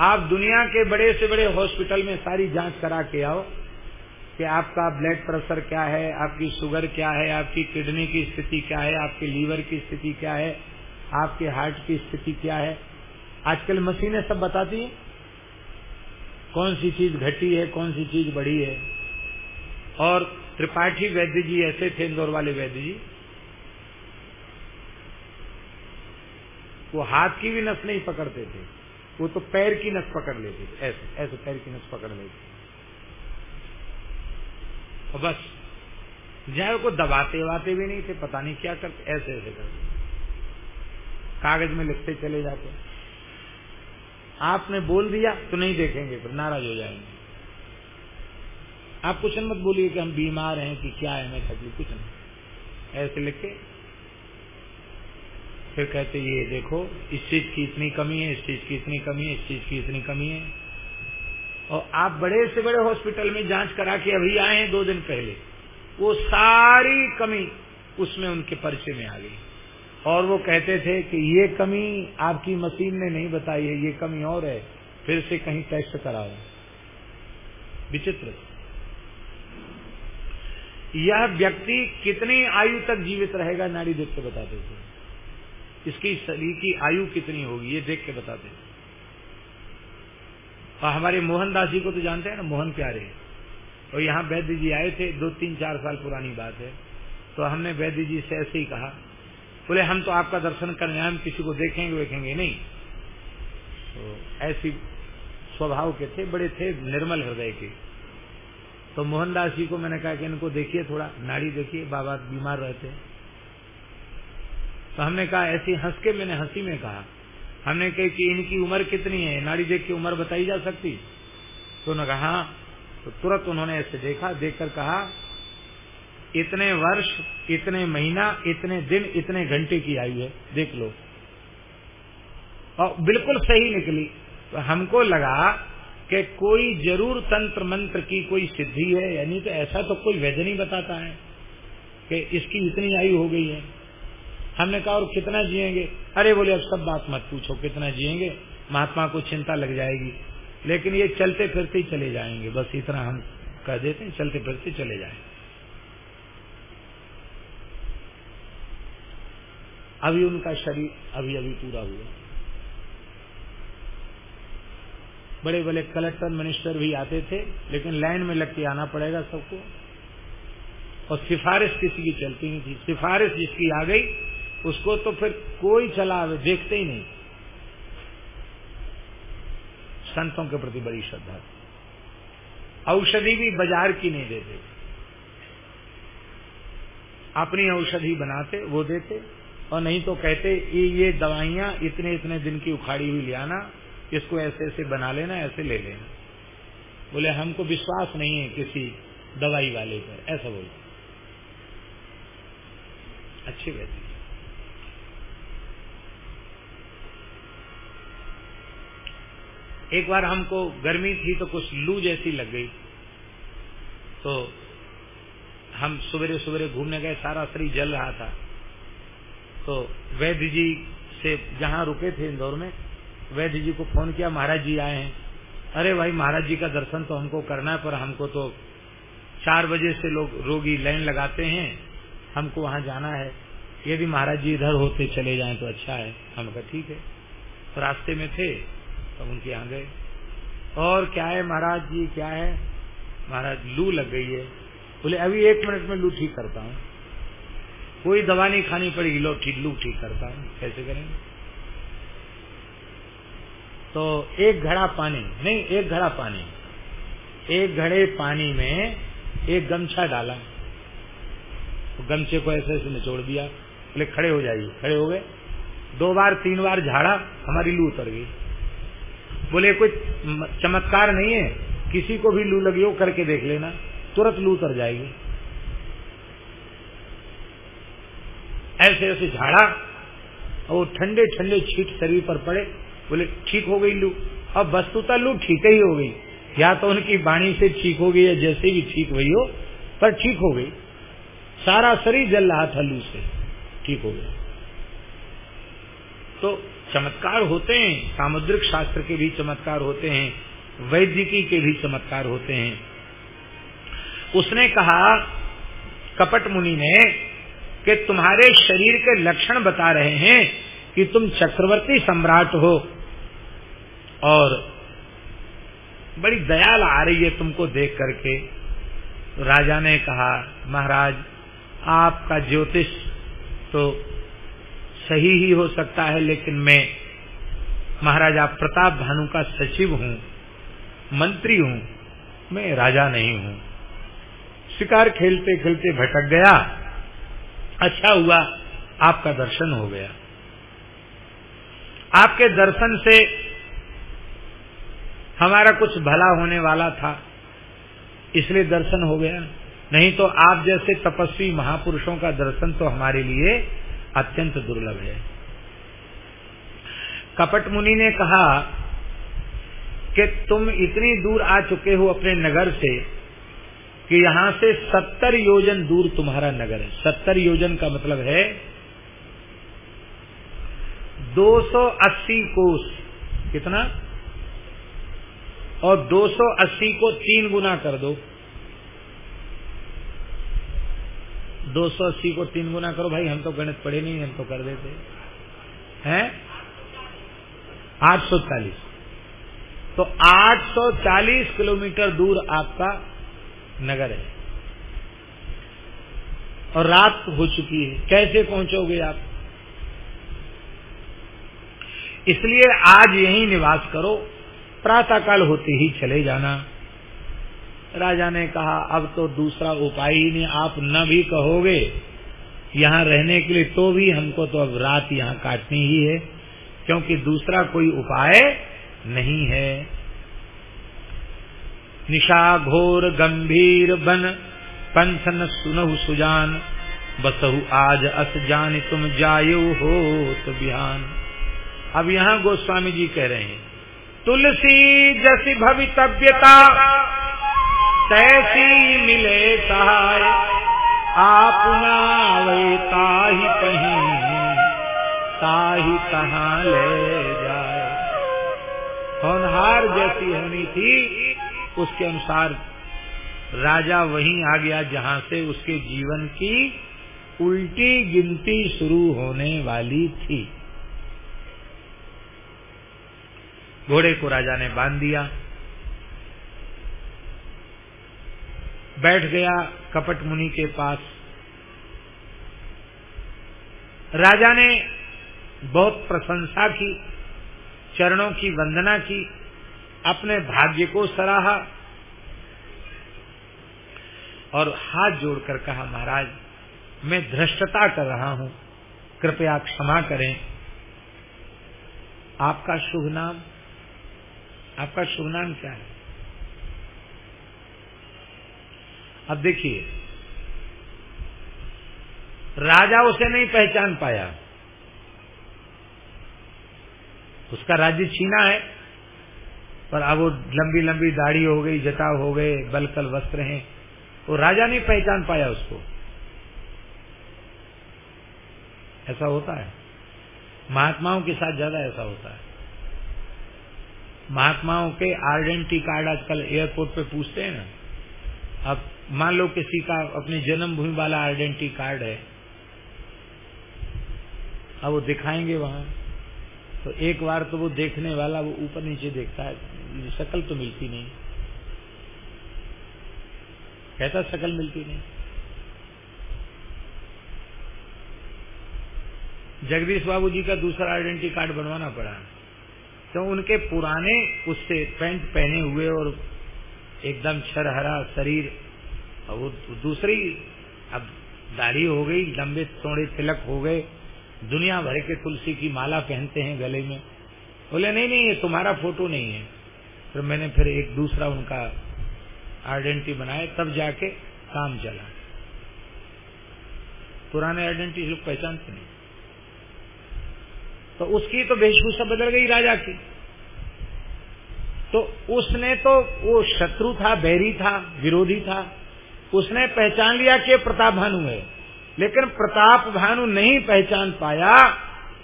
आप दुनिया के बड़े से बड़े हॉस्पिटल में सारी जाँच करा के आओ कि आपका ब्लड प्रेशर क्या है, आपकी शुगर क्या है, आपकी किडनी की स्थिति क्या है, आपके लीवर की स्थिति क्या है, आपके हार्ट की स्थिति क्या है। आजकल मशीनें सब बताती हैं, कौन सी चीज़ घटी है, कौन सी चीज़ बढ़ी है। और त्रिपाठी वैद्य जी ऐसे थे, इंदौर वाले वैद्य जी। वो हाथ की भी नस नहीं पकड़ते थे। वो तो पैर की नस पकड़ लेते ऐसे ऐसे पैर की नस पकड़ लेते और बस जय को दबाते वाते भी नहीं थे, पता नहीं क्या करते, ऐसे ऐसे करते कागज़ में लिखते चले जाते। आपने बोल दिया तो नहीं देखेंगे, फिर नाराज़ हो जाएँगे। आप कुछ मत बोलिए कि हम बीमार हैं कि क्या है, मैं तकलीफ़, कुछ नहीं। ऐसे लिख के फिर कहते ये देखो, इस चीज़ की इतनी कमी है, इस चीज़ की इतनी कमी है, इस चीज़ की इतनी कमी है। और आप बड़े से बड़े हॉस्पिटल में जाँच करा के अभी आए हैं दो दिन पहले। वो सारी कमी उसमें उनके परिचय में आ गई। और वो कहते थे कि, ये कमी आपकी मशीन ने नहीं बताई है, ये कमी और है, फिर से कहीं टेस्ट कराओ। विचित्र। यह व्यक्ति कितनी आयु तक जीवित रहेगा नाड़ी देख बताते थे इसकी शरीर की आयु कितनी होगी, ये देख के बताते थे और हमारे मोहनदास जी को तो जानते हैं ना, मोहन प्यारे और यहाँ वैद्य जी आए थे, दो तीन चार साल पुरानी बात है। तो हमने वैद्य जी से ऐसे ही कहा, बोले, हम तो आपका दर्शन करने हम किसी को देखेंगे देखेंगे नहीं। तो ऐसी स्वभाव के थे, बड़े थे, निर्मल हृदय के। तो मोहनदास जी को मैंने कहा कि इनको देखिए थोड़ा, नाड़ी देखिए, बाबा बीमार रहते तो हमने कहा, ऐसी हंस के मैंने हँसी में कहा। हमने कही कि इनकी उम्र कितनी है? नारी देख की उम्र बताई जा सकती? तो उन्होंने कहा हाँ। तो तुरंत उन्होंने ऐसे देखा, देखकर कहा, इतने वर्ष, इतने महीना, इतने दिन, इतने घंटे की आयु है। देख लो। और बिल्कुल सही निकली। तो हमको लगा कि कोई ज़रूर तंत्र मंत्र की कोई सिद्धि है, यानी तो ऐसा तो कोई नहीं बताता है कि इसकी इतनी आयु हो गई है। हमने कहा, और कितना जिएँगे? अरे, बोले, अब सब बात मत पूछो, कितना जिएँगे? महात्मा को चिंता लग जाएगी। लेकिन ये चलते फिरते ही चले जाएँगे। बस इतना हम कह देते हैं, चलते फिरते चले जाएँगे। अभी उनका शरीर अभी अभी पूरा हुआ। बड़े बड़े कलेक्टर मिनिस्टर भी आते थे, लेकिन लाइन में लग के आना पड़ेगा सबको। और सिफारिश किसी की चलती नहीं थी। सिफारिश जिसकी आ गई उसको तो फिर कोई चला देखते ही नहीं। संतों के प्रति बड़ी श्रद्धा औषधि भी बाज़ार की नहीं देते। अपनी औषधि बनाते, वो देते, और नहीं तो कहते, ये ये दवाइयाँ इतने इतने दिन की उखाड़ी हुई ले आना, इसको ऐसे ऐसे बना लेना, ऐसे ले लेना। बोले, हमको विश्वास नहीं है किसी दवाई वाले पर। ऐसा बोलते। अच्छी कहती एक बार हमको गर्मी थी तो कुछ लू जैसी लग गई। तो हम सवेरे सवेरे घूमने गए, सारा शरीर जल रहा था। तो वैद्य जी से जहाँ रुके थे इंदौर में, वैद्य जी को फ़ोन किया, महाराज जी आए हैं। अरे भाई, महाराज जी का दर्शन तो हमको करना है, पर हमको तो चार बजे से लोग रोगी लाइन लगाते हैं, हमको वहाँ जाना है। यदि महाराज जी इधर होते चले जाएँ तो अच्छा है। हम ठीक है। तो रास्ते में थे तो उनके यहाँ गए। और क्या है महाराज जी, क्या है? महाराज, लू लग गई है। बोले, अभी एक मिनट में लू ठीक करता हूँ। कोई दवा नहीं खानी पड़ेगी, लो ठीक, लू ठीक करता हूँ। कैसे करेंगे तो एक घड़ा पानी, नहीं, एक घड़ा पानी। एक घड़े पानी में एक गमछा डाला। तो गमछे को ऐसे ऐसे निचोड़ दिया। बोले, खड़े हो जाइए, खड़े हो गए। दो बार, तीन बार झाड़ा, हमारी लू उतर गई। बोले, कोई चमत्कार नहीं है, किसी को भी लू लगी हो, करके देख लेना, तुरंत लू उतर जाएगी। ऐसे ऐसे झाड़ा, और ठंडे ठंडे छीट शरीर पर पड़े। बोले, ठीक हो गई लू, अब वस्तुता लू ठीक ही हो गई। या तो उनकी वाणी से ठीक हो गई, या जैसे भी ठीक हुई हो, पर ठीक हो गई। सारा शरीर जल रहा था लू से, ठीक हो गया। तो चमत्कार होते हैं, सामुद्रिक शास्त्र के भी चमत्कार होते हैं वैद्यकी के भी चमत्कार होते हैं। उसने कहा, कपट मुनि ने, कि तुम्हारे शरीर के लक्षण बता रहे हैं कि तुम चक्रवर्ती सम्राट हो। और बड़ी दयाल आ रही है तुमको देख करके। राजा ने कहा, महाराज, आपका ज्योतिष तो सही ही हो सकता है, लेकिन मैं, महाराजा प्रताप भानु का सचिव हूँ, मंत्री हूँ, मैं राजा नहीं हूँ। शिकार खेलते खेलते भटक गया। अच्छा हुआ, आपका दर्शन हो गया। आपके दर्शन से हमारा कुछ भला होने वाला था, इसलिए दर्शन हो गया। नहीं तो आप जैसे तपस्वी महापुरुषों का दर्शन तो हमारे लिए अत्यंत दुर्लभ है। कपट मुनि ने कहा कि तुम इतनी दूर आ चुके हो अपने नगर से कि यहाँ से सत्तर योजन दूर तुम्हारा नगर है। सत्तर योजन का मतलब है 280 कोस। कितना? और 280 को तीन गुना कर दो। 280 को तीन गुना करो भाई, हम तो गणित पढ़े नहीं, हम तो कर देते। हैं? 840 तो 840 किलोमीटर दूर आपका नगर है। और रात हो चुकी है। कैसे पहुंचोगे आप? इसलिए आज यही निवास करो। प्रातःकाल होते ही चले जाना। राजा ने कहा, अब तो दूसरा उपाय ही नहीं, आप न भी कहोगे यहाँ रहने के लिए तो भी हमको तो अब रात यहाँ काटनी ही है, क्योंकि दूसरा कोई उपाय नहीं है। निशा घोर गंभीर बन, पंथन सुनहु सुजान, बसहु आज अस जान तुम जायु हो तो बिहान। अब यहाँ गोस्वामी जी कह रहे हैं, तुलसी जसी भवितव्यता तैसी मिले सहाय, आप नावे ताही कहीं, ताही कहाँ ले जाए। होनहार जैसी होनी थी, उसके अनुसार राजा वहीं आ गया जहाँ से उसके जीवन की उल्टी गिनती शुरू होने वाली थी। घोड़े को राजा ने बाँध दिया। बैठ गया कपट मुनि के पास। राजा ने बहुत प्रशंसा की, चरणों की वंदना की, अपने भाग्य को सराहा और हाथ जोड़कर कहा, महाराज, मैं धृष्टता कर रहा हूँ। कृपया क्षमा करें। आपका शुभ नाम, आपका शुभ नाम क्या है? अब देखिए। राजा उसे नहीं पहचान पाया। उसका राज्य छीना है। पर अब वो लंबी लंबी दाढ़ी हो गई, जटाव हो गए, बलकल वस्त्र हैं। वो राजा नहीं पहचान पाया उसको। ऐसा होता है। महात्माओं के साथ ज़्यादा ऐसा होता है। महात्माओं के आइडेंटिटी कार्ड आजकल एयरपोर्ट पे पूछते हैं ना। अब मान लो किसी का अपनी जन्मभूमि वाला आइडेंटिटी कार्ड है, अब वो दिखाएँगे वहाँ। तो एक बार तो वो देखने वाला वो ऊपर नीचे देखता है, शक्ल तो मिलती नहीं। कहता शकल मिलती नहीं। जगदीश बाबू जी का दूसरा आइडेंटिटी कार्ड बनवाना पड़ा। तो उनके पुराने उससे पैंट पहने हुए और एकदम छरहरा शरीर और वो दूसरी अब दाढ़ी हो गई, लंबे चौड़े तिलक हो गए, दुनिया भर के तुलसी की माला पहनते हैं गले में। बोले, नहीं नहीं, ये तुम्हारा फ़ोटो नहीं है। फिर मैंने फिर एक दूसरा उनका आइडेंटिटी बनाया, तब जाके काम चला। पुराने आइडेंटिटी लोग पहचानते नहीं। तो उसकी तो वेशभूषा बदल गई राजा की। तो उसने तो वो शत्रु था, बैरी था, विरोधी था। उसने पहचान लिया कि प्रताप भानु है। लेकिन प्रताप भानु नहीं पहचान पाया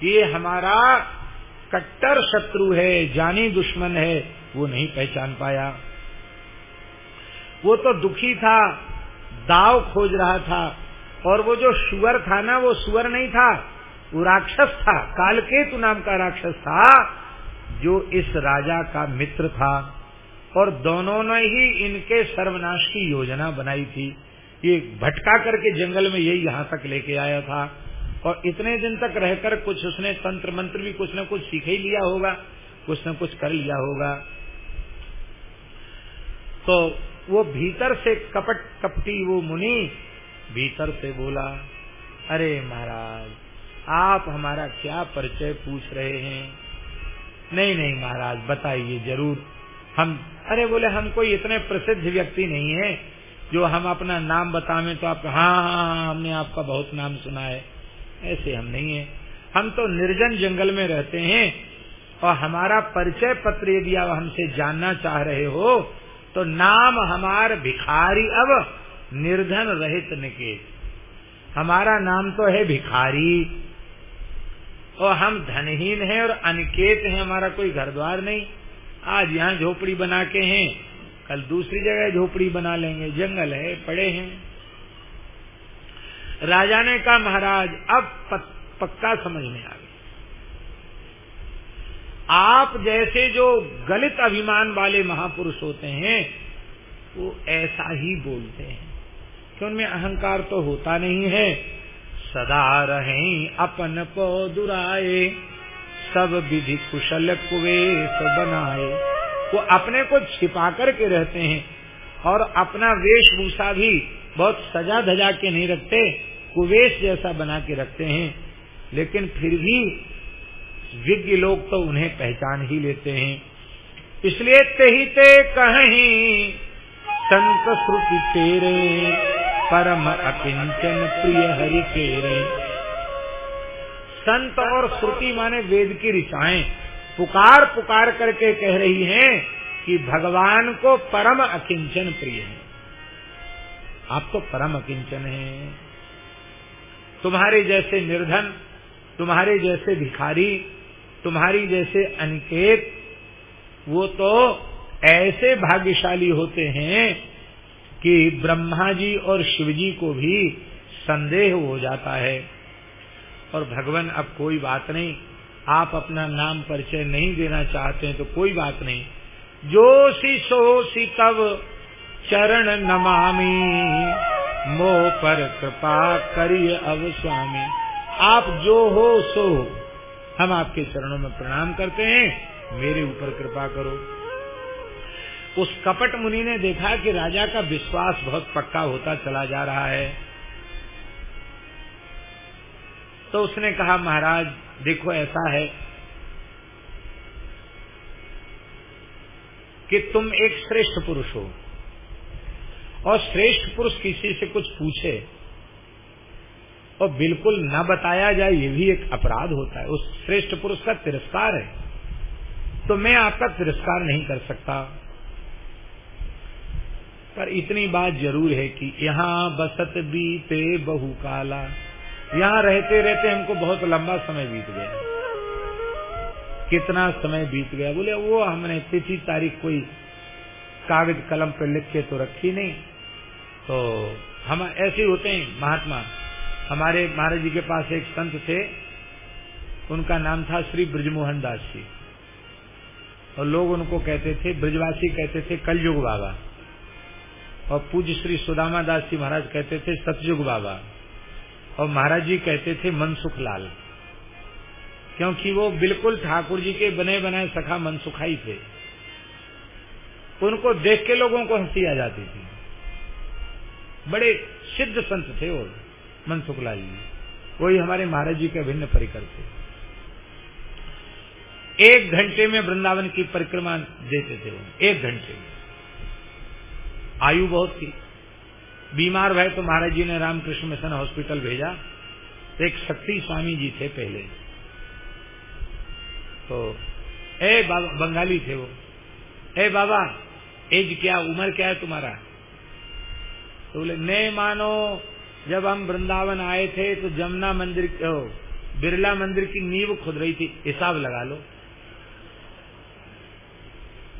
कि ये हमारा कट्टर शत्रु है, जानी दुश्मन है, वो नहीं पहचान पाया। वो तो दुखी था, दाव खोज रहा था, और वो जो सुअर था ना, वो सुअर नहीं था, वो राक्षस था, कालकेतु नाम का राक्षस था, जो इस राजा का मित्र था। और दोनों ने ही इनके सर्वनाश की योजना बनाई थी। ये भटका करके जंगल में यही यहाँ तक लेके आया था। और इतने दिन तक रहकर कुछ उसने तंत्र मंत्र भी कुछ न कुछ सीख ही लिया होगा, कुछ न कुछ कर लिया होगा। तो वो भीतर से कपट कपटी वो मुनि भीतर से बोला, अरे महाराज, आप हमारा क्या परिचय पूछ रहे हैं? नहीं नहीं महाराज, बताइए ज़रूर। हम अरे बोले हम कोई इतने प्रसिद्ध व्यक्ति नहीं है जो हम अपना नाम बतावे तो आप हाँ, हाँ हाँ हमने आपका बहुत नाम सुना है। ऐसे हम नहीं है। हम तो निर्जन जंगल में रहते हैं और हमारा परिचय पत्र यदि आप हमसे जानना चाह रहे हो तो नाम हमार भिखारी अब निर्धन रहित निकेत। हमारा नाम तो है भिखारी और हम धनहीन हैं और अनिकेत हैं हमारा कोई घर द्वार नहीं। आज यहाँ झोपड़ी बना के हैं, कल दूसरी जगह झोपड़ी बना लेंगे, जंगल है, पड़े हैं। राजा ने कहा, महाराज, अब पक्का समझ में आ गया। आप जैसे जो गलित अभिमान वाले महापुरुष होते हैं, वो ऐसा ही बोलते हैं। कि उनमें अहंकार तो होता नहीं है? सदा रहे, अपन को दुराए। सब विधि कुशल कुवेश बनाए। वो अपने को छिपा कर के रहते हैं और अपना वेशभूषा भी बहुत सजा धजा के नहीं रखते कुवेश जैसा बना के रखते हैं। लेकिन फिर भी विज्ञ लोग तो उन्हें पहचान ही लेते हैं। इसलिए ते ही ते कहीं, संत श्रुति तेरे, परम अकिंचन प्रिय हरि तेरे। संत और श्रुति माने वेद की ऋचाएँ पुकार पुकार करके कह रही हैं कि भगवान को परम अकिंचन प्रिय है। आप तो परम अकिंचन हैं। तुम्हारे जैसे निर्धन, तुम्हारे जैसे भिखारी, तुम्हारी जैसे अनिकेत, वो तो ऐसे भाग्यशाली होते हैं कि ब्रह्मा जी और शिव जी को भी संदेह हो जाता है। और भगवान, अब कोई बात नहीं। आप अपना नाम परिचय नहीं देना चाहते हैं तो कोई बात नहीं। जो सी सो सी तब चरण नमामि मो पर कृपा करिए अब स्वामी। आप जो हो, सो हम आपके चरणों में प्रणाम करते हैं। मेरे ऊपर कृपा करो। उस कपट मुनि ने देखा कि राजा का विश्वास बहुत पक्का होता चला जा रहा है। तो उसने कहा, महाराज, देखो ऐसा है कि तुम एक श्रेष्ठ पुरुष हो। और श्रेष्ठ पुरुष किसी से कुछ पूछे और बिल्कुल न बताया जाए, ये भी एक अपराध होता है। उस श्रेष्ठ पुरुष का तिरस्कार है। तो मैं आपका तिरस्कार नहीं कर सकता। पर इतनी बात ज़रूर है कि यहाँ बसत बीते बहु काला यहाँ रहते रहते हमको बहुत लंबा समय बीत गया। कितना समय बीत गया? बोले, वो हमने तिथि, तारीख कोई कागज़ कलम पर लिख के तो रखी नहीं। तो हम ऐसे होते हैं, महात्मा। हमारे महाराज जी के पास एक संत थे, उनका नाम था श्री ब्रजमोहन दास जी। और लोग उनको कहते थे, ब्रजवासी कहते थे, कलयुग बाबा। और पूज्य श्री सुदामा दास जी महाराज कहते थे, सतयुग बाबा। और महाराज जी कहते थे मनसुख लाल क्योंकि वो बिल्कुल ठाकुर जी के बने बनाए सखा मनसुखाई थे। उनको देख के लोगों को हँसी आ जाती थी। बड़े सिद्ध संत थे वो मनसुख लाल जी। वही हमारे महाराज जी के भिन्न परिकर थे। एक घंटे में वृंदावन की परिक्रमा देते थे वो, एक घंटे में। आयु बहुत थी। बीमार भय तो महाराज जी ने रामकृष्ण मिशन हॉस्पिटल भेजा। तो एक शक्ति स्वामी जी थे पहले। तो ए बंगाली थे वो। ए बाबा, एज क्या, उम्र क्या है तुम्हारा? तो बोले, नहीं मानो, जब हम वृंदावन आए थे तो जमुना मंदिर बिरला मंदिर की नींव खुद रही थी। हिसाब लगा लो।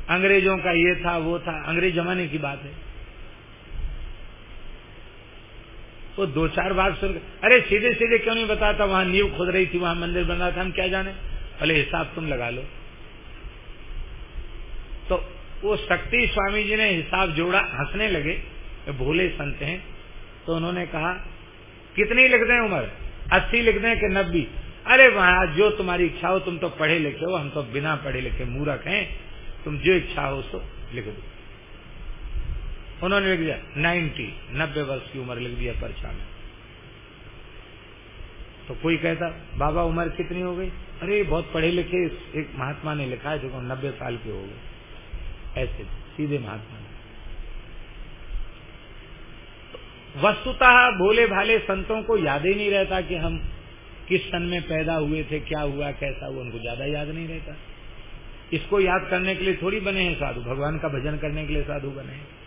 अंग्रेज़ों का ये था, वो था। अंग्रेज़ जमाने की बात है। वो दो चार बार सुन अरे सीधे सीधे क्यों नहीं बताता वहाँ नींव खोद रही थी, वहाँ मंदिर बन रहा था, हम क्या जाने? भले हिसाब तुम लगा लो। तो वो शक्ति स्वामी जी ने हिसाब जोड़ा, हंसने लगे। भोले संत हैं। तो उन्होंने कहा, कितनी लिख दें उम्र? अस्सी लिख दें कि नब्बे? अरे वहाँ जो तुम्हारी इच्छा हो, तुम तो पढ़े लिखे हो, हम तो बिना पढ़े लिखे मूर्ख हैं। तुम जो इच्छा हो, सो लिख दो। उन्होंने लिख दिया, नाइन्टी, नब्बे वर्ष की उम्र लिख दिया पर्चा में। तो कोई कहता, बाबा उम्र कितनी हो गई? अरे, बहुत पढ़े लिखे एक महात्मा ने लिखा है देखो नब्बे साल के हो गए। ऐसे, सीधे महात्मा ने। वस्तुतः भोले भाले संतों को याद ही नहीं रहता कि हम किस सन में पैदा हुए थे, क्या हुआ, कैसा हुआ, उनको ज़्यादा याद नहीं रहता। इसको याद करने के लिए थोड़ी बने हैं साधु। भगवान का भजन करने के लिए साधु बने हैं।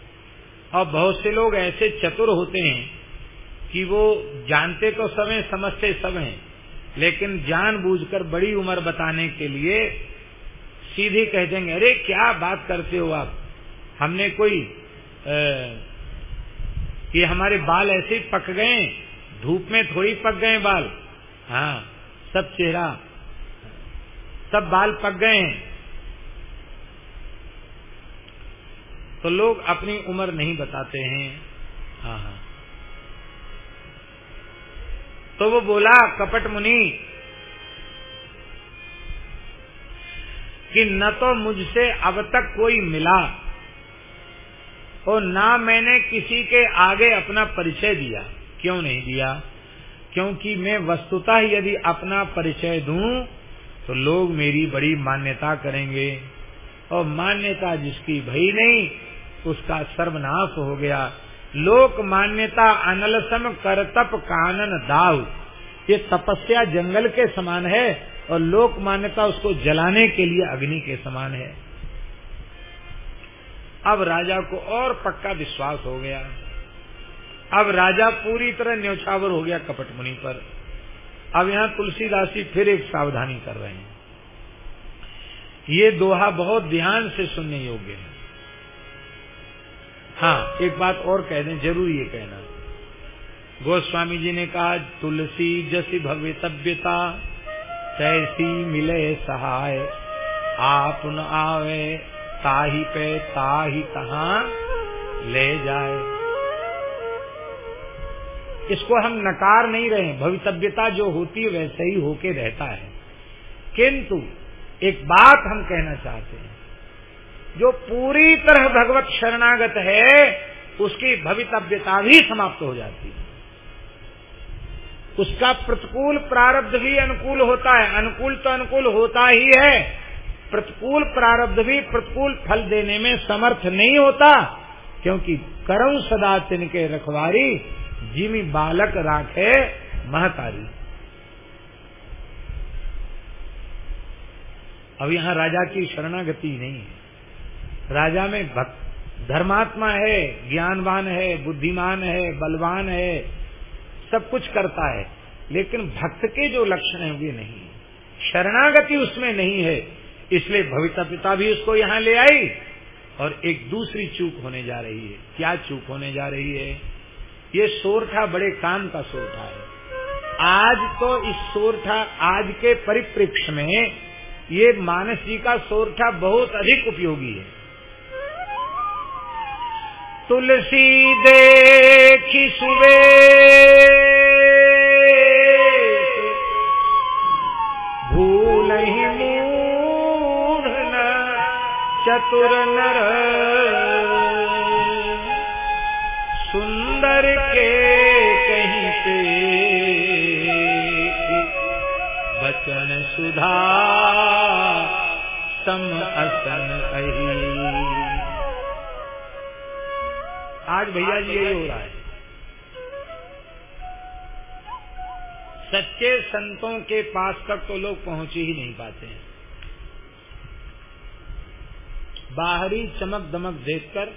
और बहुत से लोग ऐसे चतुर होते हैं कि वो जानते तो सब हैं, समझते सब हैं, लेकिन जानबूझकर बड़ी उम्र बताने के लिए सीधे कह देंगे, अरे, क्या बात करते हो आप? हमने कोई कि हमारे बाल ऐसे ही पक गए धूप में थोड़ी पक गए बाल। हाँ सब चेहरा, सब बाल पक गए तो लोग अपनी उम्र नहीं बताते हैं। हाँ हाँ। तो वो बोला, कपट मुनि, कि न तो मुझसे अब तक कोई मिला, और ना मैंने किसी के आगे अपना परिचय दिया। क्यों नहीं दिया? क्योंकि मैं वस्तुतः यदि अपना परिचय दूँ तो लोग मेरी बड़ी मान्यता करेंगे। और मान्यता जिसकी भई नहीं उसका सर्वनाश हो गया। लोक मान्यता अनलसम करतप कानन दाव ये तपस्या जंगल के समान है और लोक मान्यता उसको जलाने के लिए अग्नि के समान है। अब राजा को और पक्का विश्वास हो गया। अब राजा पूरी तरह न्यौछावर हो गया कपट मुनि पर। अब यहाँ तुलसीदास जी फिर एक सावधानी कर रहे हैं। ये दोहा बहुत ध्यान से सुनने योग्य है। हाँ एक बात और कह दें, ज़रूर ये कहना। गोस्वामी जी ने कहा, तुलसी जसी भवितव्यता, तैसी मिले सहाय। आप न आवे, ताही पे ताही कहा ले जाए। इसको हम नकार नहीं रहे भवितव्यता जो होती है, वैसे ही होके रहता है। किंतु, एक बात हम कहना चाहते हैं। जो पूरी तरह भगवत शरणागत है, उसकी भवितव्यता भी समाप्त हो जाती है। उसका प्रतिकूल प्रारब्ध भी अनुकूल होता है। अनुकूल तो अनुकूल होता ही है। प्रतिकूल प्रारब्ध भी प्रतिकूल फल देने में समर्थ नहीं होता, क्योंकि करम सदा तिनके रखवारी, जिमी बालक राखे महतारी। अब यहाँ राजा की शरणागति नहीं है। राजा में भक्त। धर्मात्मा है, ज्ञानवान है, बुद्धिमान है, बलवान है, सब कुछ करता है। लेकिन भक्त के जो लक्षण है, वे नहीं है। शरणागति उसमें नहीं है, इसलिए भविता पिता भी उसको यहाँ ले आई और एक दूसरी चूक होने जा रही है। क्या चूक होने जा रही है? ये सोरठा बड़े काम का सोरठा है। आज तो इस सोरठा, आज के परिप्रेक्ष्य में ये मानस जी का सोरठा बहुत अधिक उपयोगी है। तुलसी देखी सुबे। भूल चतुर नर। सुंदर के कहीं पे बचन सुधा आज भैया जी यही हो रहा है। सच्चे संतों के पास तक तो लोग पहुँच ही नहीं पाते हैं। बाहरी चमक दमक देखकर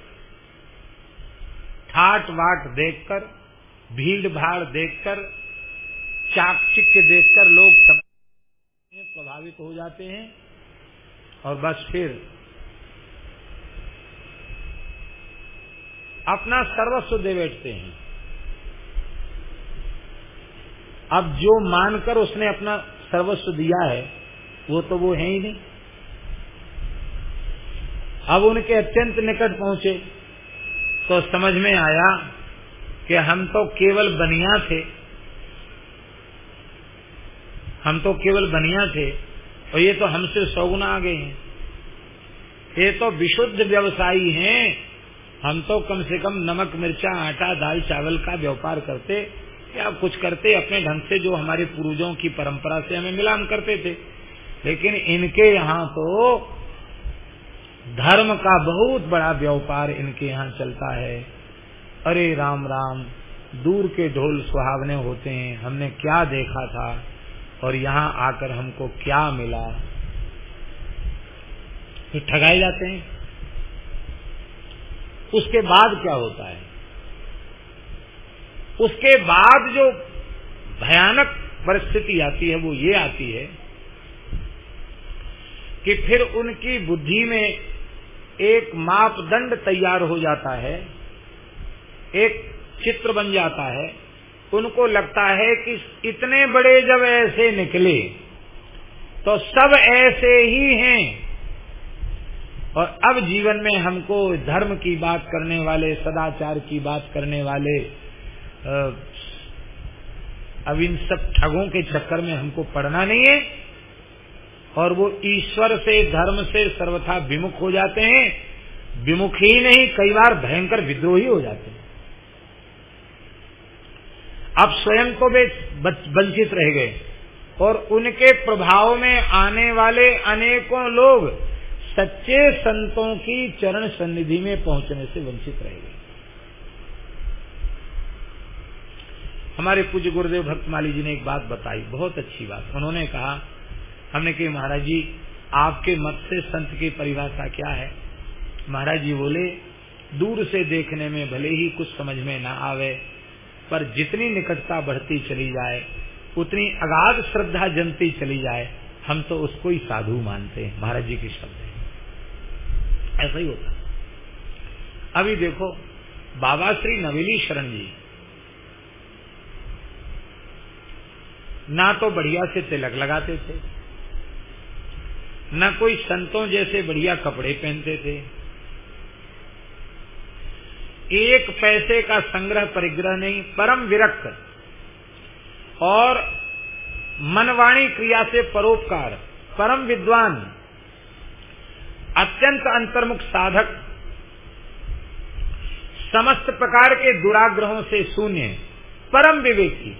ठाट वाट देखकर भीड़ भाड़ देखकर चाकचिक्य देखकर लोग प्रभावित हो जाते हैं और बस फिर अपना सर्वस्व दे बैठते हैं। अब जो मानकर उसने अपना सर्वस्व दिया है, वो तो वो है ही नहीं। अब उनके अत्यंत निकट पहुँचे तो समझ में आया कि हम तो केवल बनिया थे। हम तो केवल बनिया थे, और ये तो हमसे सौगुना आ गए हैं। ये तो विशुद्ध व्यवसायी हैं हम तो कम से कम नमक, मिर्चा, आटा, दाल, चावल का व्यापार करते या कुछ करते अपने ढंग से जो हमारे पूर्वजों की परंपरा से हमें मिला हम करते थे। लेकिन इनके यहाँ तो धर्म का बहुत बड़ा व्यापार इनके यहाँ चलता है। अरे राम राम, दूर के ढोल सुहावने होते हैं, हमने क्या देखा था और यहाँ आकर हमको क्या मिला? तो ठगाए जाते हैं। उसके बाद क्या होता है? उसके बाद जो भयानक परिस्थिति आती है, वो ये आती है कि फिर उनकी बुद्धि में एक मापदंड तैयार हो जाता है, एक चित्र बन जाता है। उनको लगता है कि इतने बड़े जब ऐसे निकले तो सब ऐसे ही हैं। और अब जीवन में हमको धर्म की बात करने वाले, सदाचार की बात करने वाले अब इन सब ठगों के चक्कर में हमको पढ़ना नहीं है और वो ईश्वर से, धर्म से सर्वथा विमुख हो जाते हैं। विमुख ही नहीं, कई बार भयंकर विद्रोही हो जाते हैं। अब स्वयं तो वे वंचित रह गए। और उनके प्रभाव में आने वाले अनेकों लोग सच्चे संतों की चरण सन्निधि में पहुँचने से वंचित रह हमारे पूज्य गुरुदेव भक्तमाली जी ने एक बात बताई, बहुत अच्छी बात। उन्होंने कहा, हमने कही, महाराज जी, आपके मत से संत की परिभाषा क्या है? महाराज जी बोले, दूर से देखने में भले ही कुछ समझ में न आवे, पर जितनी निकटता बढ़ती चली जाए, उतनी अगाध श्रद्धा जनती चली जाए, हम तो उसको ही साधु मानते हैं। महाराज जी के शब्द है। ऐसा ही होता। अभी देखो, बाबा श्री नवेली शरण जी, ना तो बढ़िया से तिलक लगाते थे, न कोई संतों जैसे बढ़िया कपड़े पहनते थे। एक पैसे का संग्रह परिग्रह नहीं, परम विरक्त और मनवाणी क्रिया से परोपकार, परम विद्वान। अत्यंत अंतर्मुख साधक। समस्त प्रकार के दुराग्रहों से शून्य, परम विवेकी।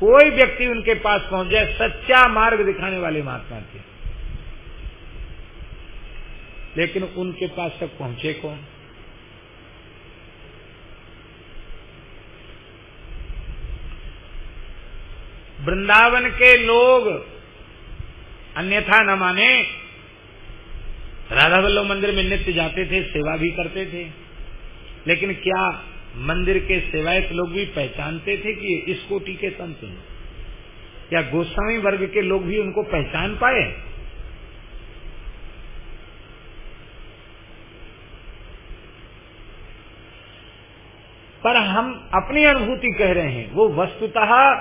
कोई व्यक्ति उनके पास पहुँच जाए, सच्चा मार्ग दिखाने वाले महात्मा थे लेकिन उनके पास तक पहुँचे कौन? वृंदावन के लोग अन्यथा न माने राधा वल्लभ मंदिर में नित्य जाते थे, सेवा भी करते थे। लेकिन क्या मंदिर के सेवायत लोग भी पहचानते थे कि इस कोटि के संत हैं? क्या गोस्वामी वर्ग के लोग भी उनको पहचान पाए? पर हम अपनी अनुभूति कह रहे हैं, वो वस्तुतः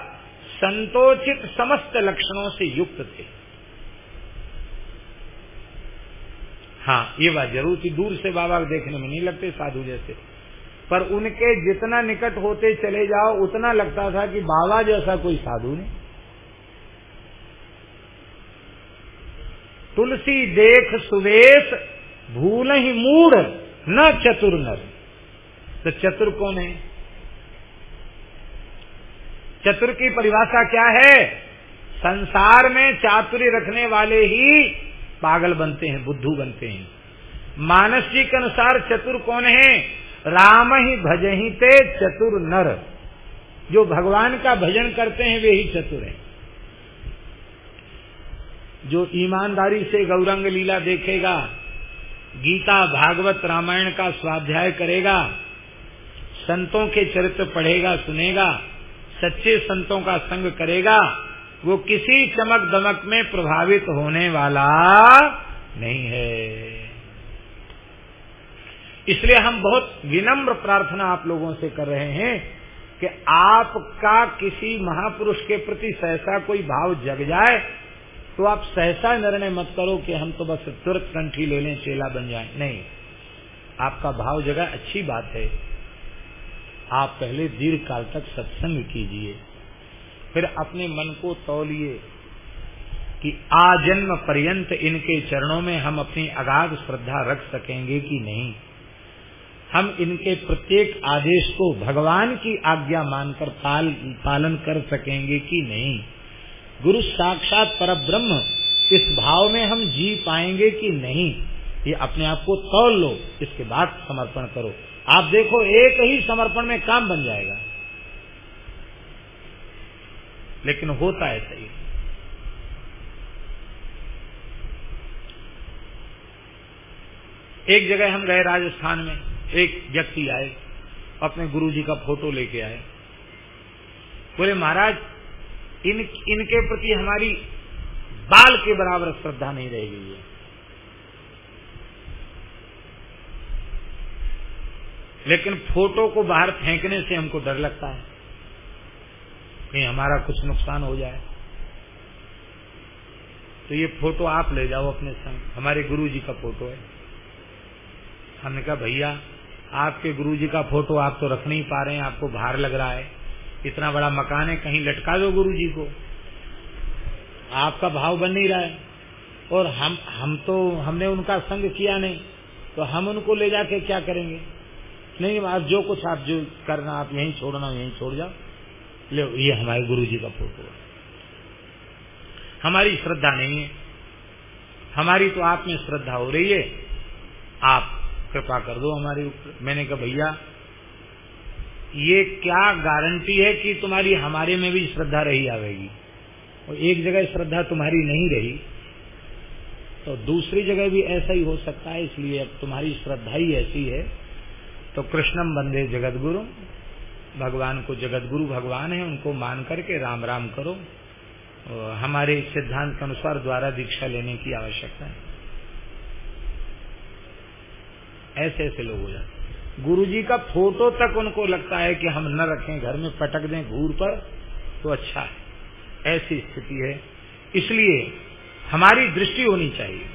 संतोचित समस्त लक्षणों से युक्त थे। हाँ ये बात ज़रूर थी। दूर से बाबा देखने में नहीं लगते, साधु जैसे। पर उनके जितना निकट होते चले जाओ, उतना लगता था कि बाबा जैसा कोई साधु नहीं। तुलसी देख सुवेश, भूल ही मूढ़, न चतुर नर। तो चतुर कौन है? चतुर की परिभाषा क्या है? संसार में चातुर्य रखने वाले ही पागल बनते हैं, बुद्धू बनते हैं। मानस जी के अनुसार चतुर कौन है? राम ही भज ही ते चतुर नर। जो भगवान का भजन करते हैं, वे ही चतुर हैं। जो ईमानदारी से गौरंग लीला देखेगा, गीता भागवत रामायण का स्वाध्याय करेगा, संतों के चरित्र पढ़ेगा, सुनेगा, सच्चे संतों का संग करेगा वो किसी चमक दमक में प्रभावित होने वाला नहीं है। इसलिए हम बहुत विनम्र प्रार्थना आप लोगों से कर रहे हैं कि आपका किसी महापुरुष के प्रति सहसा कोई भाव जग जाए तो आप सहसा निर्णय मत करो कि हम तो बस तुरंत कंठी ले लें, चेला बन जाए। नहीं। आपका भाव जगह अच्छी बात है। आप पहले दीर्घ काल तक सत्संग कीजिए। फिर अपने मन को तौलिए कि आजन्म पर्यंत इनके चरणों में हम अपनी अगाध श्रद्धा रख सकेंगे कि नहीं। हम इनके प्रत्येक आदेश को भगवान की आज्ञा मानकर पाल, पालन कर सकेंगे कि नहीं। गुरु साक्षात पर ब्रह्म इस भाव में हम जी पाएँगे कि नहीं ये अपने आप को तौल लो इसके बाद समर्पण करो। आप देखो एक ही समर्पण में काम बन जाएगा। लेकिन होता है सही। एक जगह हम गए राजस्थान में, एक व्यक्ति आए, अपने गुरुजी का फ़ोटो लेके आए। बोले, महाराज, इन, इनके प्रति हमारी बाल के बराबर श्रद्धा नहीं रह गई है। लेकिन फ़ोटो को बाहर फेंकने से हमको डर लगता है। कहीं हमारा कुछ नुकसान हो जाए। तो ये फ़ोटो आप ले जाओ अपने संग। हमारे गुरु जी का फ़ोटो है। हमने कहा, भैया, आपके गुरु जी का फ़ोटो आप तो रख नहीं पा रहे हैं, आपको भार लग रहा है। इतना बड़ा मकान है, कहीं लटका दो गुरु जी को। आपका भाव बन नहीं रहा है। और हम हम तो हमने उनका संग किया नहीं। तो हम उनको ले जाके क्या करेंगे? नहीं आप जो कुछ आप जो करना, आप यहीं छोड़ना, यहीं छोड़ जाओ। ले, ये हमारे गुरु जी का फ़ोटो है। हमारी श्रद्धा नहीं है। हमारी तो आप में श्रद्धा हो रही है। आप कृपा कर दो हमारे ऊपर। मैंने कहा, भैया, ये क्या गारंटी है कि तुम्हारी, हमारे में भी श्रद्धा रही आवेगी? और एक जगह श्रद्धा तुम्हारी नहीं रही तो दूसरी जगह भी ऐसा ही हो सकता है, इसलिए अब तुम्हारी श्रद्धा ही ऐसी है। तो कृष्णम बंदे जगत गुरु भगवान को जगत गुरु भगवान है, उनको मान करके राम राम करो। हमारे सिद्धांत के अनुसार द्वारा दीक्षा लेने की आवश्यकता है। ऐसे ऐसे लोग हो जाते गुरु जी का फ़ोटो तक उनको लगता है कि हम न रखें, घर में पटक दें घूर पर तो अच्छा है। ऐसी स्थिति है। इसलिए हमारी दृष्टि होनी चाहिए।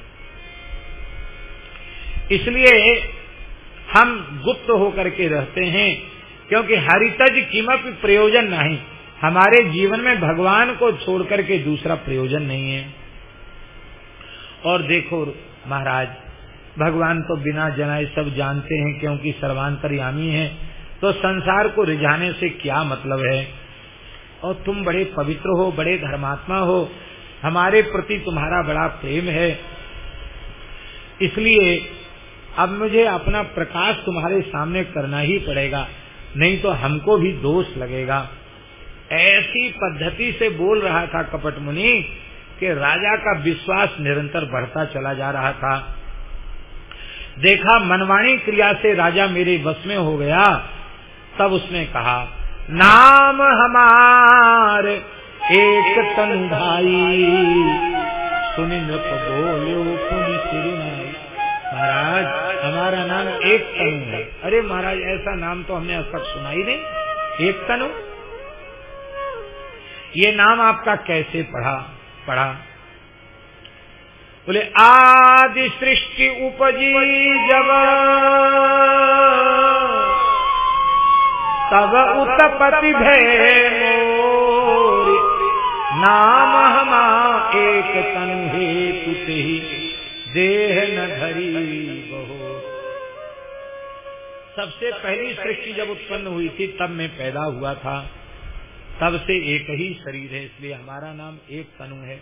इसलिए हम गुप्त होकर के रहते हैं। क्योंकि हरितज कीमत प्रयोजन नहीं। हमारे जीवन में भगवान को छोड़ करके दूसरा प्रयोजन नहीं है। और देखो महाराज, भगवान तो बिना जनाए सब जानते हैं, क्योंकि सर्वांतरयामी है। तो संसार को रिझाने से क्या मतलब है? और तुम बड़े पवित्र हो, बड़े धर्मात्मा हो। हमारे प्रति तुम्हारा बड़ा प्रेम है। इसलिए अब मुझे अपना प्रकाश तुम्हारे सामने करना ही पड़ेगा। नहीं तो हमको भी दोष लगेगा। ऐसी पद्धति से बोल रहा था कपट मुनि कि राजा का विश्वास निरंतर बढ़ता चला जा रहा था। देखा मनवाणी क्रिया से राजा मेरे बस में हो गया, तब उसने कहा, नाम हमार एक तन भाई सुनि बोलो सिरुनाई। महाराज हमारा नाम एक तनु है। अरे महाराज, ऐसा नाम तो हमने अब तक सुना ही नहीं। एक तनु ये नाम आपका कैसे पढ़ा? पढ़ा। बोले, आदि सृष्टि उपजी जब, तब उत्पत्ति भय नाम हमा एक तनु ही देह न धरी। सबसे पहली सृष्टि जब उत्पन्न हुई थी, तब मैं पैदा हुआ था। तब से एक ही शरीर है, इसलिए हमारा नाम एक तनु है।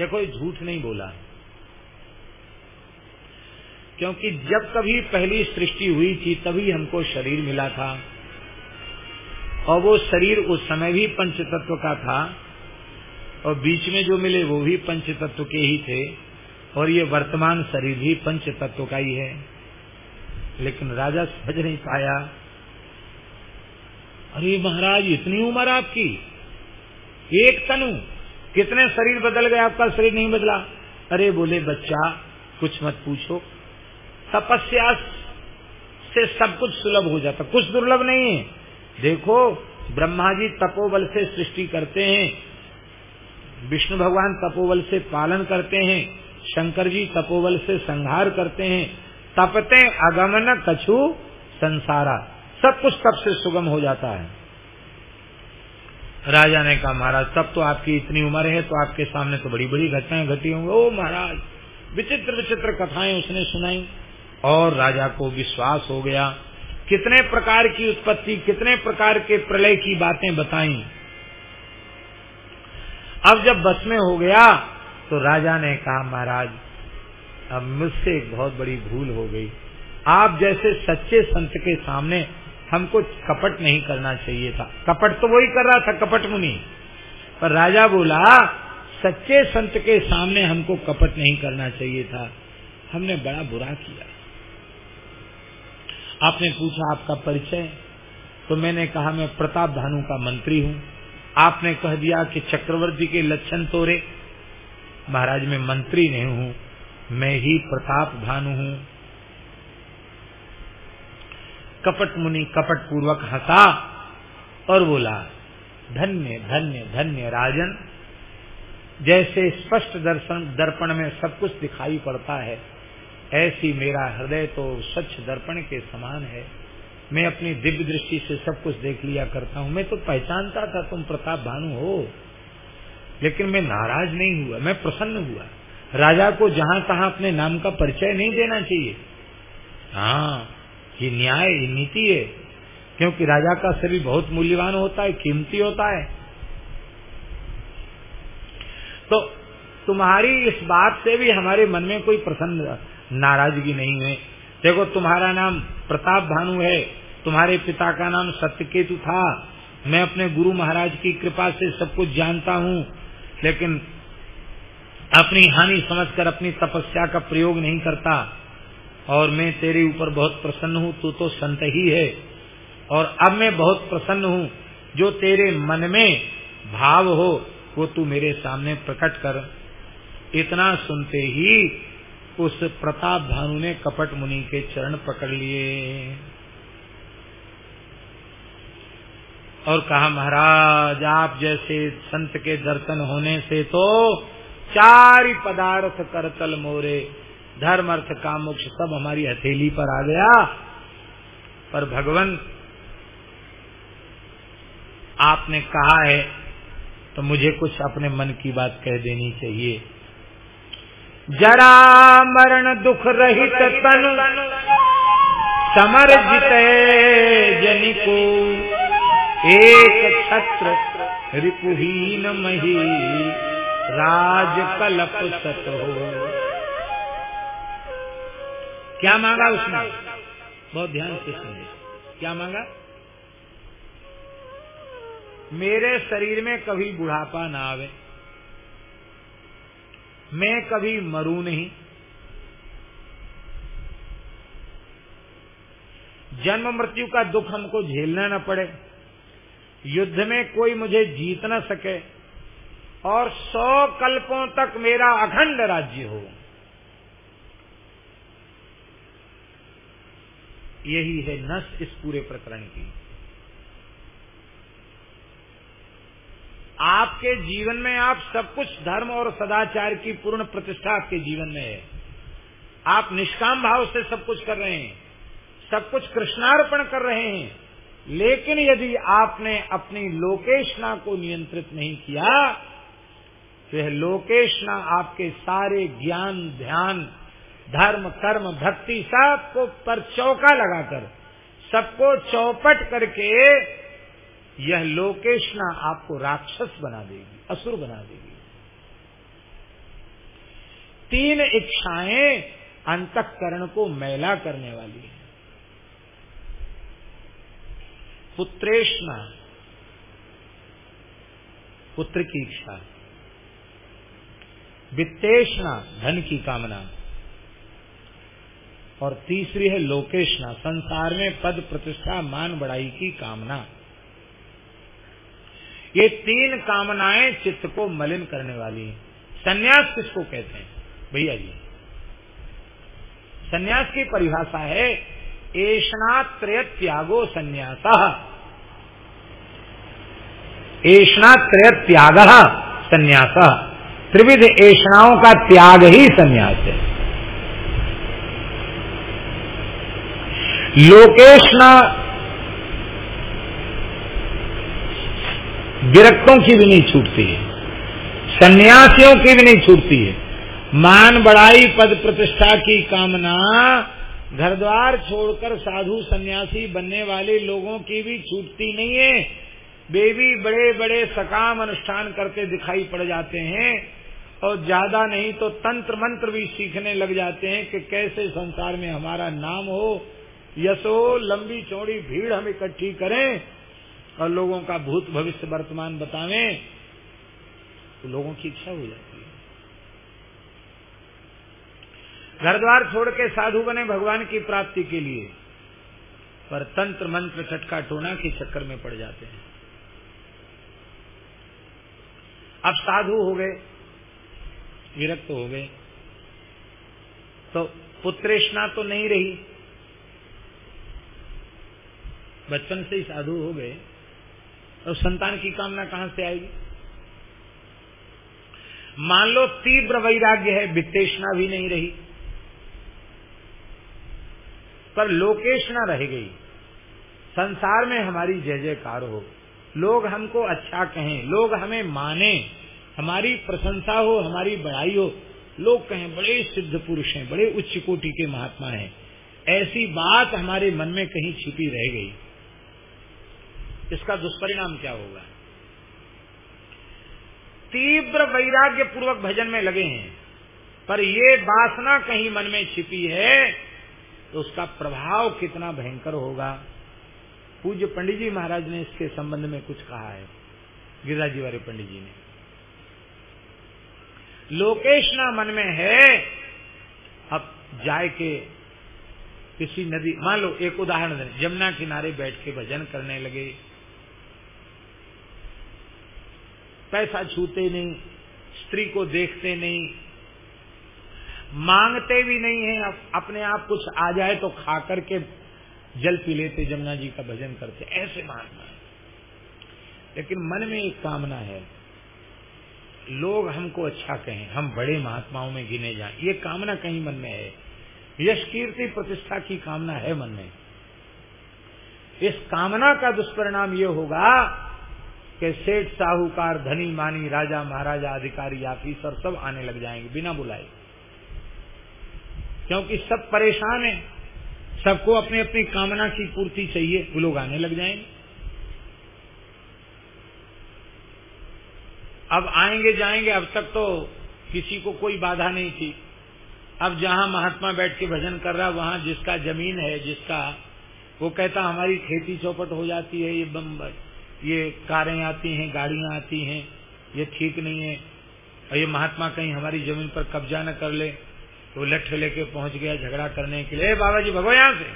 ये कोई झूठ नहीं बोला है। क्योंकि जब कभी पहली सृष्टि हुई थी, तभी हमको शरीर मिला था। और वो शरीर उस समय भी पंच तत्व का था, और बीच में जो मिले, वो भी पंच तत्व के ही थे, और ये वर्तमान शरीर भी पंच तत्व का ही है। लेकिन राजा समझ नहीं पाया। अरे महाराज, इतनी उम्र आपकी। एक तनु, कितने शरीर बदल गए, आपका शरीर नहीं बदला। अरे बोले, बच्चा, कुछ मत पूछो। तपस्या से सब कुछ सुलभ हो जाता, कुछ दुर्लभ नहीं है। देखो, ब्रह्मा जी तपोबल से सृष्टि करते हैं, विष्णु भगवान तपोबल से पालन करते हैं, शंकर जी तपोबल से संहार करते हैं तपते अगमन कछु संसारा। सब कुछ तप से सुगम हो जाता है। राजा ने कहा, महाराज, तब तो आपकी इतनी उम्र है तो आपके सामने तो बड़ी बड़ी घटनाएँ घटी होंगी। ओ महाराज, विचित्र विचित्र कथाएँ उसने सुनाई। और राजा को विश्वास हो गया। कितने प्रकार की उत्पत्ति, कितने प्रकार के प्रलय की बातें बताई। अब जब बस में हो गया तो राजा ने कहा, महाराज अब मुझसे एक बहुत बड़ी भूल हो गई। आप जैसे सच्चे संत के सामने हमको कपट नहीं करना चाहिए था। कपट तो वही कर रहा था, कपट मुनि। पर राजा बोला, सच्चे संत के सामने हमको कपट नहीं करना चाहिए था। हमने बड़ा बुरा किया। आपने पूछा आपका परिचय? तो मैंने कहा, मैं प्रताप भानु का मंत्री हूँ। आपने कह दिया कि चक्रवर्ती के लक्षण तोरे। महाराज, मैं मंत्री नहीं हूँ। मैं ही प्रताप भानु हूँ। कपट मुनि कपट पूर्वक हंसा और बोला, धन्य धन्य धन्य राजन, जैसे स्पष्ट दर्शन, दर्पण में सब कुछ दिखाई पड़ता है, ऐसी मेरा हृदय तो स्वच्छ दर्पण के समान है। मैं अपनी दिव्य दृष्टि से सब कुछ देख लिया करता हूँ। मैं तो पहचानता था तुम प्रताप भानु हो, लेकिन मैं नाराज़ नहीं हुआ, मैं प्रसन्न हुआ। राजा को जहाँ तहाँ अपने नाम का परिचय नहीं देना चाहिए। हाँ ये न्याय, ये नीति है। क्योंकि राजा का शरीर बहुत मूल्यवान होता है, कीमती होता है। तो तुम्हारी इस बात से भी हमारे मन में कोई प्रसन्न नाराज़गी नहीं है। देखो, तुम्हारा नाम प्रताप भानु है। तुम्हारे पिता का नाम सत्यकेतु था। मैं अपने गुरु महाराज की कृपा से सब कुछ जानता हूँ। लेकिन अपनी हानि समझकर, अपनी तपस्या का प्रयोग नहीं करता। और मैं तेरे ऊपर बहुत प्रसन्न हूँ, तू तो संत ही है। और अब मैं बहुत प्रसन्न हूँ, जो तेरे मन में भाव हो, वो तू मेरे सामने प्रकट कर। इतना सुनते ही उस प्रताप भानु ने कपट मुनि के चरण पकड़ लिए। और कहा, महाराज, आप जैसे संत के दर्शन होने से तो चार पदार्थ करतल मोरे। धर्म, अर्थ, काम, मोक्ष सब हमारी हथेली पर आ गया। पर भगवान, आपने कहा है तो मुझे कुछ अपने मन की बात कह देनी चाहिए। जरा मरण दुख रहित तन समर जिते जनिको। एक छत्र रिपुहीन मही। राज कलप सत हो। क्या मांगा उसने? बहुत ध्यान से सुनिए। क्या मांगा? मेरे शरीर में कभी बुढ़ापा ना आवे। मैं कभी मरू नहीं। जन्म मृत्यु का दुख हमको झेलना न पड़े। युद्ध में कोई मुझे जीत न सके। और सौ कल्पों तक मेरा अखंड राज्य हो। यही है नस इस पूरे प्रकरण की। आपके जीवन में आप सब कुछ धर्म और सदाचार की पूर्ण प्रतिष्ठा आपके जीवन में है। आप निष्काम भाव से सब कुछ कर रहे हैं। सब कुछ कृष्णार्पण कर रहे हैं। लेकिन यदि आपने अपनी लोकेशना को नियंत्रित नहीं किया तो यह लोकेशना आपके सारे ज्ञान, ध्यान, धर्म, कर्म, भक्ति सबको पर चौका लगाकर, सबको चौपट करके यह लोकेशना आपको राक्षस बना देगी, असुर बना देगी। तीन इच्छाएँ अंतकरण को मैला करने वाली है। पुत्रेशना पुत्र की इच्छा वित्तेषणा, धन की कामना। और तीसरी है लोकेशना संसार में पद प्रतिष्ठा, मान बढ़ाई की कामना। ये तीन कामनाएँ चित्त को मलिन करने वाली हैं। संन्यास किसको कहते हैं? भैया जी, संन्यास की परिभाषा है, एषणात्रय त्यागो संन्यास। एषणात्रय त्याग संन्यास। त्रिविध ऐषणाओं का त्याग ही संन्यास है। लोकेशना विरक्तों की भी नहीं छूटती है, सन्यासियों की भी नहीं छूटती है। मान बढ़ाई पद प्रतिष्ठा की कामना घर द्वार छोड़कर साधु सन्यासी बनने वाले लोगों की भी छूटती नहीं है। भी बड़े बड़े सकाम अनुष्ठान करते दिखाई पड़ जाते हैं। और ज़्यादा नहीं तो तंत्र मंत्र भी सीखने लग जाते हैं कि कैसे संसार में हमारा नाम हो। यशो, लंबी चौड़ी भीड़ हम इकट्ठी करें और लोगों का भूत भविष्य वर्तमान बतावें तो लोगों की इच्छा हो जाती है। घर द्वार छोड़ के साधु बने भगवान की प्राप्ति के लिए, पर तंत्र मंत्र चटका टोना के चक्कर में पड़ जाते हैं। अब साधु हो गए। विरक्त हो गए। तो पुत्रेशना तो नहीं रही। बचपन से ही साधु हो गए। और संतान की कामना कहाँ से आएगी? मान लो तीव्र वैराग्य है, वित्तेषणा भी नहीं रही। पर लोकेशना रह गई। संसार में हमारी जय जयकार हो। लोग हमको अच्छा कहें, लोग हमें माने। हमारी प्रशंसा हो, हमारी बढ़ाई हो, लोग कहें बड़े सिद्ध पुरुष हैं, बड़े उच्च कोटि के महात्मा हैं। ऐसी बात हमारे मन में कहीं छिपी रह गई। इसका दुष्परिणाम क्या होगा? तीव्र वैराग्य पूर्वक भजन में लगे हैं, पर ये वासना कहीं मन में छिपी है तो उसका प्रभाव कितना भयंकर होगा। पूज्य पंडित जी महाराज ने इसके संबंध में कुछ कहा है। गिरिराजी वाले पंडित जी ने। लोकेशना मन में है। अब जाए के किसी नदी, मान लो एक उदाहरण दें, जमुना किनारे बैठ के भजन करने लगे। पैसा छूते नहीं, स्त्री को देखते नहीं, मांगते भी नहीं है अपने आप कुछ आ जाए तो खा करके जल पी लेते, जमुना जी का भजन करते, ऐसे महात्मा लेकिन मन में एक कामना है लोग हमको अच्छा कहें, हम बड़े महात्माओं में गिने जाएँ। ये कामना कहीं मन में है। यश कीर्ति प्रतिष्ठा की कामना है मन में। इस कामना का दुष्परिणाम ये होगा कि सेठ, साहूकार, धनी, मानी, राजा, महाराजा, अधिकारी ऑफिसर सब आने लग जाएँगे, बिना बुलाए। क्योंकि सब परेशान है। सबको अपनी अपनी कामना की पूर्ति चाहिए, वो लोग आने लग जाएँगे। अब आएँगे, जाएँगे, अब तक तो किसी को कोई बाधा नहीं थी। अब जहाँ महात्मा बैठ के भजन कर रहा, वहाँ जिसका ज़मीन है, जिसका, वो कहता, हमारी खेती चौपट हो जाती है, ये बम, ये कारें आती हैं, गाड़ियाँ आती हैं, ये ठीक नहीं है, और ये महात्मा कहीं हमारी ज़मीन पर कब्जा न कर ले। तो लठ लेके पहुँच गया झगड़ा करने के लिए बाबा जी भगो यहाँ से।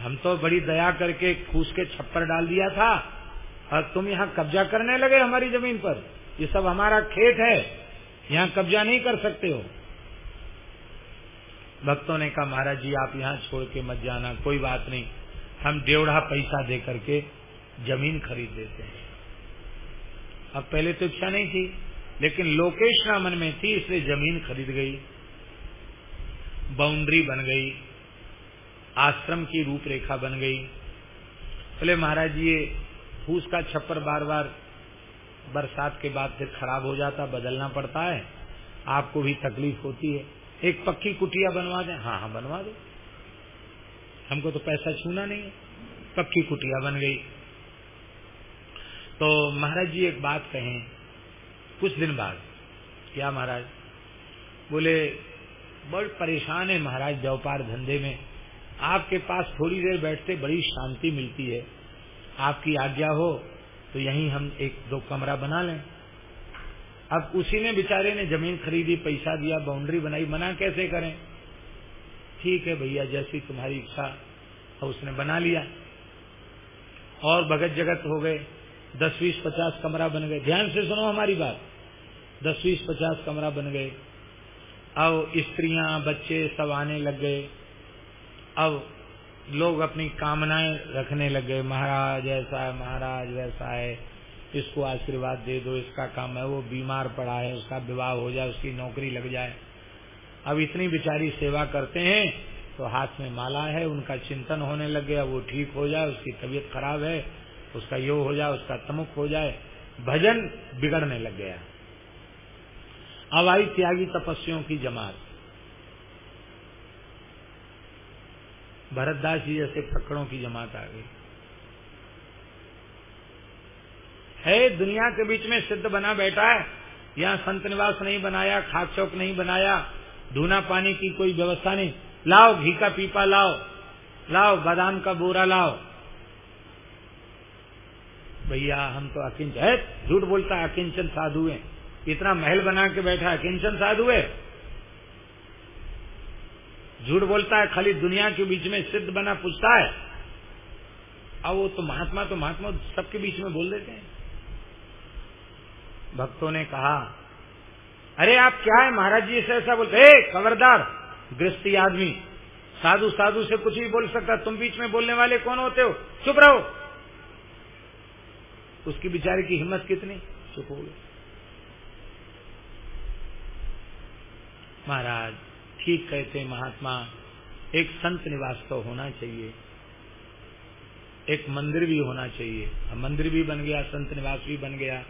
हम तो बड़ी दया करके फूस के छप्पर डाल दिया था। और तुम यहाँ कब्जा करने लगे हमारी ज़मीन पर। ये सब हमारा खेत है। यहाँ कब्जा नहीं कर सकते हो। भक्तों ने कहा, महाराज जी, आप यहाँ छोड़ के मत जाना, कोई बात नहीं। हम डेढ़ा पैसा दे करके ज़मीन खरीद देते हैं। अब पहले तो इच्छा नहीं थी, लेकिन लोकेशना मन में थी, इसलिए ज़मीन खरीद गई। बाउंड्री बन गई। आश्रम की रूपरेखा बन गई। बोले, महाराज ये फूस का छप्पर बार बार बरसात के बाद फिर खराब हो जाता, बदलना पड़ता है। आपको भी तकलीफ़ होती है। एक पक्की कुटिया बनवा दें। हाँ हाँ बनवा दो। हमको तो पैसा छूना नहीं है। पक्की कुटिया बन गई। तो महाराज जी एक बात कहें। कुछ दिन बाद, क्या महाराज? बोले, बड़ परेशान है महाराज व्यापार धंधे में। आपके पास थोड़ी देर बैठते बड़ी शांति मिलती है। आपकी आज्ञा हो तो यहीं हम एक दो कमरा बना लें। अब उसी ने बेचारे ने ज़मीन खरीदी, पैसा दिया, बाउंड्री बनाई, मना कैसे करें? ठीक है भैया, जैसी तुम्हारी इच्छा तो उसने बना लिया। और भगत जगत हो गए, दस बीस पचास कमरा बन गए। ध्यान से सुनो हमारी बात, दस बीस पचास कमरा बन गए। अब स्त्रियाँ, बच्चे सब आने लग गए। अब लोग अपनी कामनाएँ रखने लग गए, महाराज, ऐसा है, महाराज, वैसा है, इसको आशीर्वाद दे दो, इसका काम है, वो बीमार पड़ा है, उसका विवाह हो जाए, उसकी नौकरी लग जाए। अब इतनी बेचारी सेवा करते हैं तो हाथ में माला है, उनका चिंतन होने लग गया, वो ठीक हो जाए, उसकी तबीयत खराब है, उसका यो हो जाए, उसका तमुख हो जाए, भजन बिगड़ने लग गया। अब आई त्यागी तपस्वियों की जमात। भरतदास जी जैसे फकड़ों की जमात आ गई। है, दुनिया के बीच में सिद्ध बना बैठा है। यहाँ संत निवास नहीं बनाया, खाक चौक नहीं बनाया, धूना पानी की कोई व्यवस्था नहीं। लाओ, घी का पीपा लाओ लाओ, बादाम का बोरा लाओ। भैया, हम तो अकिंच है, झूठ बोलता अकिंचन साधु है। इतना महल बना के बैठा अकिंचन साधु है। झूठ बोलता है, खाली दुनिया के बीच में सिद्ध बना पूछता है। अब वो तो महात्मा तो महात्मा सबके बीच में बोल देते हैं। भक्तों ने कहा, अरे, आप क्या है? महाराज जी से ऐसा बोलते खबरदार, गृहस्थी आदमी, साधु साधु से कुछ भी बोल सकता, तुम बीच में बोलने वाले कौन होते हो? चुप रहो। उसकी बिचारे की हिम्मत कितनी? चुप हो गई महाराज ठीक कहते महात्मा, एक संत निवास तो होना चाहिए। एक मंदिर भी होना चाहिए। अब मंदिर भी बन गया, संत निवास भी बन गया।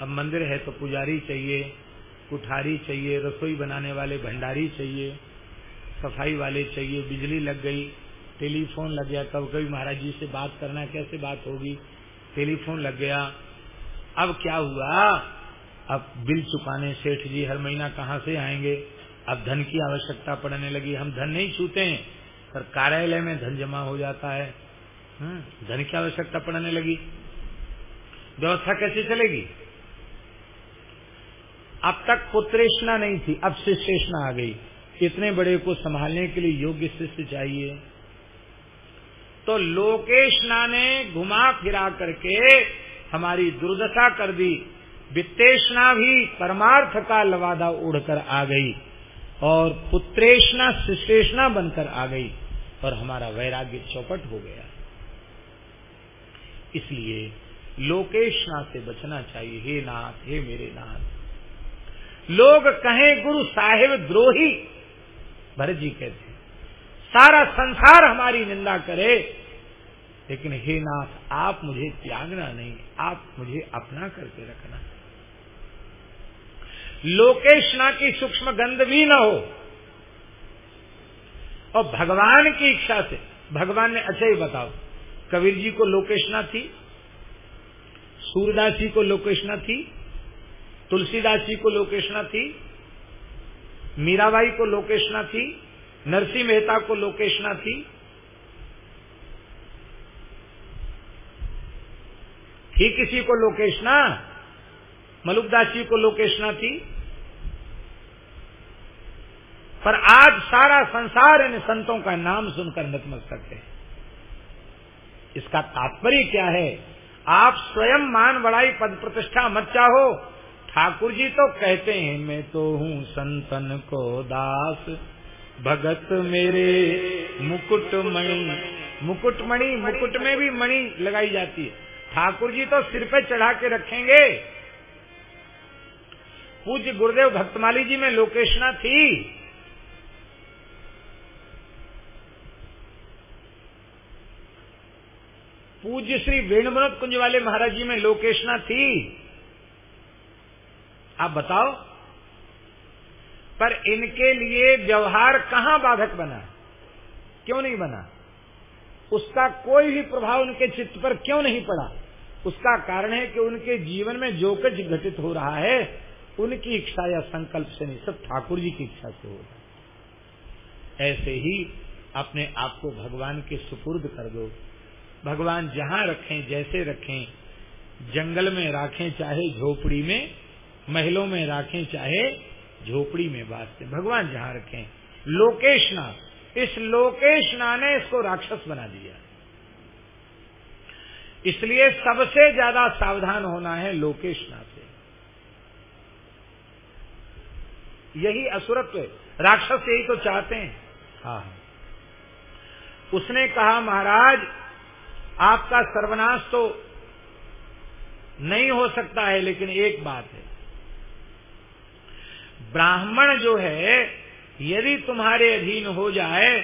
अब मंदिर है तो पुजारी चाहिए, कुठारी चाहिए, रसोई बनाने वाले, भंडारी चाहिए, सफ़ाई वाले चाहिए, बिजली लग गई, टेलीफोन लग गया कब कभी महाराज जी से बात करना, कैसे बात होगी? टेलीफोन लग गया। अब क्या हुआ? अब बिल चुकाने, सेठ जी हर महीना कहाँ से आएँगे? अब धन की आवश्यकता पड़ने लगी। हम धन नहीं छूते हैं, पर कार्यालय में धन जमा हो जाता है। धन की आवश्यकता पड़ने लगी। व्यवस्था कैसे चलेगी? अब तक पुत्रेशना नहीं थी, अब शिष्येषणा आ गई। इतने बड़े को संभालने के लिए योग्य शिष्य चाहिए। तो लोकेशना ने घुमा फिरा करके हमारी दुर्दशा कर दी। वित्तेषणा भी परमार्थ का लवादा उड़कर आ गई। और पुत्रेशना शिष्टेषणा बनकर आ गई और हमारा वैराग्य चौपट हो गया। इसलिए लोकेशना से बचना चाहिए। हे नाथ, हे मेरे नाथ। लोग कहें, गुरु साहेब द्रोही। भरत जी कहते सारा संसार हमारी निंदा करे, लेकिन हे नाथ, आप मुझे त्यागना नहीं, आप मुझे अपना करके रखना। लोकेशना की सूक्ष्म गंध भी न हो। और भगवान की इच्छा से, भगवान ने अच्छा ही बताओ, कबीर जी को लोकेशना थी, सूरदास जी को लोकेशना थी, तुलसीदास जी को लोकेशना थी, मीराबाई को लोकेशना थी, नरसिंह मेहता को लोकेशना थी। थी किसी को लोकेशना? मलुकदास जी को लोकेशना थी। पर आज सारा संसार इन संतों का नाम सुनकर नतमस्तक है। इसका तात्पर्य क्या है? आप स्वयं मान बड़ाई पद प्रतिष्ठा मत चाहो। ठाकुर जी तो कहते हैं, मैं तो हूँ संतन को दास। भगत मेरे मुकुट मणि। मुकुट मणि, मुकुट में भी मणि लगाई जाती है। ठाकुर जी तो सिर पे चढ़ा के रखेंगे। पूज्य गुरुदेव भक्तमाली जी में लोकेशना थी। पूज्य श्री वेणुमनोद कुंज वाले महाराज जी में लोकेशना थी। आप बताओ, पर इनके लिए व्यवहार कहाँ बाधक बना? क्यों नहीं बना? उसका कोई भी प्रभाव उनके चित्त पर क्यों नहीं पड़ा? उसका कारण है कि उनके जीवन में जो कुछ घटित हो रहा है, उनकी इच्छा या संकल्प से नहीं, सब ठाकुर जी की इच्छा से हो रहा है। ऐसे ही अपने आप को भगवान के सुपुर्द कर दो। भगवान जहाँ रखें, जैसे रखें, जंगल में रखें चाहे झोपड़ी में, महलों में रखें चाहे झोपड़ी में बात भगवान जहाँ रखें। लोकेशना, इस लोकेशना ने इसको राक्षस बना दिया। इसलिए सबसे ज़्यादा सावधान होना है लोकेशना से। यही असुरत्व राक्षस यही तो चाहते हैं। हाँ। उसने कहा, महाराज आपका सर्वनाश तो नहीं हो सकता है, लेकिन एक बात है। ब्राह्मण जो है, यदि तुम्हारे अधीन हो जाए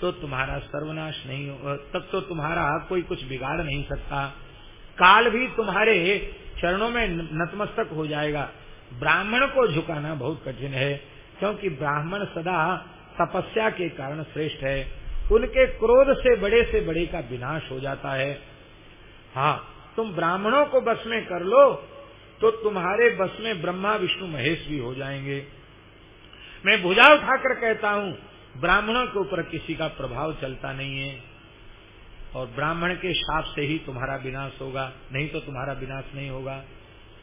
तो तुम्हारा सर्वनाश नहीं हो तब तो तुम्हारा कोई कुछ बिगाड़ नहीं सकता। काल भी तुम्हारे चरणों में नतमस्तक हो जाएगा। ब्राह्मण को झुकाना बहुत कठिन है, क्योंकि ब्राह्मण सदा तपस्या के कारण श्रेष्ठ है। उनके क्रोध से बड़े से बड़े का विनाश हो जाता है। हाँ तुम ब्राह्मणों को बस में कर लो तो तुम्हारे बस में ब्रह्मा, विष्णु, महेश भी हो जाएँगे। मैं भुजा उठाकर कहता हूँ, ब्राह्मणों के ऊपर किसी का प्रभाव चलता नहीं है। और ब्राह्मण के शाप से ही तुम्हारा विनाश होगा, नहीं तो तुम्हारा विनाश नहीं होगा।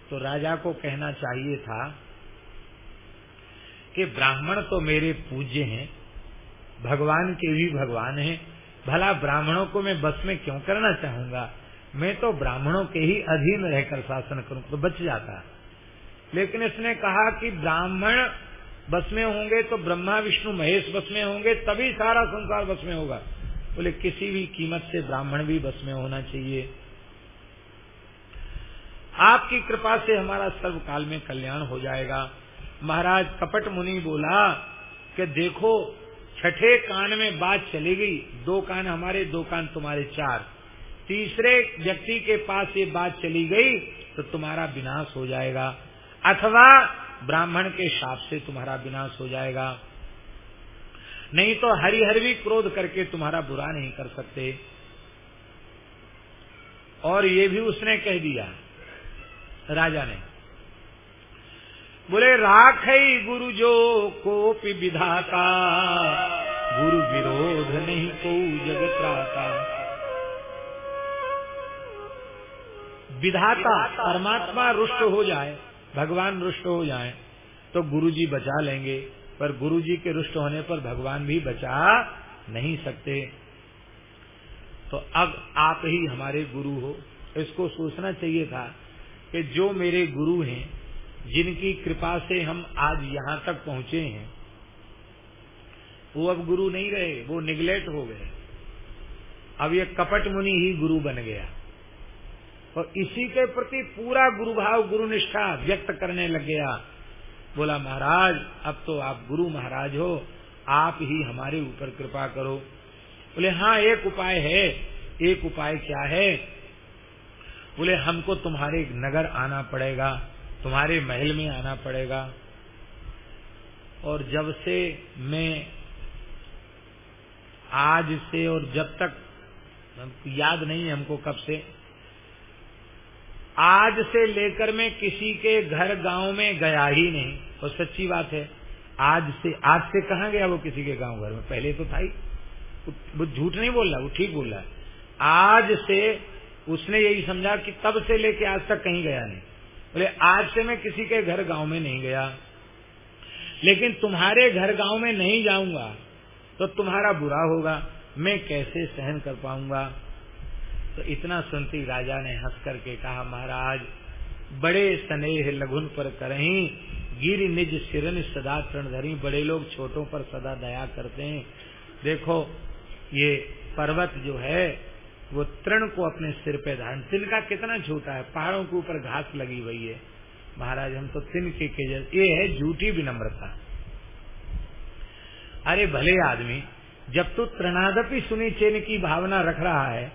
तो राजा को कहना चाहिए था कि ब्राह्मण तो मेरे पूज्य हैं भगवान के भी भगवान हैं। भला ब्राह्मणों को मैं बस में क्यों करना चाहूँगा? मैं तो ब्राह्मणों के ही अधीन रहकर शासन करूँ तो बच जाता। लेकिन इसने कहा कि ब्राह्मण बस में होंगे तो ब्रह्मा, विष्णु, महेश बस में होंगे, तभी सारा संसार बस में होगा। बोले, किसी भी कीमत से ब्राह्मण भी बस में होना चाहिए। आपकी कृपा से हमारा सर्वकाल में कल्याण हो जाएगा। महाराज कपट मुनि बोला कि देखो छठे कान में बात चली गई। दो कान हमारे, दो कान तुम्हारे, चार। तीसरे व्यक्ति के पास ये बात चली गई तो तुम्हारा विनाश हो जाएगा। अथवा ब्राह्मण के शाप से तुम्हारा विनाश हो जाएगा। नहीं तो हरिहर भी क्रोध करके तुम्हारा बुरा नहीं कर सकते। और ये भी उसने कह दिया, राजा ने। बोले राख गुरु जो कोपि विधाता। गुरु विरोध नहीं को जगत राता। विधाता परमात्मा रुष्ट हो जाए भगवान रुष्ट हो जाए तो गुरु जी बचा लेंगे। पर गुरु जी के रुष्ट होने पर भगवान भी बचा नहीं सकते। तो अब आप ही हमारे गुरु हो। इसको सोचना चाहिए था कि जो मेरे गुरु हैं जिनकी कृपा से हम आज यहाँ तक पहुँचे हैं, वो अब गुरु नहीं रहे, वो निगलेक्ट हो गए। अब ये कपट मुनि ही गुरु बन गया। और इसी के प्रति पूरा गुरु भाव गुरु निष्ठा व्यक्त करने लग गया। बोला, महाराज, अब तो आप गुरु महाराज हो, आप ही हमारे ऊपर कृपा करो। बोले हाँ एक उपाय है। एक उपाय क्या है? बोले, हमको तुम्हारे नगर आना पड़ेगा। तुम्हारे महल में आना पड़ेगा। और जब से मैं आज से और जब तक, याद नहीं है हमको कब से, आज से लेकर मैं किसी के घर गाँव में गया ही नहीं। और सच्ची बात है, आज से आज से कहा गया वो किसी के गाँव घर में? पहले तो था ही। वो झूठ नहीं बोल रहा, वो ठीक बोल रहा है। आज से उसने यही समझा कि तब से लेके आज तक कहीं गया नहीं। बोले, आज से मैं किसी के घर गाँव में नहीं गया। लेकिन तुम्हारे घर गाँव में नहीं जाऊँगा तो तुम्हारा बुरा होगा, मैं कैसे सहन कर पाऊँगा? तो इतना सुनती राजा ने हंस करके कहा, महाराज, बड़े स्नेह लघुन पर करही गिर निज सिरन सदा तृण धरी, बड़े लोग छोटों पर सदा दया करते हैं। देखो, ये पर्वत जो है वो तृण को अपने सिर पे धारण। तिनका कितना झूठा है, पहाड़ों के ऊपर घास लगी हुई है। महाराज, हम तो तिनके के ये है झूठी विनम्रता। अरे भले आदमी, जब तू तृणादपि सुनी चेन की भावना रख रहा है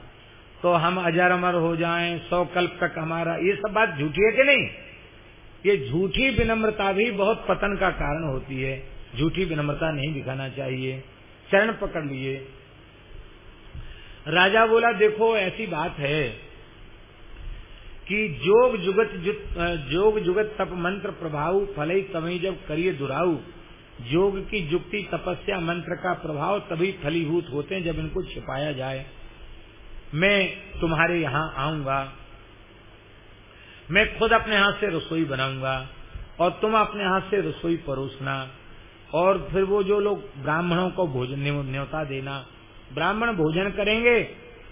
तो हम अजर अमर हो जाएँ, सौ कल्प तक हमारा ये सब बात झूठी है कि नहीं? ये झूठी विनम्रता भी बहुत पतन का कारण होती है। झूठी विनम्रता नहीं दिखाना चाहिए। चरण पकड़ लिए। राजा बोला, देखो, ऐसी बात है कि जोग जुगत जोग जुगत तप मंत्र प्रभाव फलई तभी जब करिए दुराऊ। जोग की जुक्ति, तपस्या, मंत्र का प्रभाव तभी फलीभूत होते हैं जब इनको छिपाया जाए। मैं तुम्हारे यहाँ आऊँगा। मैं खुद अपने हाथ से रसोई बनाऊँगा और तुम अपने हाथ से रसोई परोसना और फिर वो जो लोग ब्राह्मणों को भोजन न्योता देना ब्राह्मण भोजन करेंगे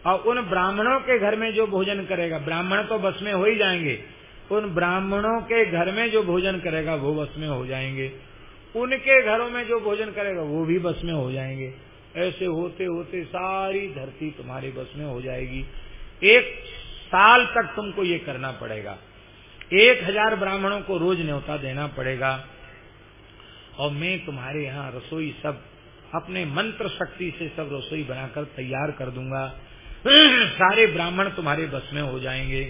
और उन ब्राह्मणों के घर में जो भोजन करेगा, ब्राह्मण तो बस में हो ही जाएँगे। उन ब्राह्मणों के घर में जो भोजन करेगा, वो बस में हो जाएँगे। उनके घरों में जो भोजन करेगा, वो भी बस में हो जाएँगे। ऐसे होते होते सारी धरती तुम्हारे बस में हो जाएगी। एक साल तक तुमको ये करना पड़ेगा। एक हज़ार ब्राह्मणों को रोज न्योता देना पड़ेगा। और मैं तुम्हारे यहाँ रसोई सब अपने मंत्र शक्ति से सब रसोई बनाकर तैयार कर दूँगा। सारे ब्राह्मण तुम्हारे बस में हो जाएँगे।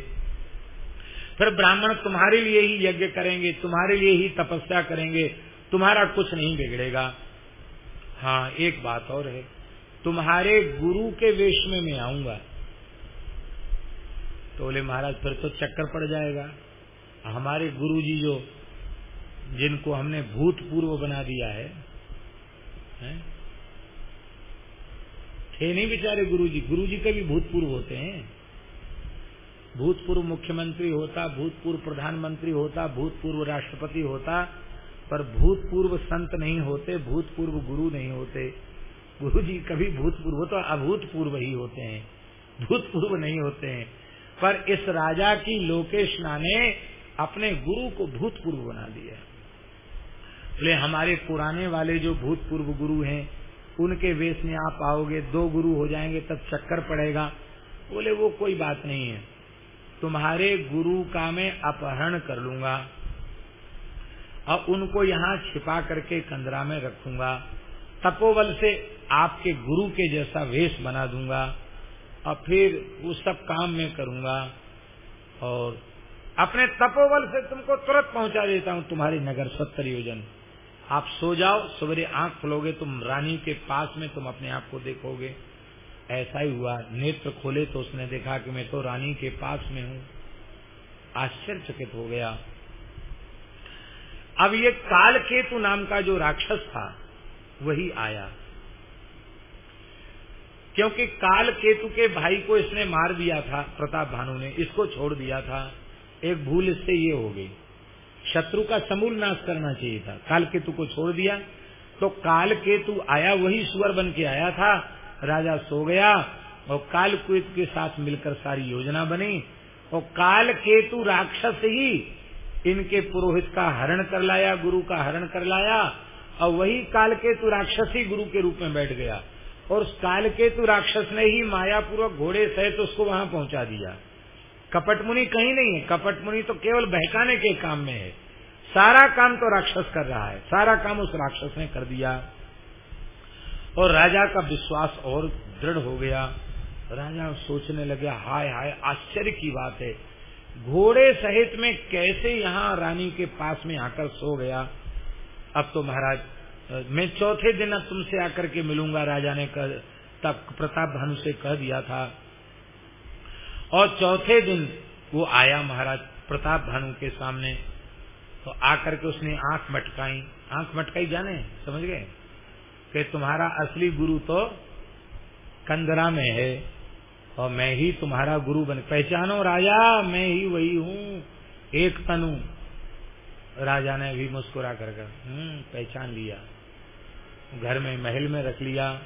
फिर ब्राह्मण तुम्हारे लिए ही यज्ञ करेंगे तुम्हारे लिए ही तपस्या करेंगे तुम्हारा कुछ नहीं बिगड़ेगा। हाँ एक बात और है तुम्हारे गुरु के वेश में मैं आऊँगा। तो बोले महाराज फिर तो चक्कर पड़ जाएगा। हमारे गुरु जी जो जिनको हमने भूतपूर्व बना दिया है, है? थे नहीं बेचारे गुरु जी गुरु जी के भी भूतपूर्व होते हैं। भूतपूर्व मुख्यमंत्री होता, भूतपूर्व प्रधानमंत्री होता, भूतपूर्व राष्ट्रपति होता, पर भूतपूर्व संत नहीं होते, भूतपूर्व गुरु नहीं होते। गुरु जी कभी भूतपूर्व तो अभूतपूर्व ही होते हैं। भूतपूर्व नहीं होते हैं। पर इस राजा की लोकेशना ने अपने गुरु को भूतपूर्व बना दिया। इसलिए हमारे पुराने वाले जो भूतपूर्व गुरु हैं उनके वेश में आप आओगे, दो गुरु हो जाएँगे, तब चक्कर पड़ेगा। बोले, वो कोई बात नहीं है। तुम्हारे गुरु का मैं अपहरण कर लूँगा और उनको यहाँ छिपा करके कंदरा में रखूँगा। तपोबल से आपके गुरु के जैसा वेश बना दूँगा और फिर वो सब काम में करूँगा और अपने तपोबल से तुमको तुरंत पहुँचा देता हूँ तुम्हारी नगर सत्तर योजन आप सो जाओ, सवेरे आँख खोलोगे, तुम रानी के पास में तुम अपने आप को देखोगे। ऐसा ही हुआ, नेत्र खोले तो उसने देखा कि मैं तो रानी के पास में हूँ। आश्चर्यचकित हो गया। अब ये काल केतु नाम का जो राक्षस था, वही आया। क्योंकि काल केतु के भाई को इसने मार दिया था, प्रताप भानु ने, इसको छोड़ दिया था। एक भूल इससे ये हो गई। शत्रु का समूल नाश करना चाहिए था। काल केतु को छोड़ दिया। तो काल केतु आया, वही सुअर बन के आया था। राजा सो गया और काल केतु के साथ मिलकर सारी योजना बनी और काल केतु राक्षस ही इनके पुरोहित का हरण कर लाया, गुरु का हरण कर लाया और वही काल केतु राक्षस ही गुरु के रूप में बैठ गया। और काल केतु राक्षस ने ही मायापूर्वक घोड़े सहित उसको वहाँ पहुँचा दिया। कपट मुनि कहीं नहीं है। कपट मुनि तो केवल बहकाने के काम में है। सारा काम तो राक्षस कर रहा है। सारा काम उस राक्षस ने कर दिया। और राजा का विश्वास और दृढ़ हो गया। राजा सोचने लगे, हाय हाय, आश्चर्य की बात है। घोड़े सहित में कैसे यहाँ रानी के पास में आकर सो गया? अब तो महाराज, मैं चौथे दिन अब तुमसे आकर के मिलूँगा, राजा ने कह, तब प्रताप भानु से कह दिया था और चौथे दिन वो आया महाराज प्रताप भानु के सामने। तो आकर के उसने आँख मटकाई। आँख मटकाई जाने, समझ गए? कि तुम्हारा असली गुरु तो कंदरा में है और मैं ही तुम्हारा गुरु बन। पहचानो राजा, मैं ही वही हूँ, एक तनु। राजा ने भी मुस्कुरा कर हम्म पहचान लिया। घर में महल में रख लिया।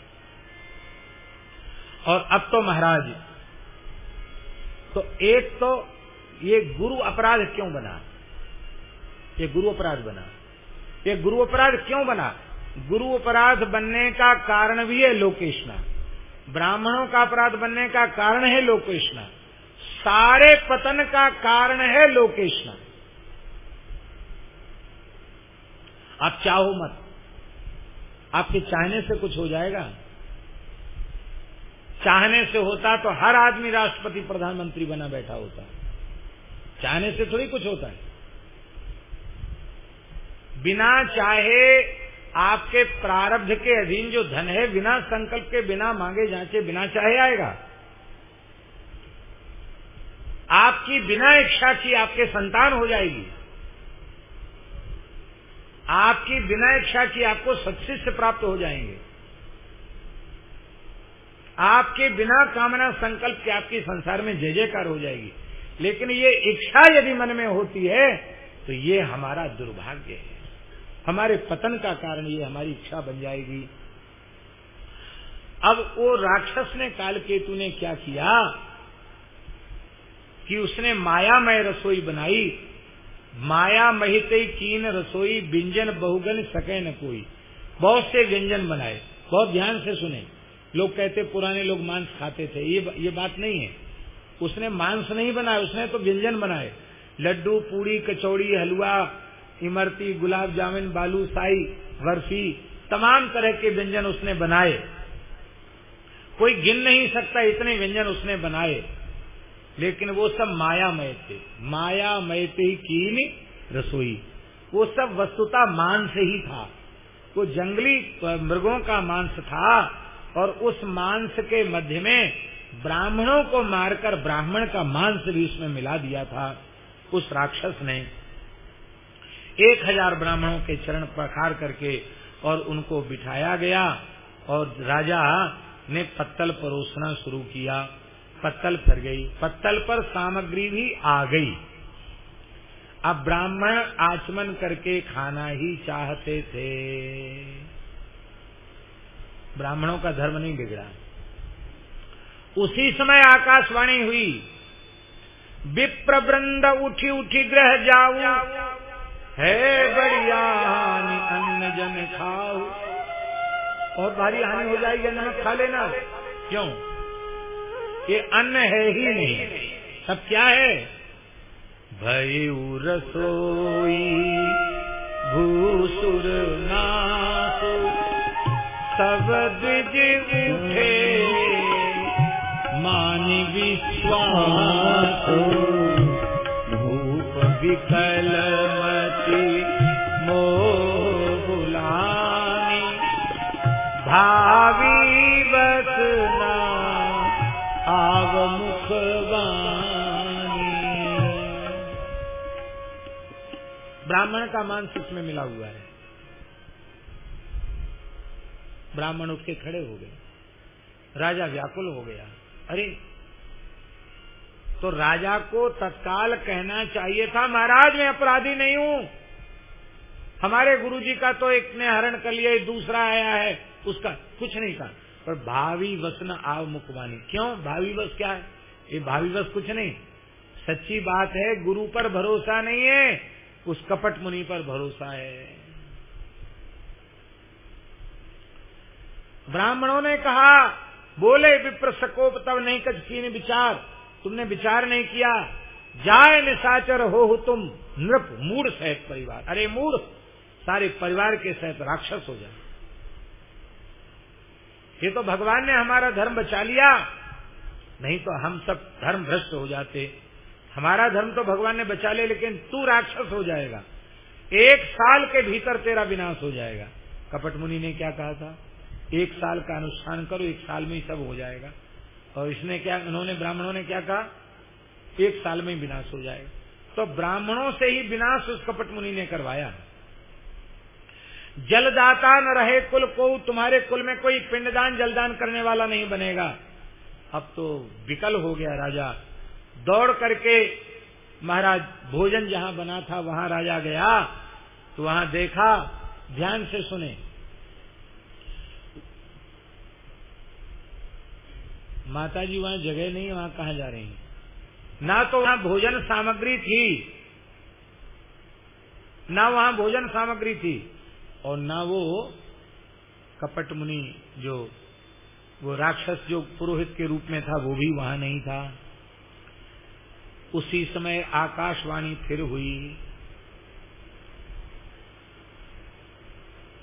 और अब तो महाराज तो एक तो ये गुरु अपराध क्यों बना? ये गुरु अपराध बना। ये गुरु अपराध क्यों बना? गुरु अपराध बनने का कारण भी है लोकेशना ब्राह्मणों का अपराध बनने का कारण है लोकेशना सारे पतन का कारण है लोकेशना आप चाहो मत। आपके चाहने से कुछ हो जाएगा। चाहने से होता तो हर आदमी राष्ट्रपति प्रधानमंत्री बना बैठा होता। चाहने से थोड़ी कुछ होता है। बिना चाहे आपके प्रारब्ध के अधीन जो धन है, बिना संकल्प के, बिना मांगे जांचे, बिना चाहे आएगा। आपकी बिना इच्छा की आपके संतान हो जाएगी। आपकी बिना इच्छा की आपको सत्शिष्य प्राप्त हो जाएँगे। आपके बिना कामना संकल्प के आपकी संसार में जय जयकार हो जाएगी। लेकिन ये इच्छा यदि मन में होती है तो ये हमारा दुर्भाग्य है। हमारे पतन का कारण ये हमारी इच्छा बन जाएगी। अब वो राक्षस ने काल केतु ने क्या किया कि उसने मायामय रसोई बनाई। माया महित कीन रसोई व्यंजन बहुगन सके न कोई। बहुत से व्यंजन बनाए, बहुत ध्यान से सुने। लोग कहते, पुराने लोग मांस खाते थे। ये ये बात नहीं है। उसने मांस नहीं बनाया, उसने तो व्यंजन बनाए। लड्डू, पूड़ी, कचौड़ी, हलवा, इमरती, गुलाब जामुन, बालू, साई, बर्फ़ी, तमाम तरह के व्यंजन उसने बनाए। कोई गिन नहीं सकता इतने व्यंजन उसने बनाए। लेकिन वो सब मायामय थे। मायामय थे कीन रसोई। वो सब वस्तुता मांस ही था। वो जंगली मृगों का मांस था। और उस मांस के मध्य में ब्राह्मणों को मारकर ब्राह्मण का मांस भी उसमें मिला दिया था, उस राक्षस ने। एक हज़ार ब्राह्मणों के चरण पखार करके और उनको बिठाया गया और राजा ने पत्तल परोसना शुरू किया। पत्तल फिर गई। पत्तल पर सामग्री भी आ गई। अब ब्राह्मण आचमन करके खाना ही चाहते थे। ब्राह्मणों का धर्म नहीं बिगड़ा। उसी समय आकाशवाणी हुई विप्र वृंद उठी उठी ग्रह जाऊ, है बढ़िया अन्न जन खाओ और भारी हानि हो जाएगी नमक खा लेना। क्यों? ये अन्न है ही नहीं। सब क्या है? भयु रसोई भूसुर नासो सब द्विज उठे मान विश्वास भूप विकल मति मोह बुलानी, भावी बसना आव मुखवानी ब्राह्मण का मांस इसमें मिला हुआ है। ब्राह्मण उठ के खड़े हो गए। राजा व्याकुल हो गया। अरे तो राजा को तत्काल कहना चाहिए था, महाराज, मैं अपराधी नहीं हूँ। हमारे गुरुजी का तो एक ने हरण कर लिया दूसरा आया है। उसका कुछ नहीं कहा पर भावी वस न आव मुखवानी क्यों? भावी वस क्या है? ये भावी वस कुछ नहीं। सच्ची बात है, गुरु पर भरोसा नहीं है, उस कपट मुनि पर भरोसा है। ब्राह्मणों ने कहा बोले विप्र सकोप तब नहीं कच की विचार। तुमने विचार नहीं किया। जाए निशाचर हो, तुम। नृप मूड सहित परिवार। अरे मूड सारे परिवार के सहित राक्षस हो जाए। ये तो भगवान ने हमारा धर्म बचा लिया। नहीं तो हम सब धर्म भ्रष्ट हो जाते। हमारा धर्म तो भगवान ने बचा लिया लेकिन तू राक्षस हो जाएगा। एक साल के भीतर तेरा विनाश हो जाएगा। कपट मुनि ने क्या कहा था? एक साल का अनुष्ठान करो, एक साल में ही सब हो जाएगा। और इसने क्या उन्होंने ब्राह्मणों ने क्या कहा? एक साल में ही विनाश हो जाएगा। तो ब्राह्मणों से ही विनाश उस कपट मुनि ने करवाया। जलदाता न रहे कुल को, तुम्हारे कुल में कोई पिंडदान, जलदान करने वाला नहीं बनेगा। अब तो विकल हो गया राजा। दौड़ करके महाराज भोजन जहाँ बना था, वहाँ राजा गया। तो वहाँ देखा, ध्यान से सुने। माता जी वहाँ जगह नहीं वहाँ कहा जा रही हैं? ना तो वहाँ भोजन सामग्री थी, ना वहाँ भोजन सामग्री थी, और ना वो कपट मुनि जो, वो राक्षस जो पुरोहित के रूप में था, वो भी वहाँ नहीं था। उसी समय आकाशवाणी फिर हुई।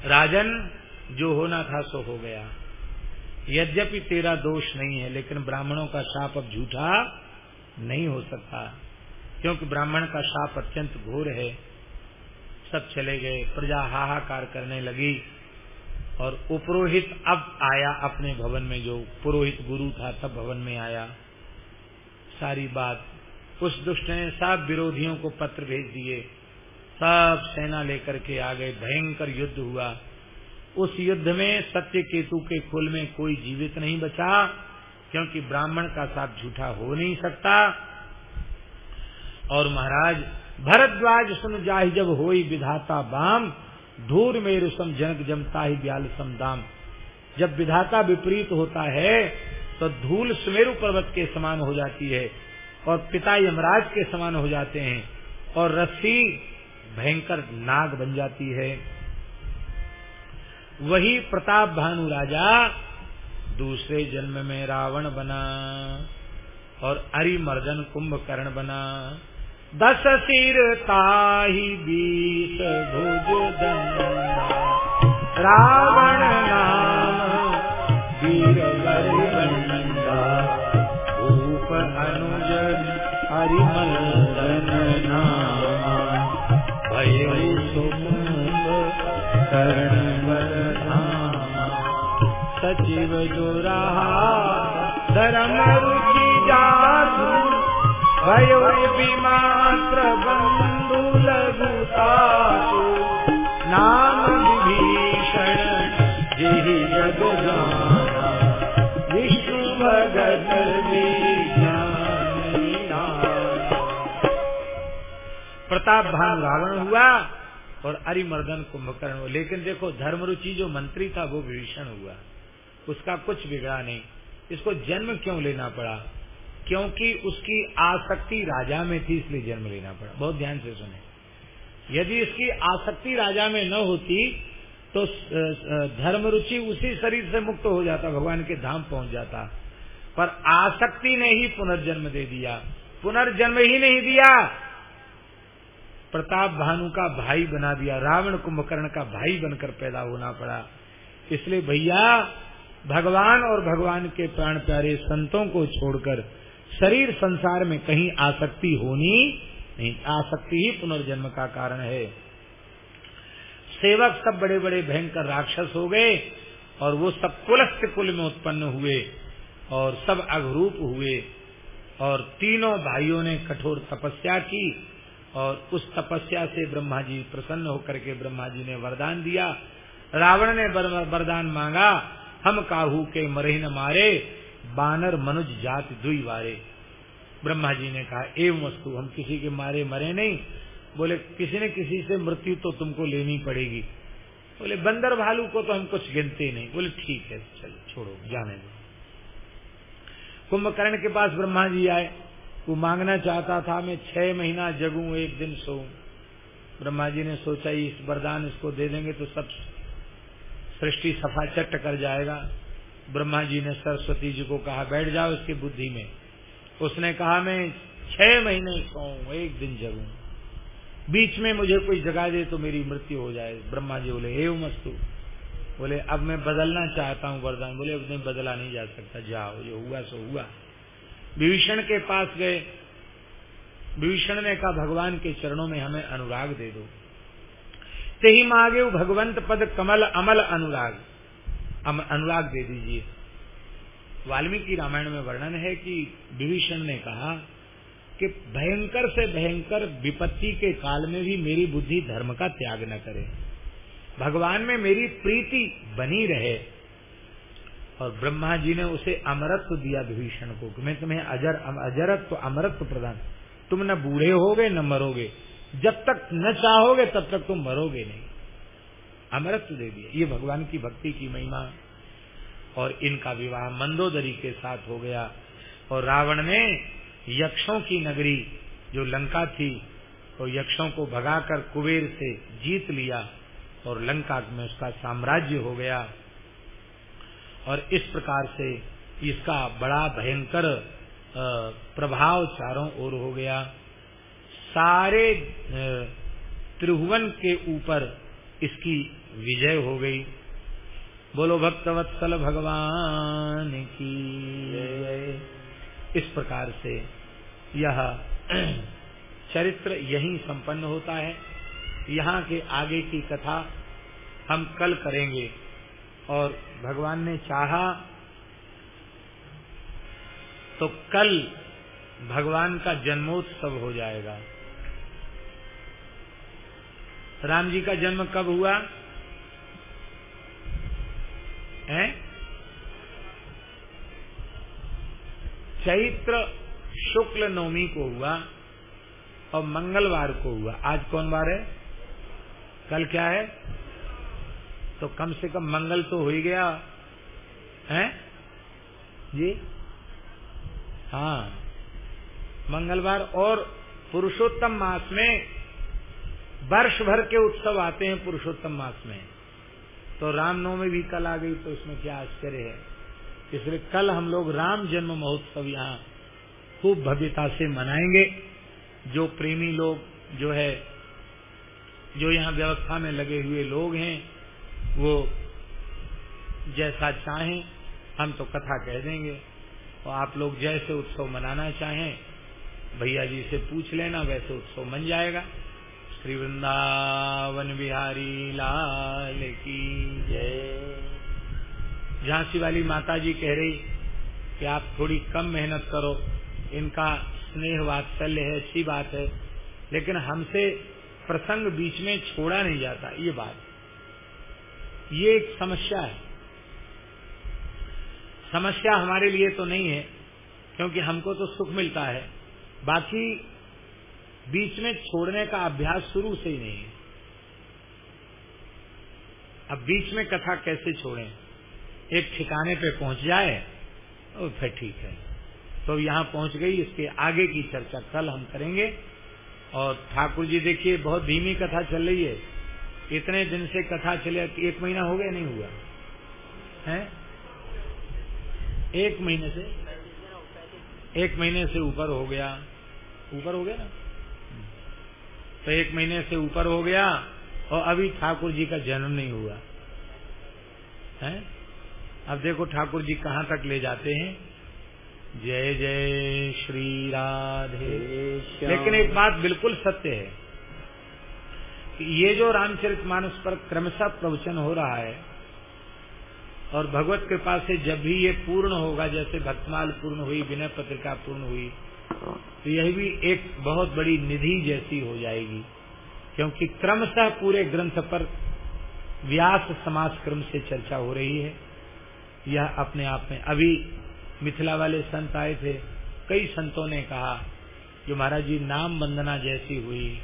राजन जो होना था, सो हो गया। यद्यपि तेरा दोष नहीं है, लेकिन ब्राह्मणों का शाप अब झूठा नहीं हो सकता। क्योंकि ब्राह्मण का शाप अत्यंत घोर है। सब चले गए, प्रजा हाहाकार करने लगी और उपरोहित अब आया अपने भवन में। जो पुरोहित गुरु था, तब भवन में आया। सारी बात, उस दुष्ट ने सब विरोधियों को पत्र भेज दिए। सब सेना लेकर के आ गए। भयंकर युद्ध हुआ। उस युद्ध में सत्य केतु के कुल में कोई जीवित नहीं बचा, क्योंकि ब्राह्मण का साथ झूठा हो नहीं सकता। और महाराज, भरद्वाज सुन जाहि जब होई विधाता बाम, धूर में रुसम जनक जमता ही ब्याल दाम। जब विधाता विपरीत होता है तो धूल सुमेरु पर्वत के समान हो जाती है, और पिता यमराज के समान हो जाते हैं, और रस्सी भयंकर नाग बन जाती है। वही प्रताप भानु राजा दूसरे जन्म में रावण बना और अरिमर्दन कुंभकर्ण बना। दस सिर ताही बीस भुज रावण नाम वीर बंडा भूप नाम। भय कर्ण सचिव जो रहा, धर्म रुचि विमात्र बंधु लघुतासु नाम विभीषण, जिहि जग विष्णु भगत प्रताप भान रावण हुआ और अरिमर्दन कुंभकर्ण हुआ। लेकिन देखो धर्मरुचि जो मंत्री था, वो विभीषण हुआ। उसका कुछ बिगड़ा नहीं। इसको जन्म क्यों लेना पड़ा? क्योंकि उसकी आसक्ति राजा में थी, इसलिए जन्म लेना पड़ा। बहुत ध्यान से सुने। यदि इसकी आसक्ति राजा में न होती तो धर्म रुचि उसी शरीर से मुक्त हो जाता, भगवान के धाम पहुँच जाता। पर आसक्ति ने ही पुनर्जन्म दे दिया। पुनर्जन्म ही नहीं दिया। प्रताप भानु का भाई बना दिया। रावण कुंभकर्ण का भाई बनकर पैदा होना पड़ा। इसलिए भैया भगवान और भगवान के प्राण प्यारे संतों को छोड़कर शरीर संसार में कहीं आसक्ति होनी नहीं, आसक्ति ही पुनर्जन्म का कारण है। सेवक सब बड़े बड़े भयंकर राक्षस हो गए और वो सब कुलस्थ कुल में उत्पन्न हुए और सब अघरूप हुए और तीनों भाइयों ने कठोर तपस्या की और उस तपस्या से ब्रह्मा जी प्रसन्न होकर के ब्रह्मा जी ने वरदान दिया। रावण ने वरदान मांगा हम काहू के मरे न मारे, बानर मनुज जात दुई वारे। ब्रह्मा जी ने कहा, एवं वस्तु, हम किसी के मारे मरे नहीं। बोले, किसी ने किसी से मृत्यु तो तुमको लेनी पड़ेगी। बोले, बंदर भालू को तो हम कुछ गिनते नहीं। बोले, ठीक है, चलो, छोड़ो, जाने दो। कुंभकर्ण के पास ब्रह्मा जी आए। वो मांगना चाहता था, मैं छह महीना जगू, एक दिन सोऊं। ब्रह्मा जी ने सोचा, इस वरदान इसको दे देंगे तो सब सृष्टि सफ़ा चट्ट कर जाएगा। ब्रह्मा जी ने सरस्वती जी को कहा, बैठ जाओ इसकी बुद्धि में। उसने कहा, मैं छह महीने सोऊं, एक दिन जगूं। बीच में मुझे कोई जगा दे तो मेरी मृत्यु हो जाए। ब्रह्मा जी बोले, हे मस्तु बोले, अब मैं बदलना चाहता हूँ वरदान। बोले नहीं, बदला नहीं जा सकता। जाओ जो हुआ सो हुआ। विभीषण के पास गए। विभीषण ने कहा, भगवान के चरणों में हमें अनुराग दे दो। ते ही मांगे भगवंत पद कमल अमल अनुराग। अम, अनुराग दे दीजिए। वाल्मीकि रामायण में वर्णन है कि विभीषण ने कहा कि भयंकर से भयंकर विपत्ति के काल में भी मेरी बुद्धि धर्म का त्याग न करे। भगवान में मेरी प्रीति बनी रहे। और ब्रह्मा जी ने उसे अमरत्व दिया विभीषण को कि मैं तुम्हें अजर अजरत्व अमरत्व प्रदान। तुम न बूढ़े होगे न मरोगे। जब तक न चाहोगे, तब तक तुम मरोगे नहीं। अमरत्व दे दिया। ये भगवान की भक्ति की महिमा और इनका विवाह मंदोदरी के साथ हो गया। और रावण ने यक्षों की नगरी, जो लंका थी और यक्षों को भगाकर कुबेर से जीत लिया और लंका में उसका साम्राज्य हो गया। और इस प्रकार से इसका बड़ा भयंकर प्रभाव चारों ओर हो गया। सारे त्रिभुवन के ऊपर इसकी विजय हो गई। बोलो भक्तवत्सल भगवान की। इस प्रकार से यह, *clears throat* चरित्र यही संपन्न होता है। यहाँ के आगे की कथा हम कल करेंगे। और भगवान ने चाहा तो कल भगवान का जन्मोत्सव हो जाएगा। राम जी का जन्म कब हुआ? है? चैत्र शुक्ल नवमी को हुआ और मंगलवार को हुआ। आज कौन बार है? कल क्या है? तो कम से कम मंगल तो हो ही गया। है? जी? हाँ। मंगलवार और पुरुषोत्तम मास में वर्ष भर के उत्सव आते हैं पुरुषोत्तम मास में। तो रामनवमी भी कल आ गई तो इसमें क्या आश्चर्य है। इसलिए कल हम लोग राम जन्म महोत्सव यहाँ खूब भव्यता से मनाएँगे। जो प्रेमी लोग, जो है, जो यहाँ व्यवस्था में लगे हुए लोग हैं, वो जैसा चाहें, हम तो कथा कह देंगे। और आप लोग जैसे उत्सव मनाना चाहें, भैया जी से पूछ लेना, वैसे उत्सव मन जाएगा। श्री वृंदावन बिहारी लाल की जय। झांसी वाली माता जी कह रही कि आप थोड़ी कम मेहनत करो, इनका स्नेह वात्सल्य है, अच्छी बात है, लेकिन हमसे प्रसंग बीच में छोड़ा नहीं जाता, ये बात। ये एक समस्या है। समस्या हमारे लिए तो नहीं है, क्योंकि हमको तो सुख मिलता है। बाकी बीच में छोड़ने का अभ्यास शुरू से ही नहीं है। अब बीच में कथा कैसे छोड़ें? एक ठिकाने पे पहुँच जाए तो फिर ठीक है। तो यहाँ पहुँच गई, इसके आगे की चर्चा कल हम करेंगे। और ठाकुर जी देखिए, बहुत धीमी कथा चल रही है। इतने दिन से कथा चले, एक महीना हो गया, नहीं हुआ। है? एक महीने से? एक महीने से ऊपर हो गया। ऊपर हो गया ना? तो एक महीने से ऊपर हो गया और अभी ठाकुर जी का जन्म नहीं हुआ। है? अब देखो ठाकुर जी कहाँ तक ले जाते हैं? जय जय श्री राधे। लेकिन एक बात बिल्कुल सत्य है कि ये जो रामचरित मानस पर क्रमशः प्रवचन हो रहा है और भगवत कृपा से जब भी ये पूर्ण होगा जैसे भक्तमाल पूर्ण हुई विनय पत्रिका पूर्ण हुई तो यह भी एक बहुत बड़ी निधि जैसी हो जाएगी, क्योंकि क्रमशः पूरे ग्रंथ पर व्यास समास क्रम से चर्चा हो रही है। यह अपने आप में अभी मिथिला वाले संत आए थे, कई संतों ने कहा, जो महाराज जी, नाम वंदना जैसी हुई।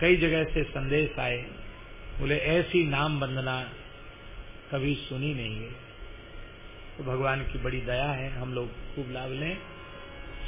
कई जगह से संदेश आए, बोले, ऐसी नाम वंदना कभी सुनी नहीं है। तो भगवान की बड़ी दया है, हम लोग खूब लाभ लें।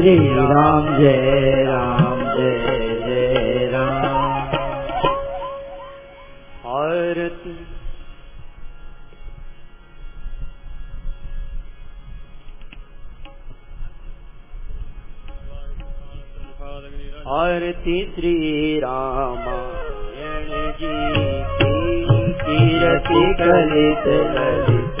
श्री राम जय राम, जय जय राम। आरती आरती श्री रामायण जी की कीरति कलित ललित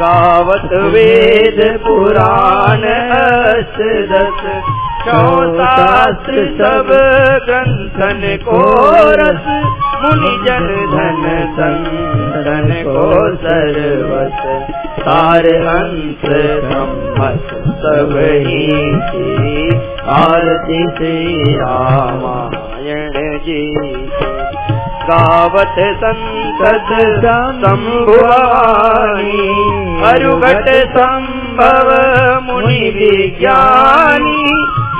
गावत वेद पुराण अष्ट दस चौशास्त्र सब ग्रंथन को रस मुनि जन धन संतन को सर्वस सार हंस ब्रह्मस सब ही आरती श्री रामायण जी। गावत संसद संभुवानी अरुघट संभव मुनि विज्ञानी,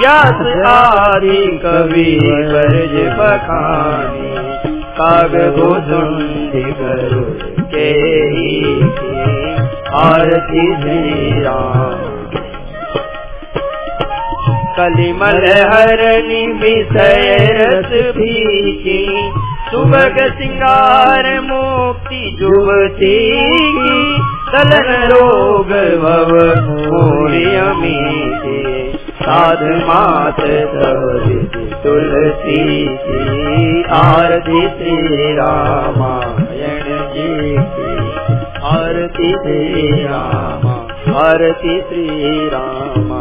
व्यास आदि कवि वर्ज बखानी काग करु के आरती श्री राम कलिमल हरनि विषय रस भीची सुभग सिंगार मुक्ति जुवती कलन रोग भव मोरियमीति साध मात तुलसी की, आरती श्री रामायण जी की। आरती श्री रामा, आरती श्री रामा।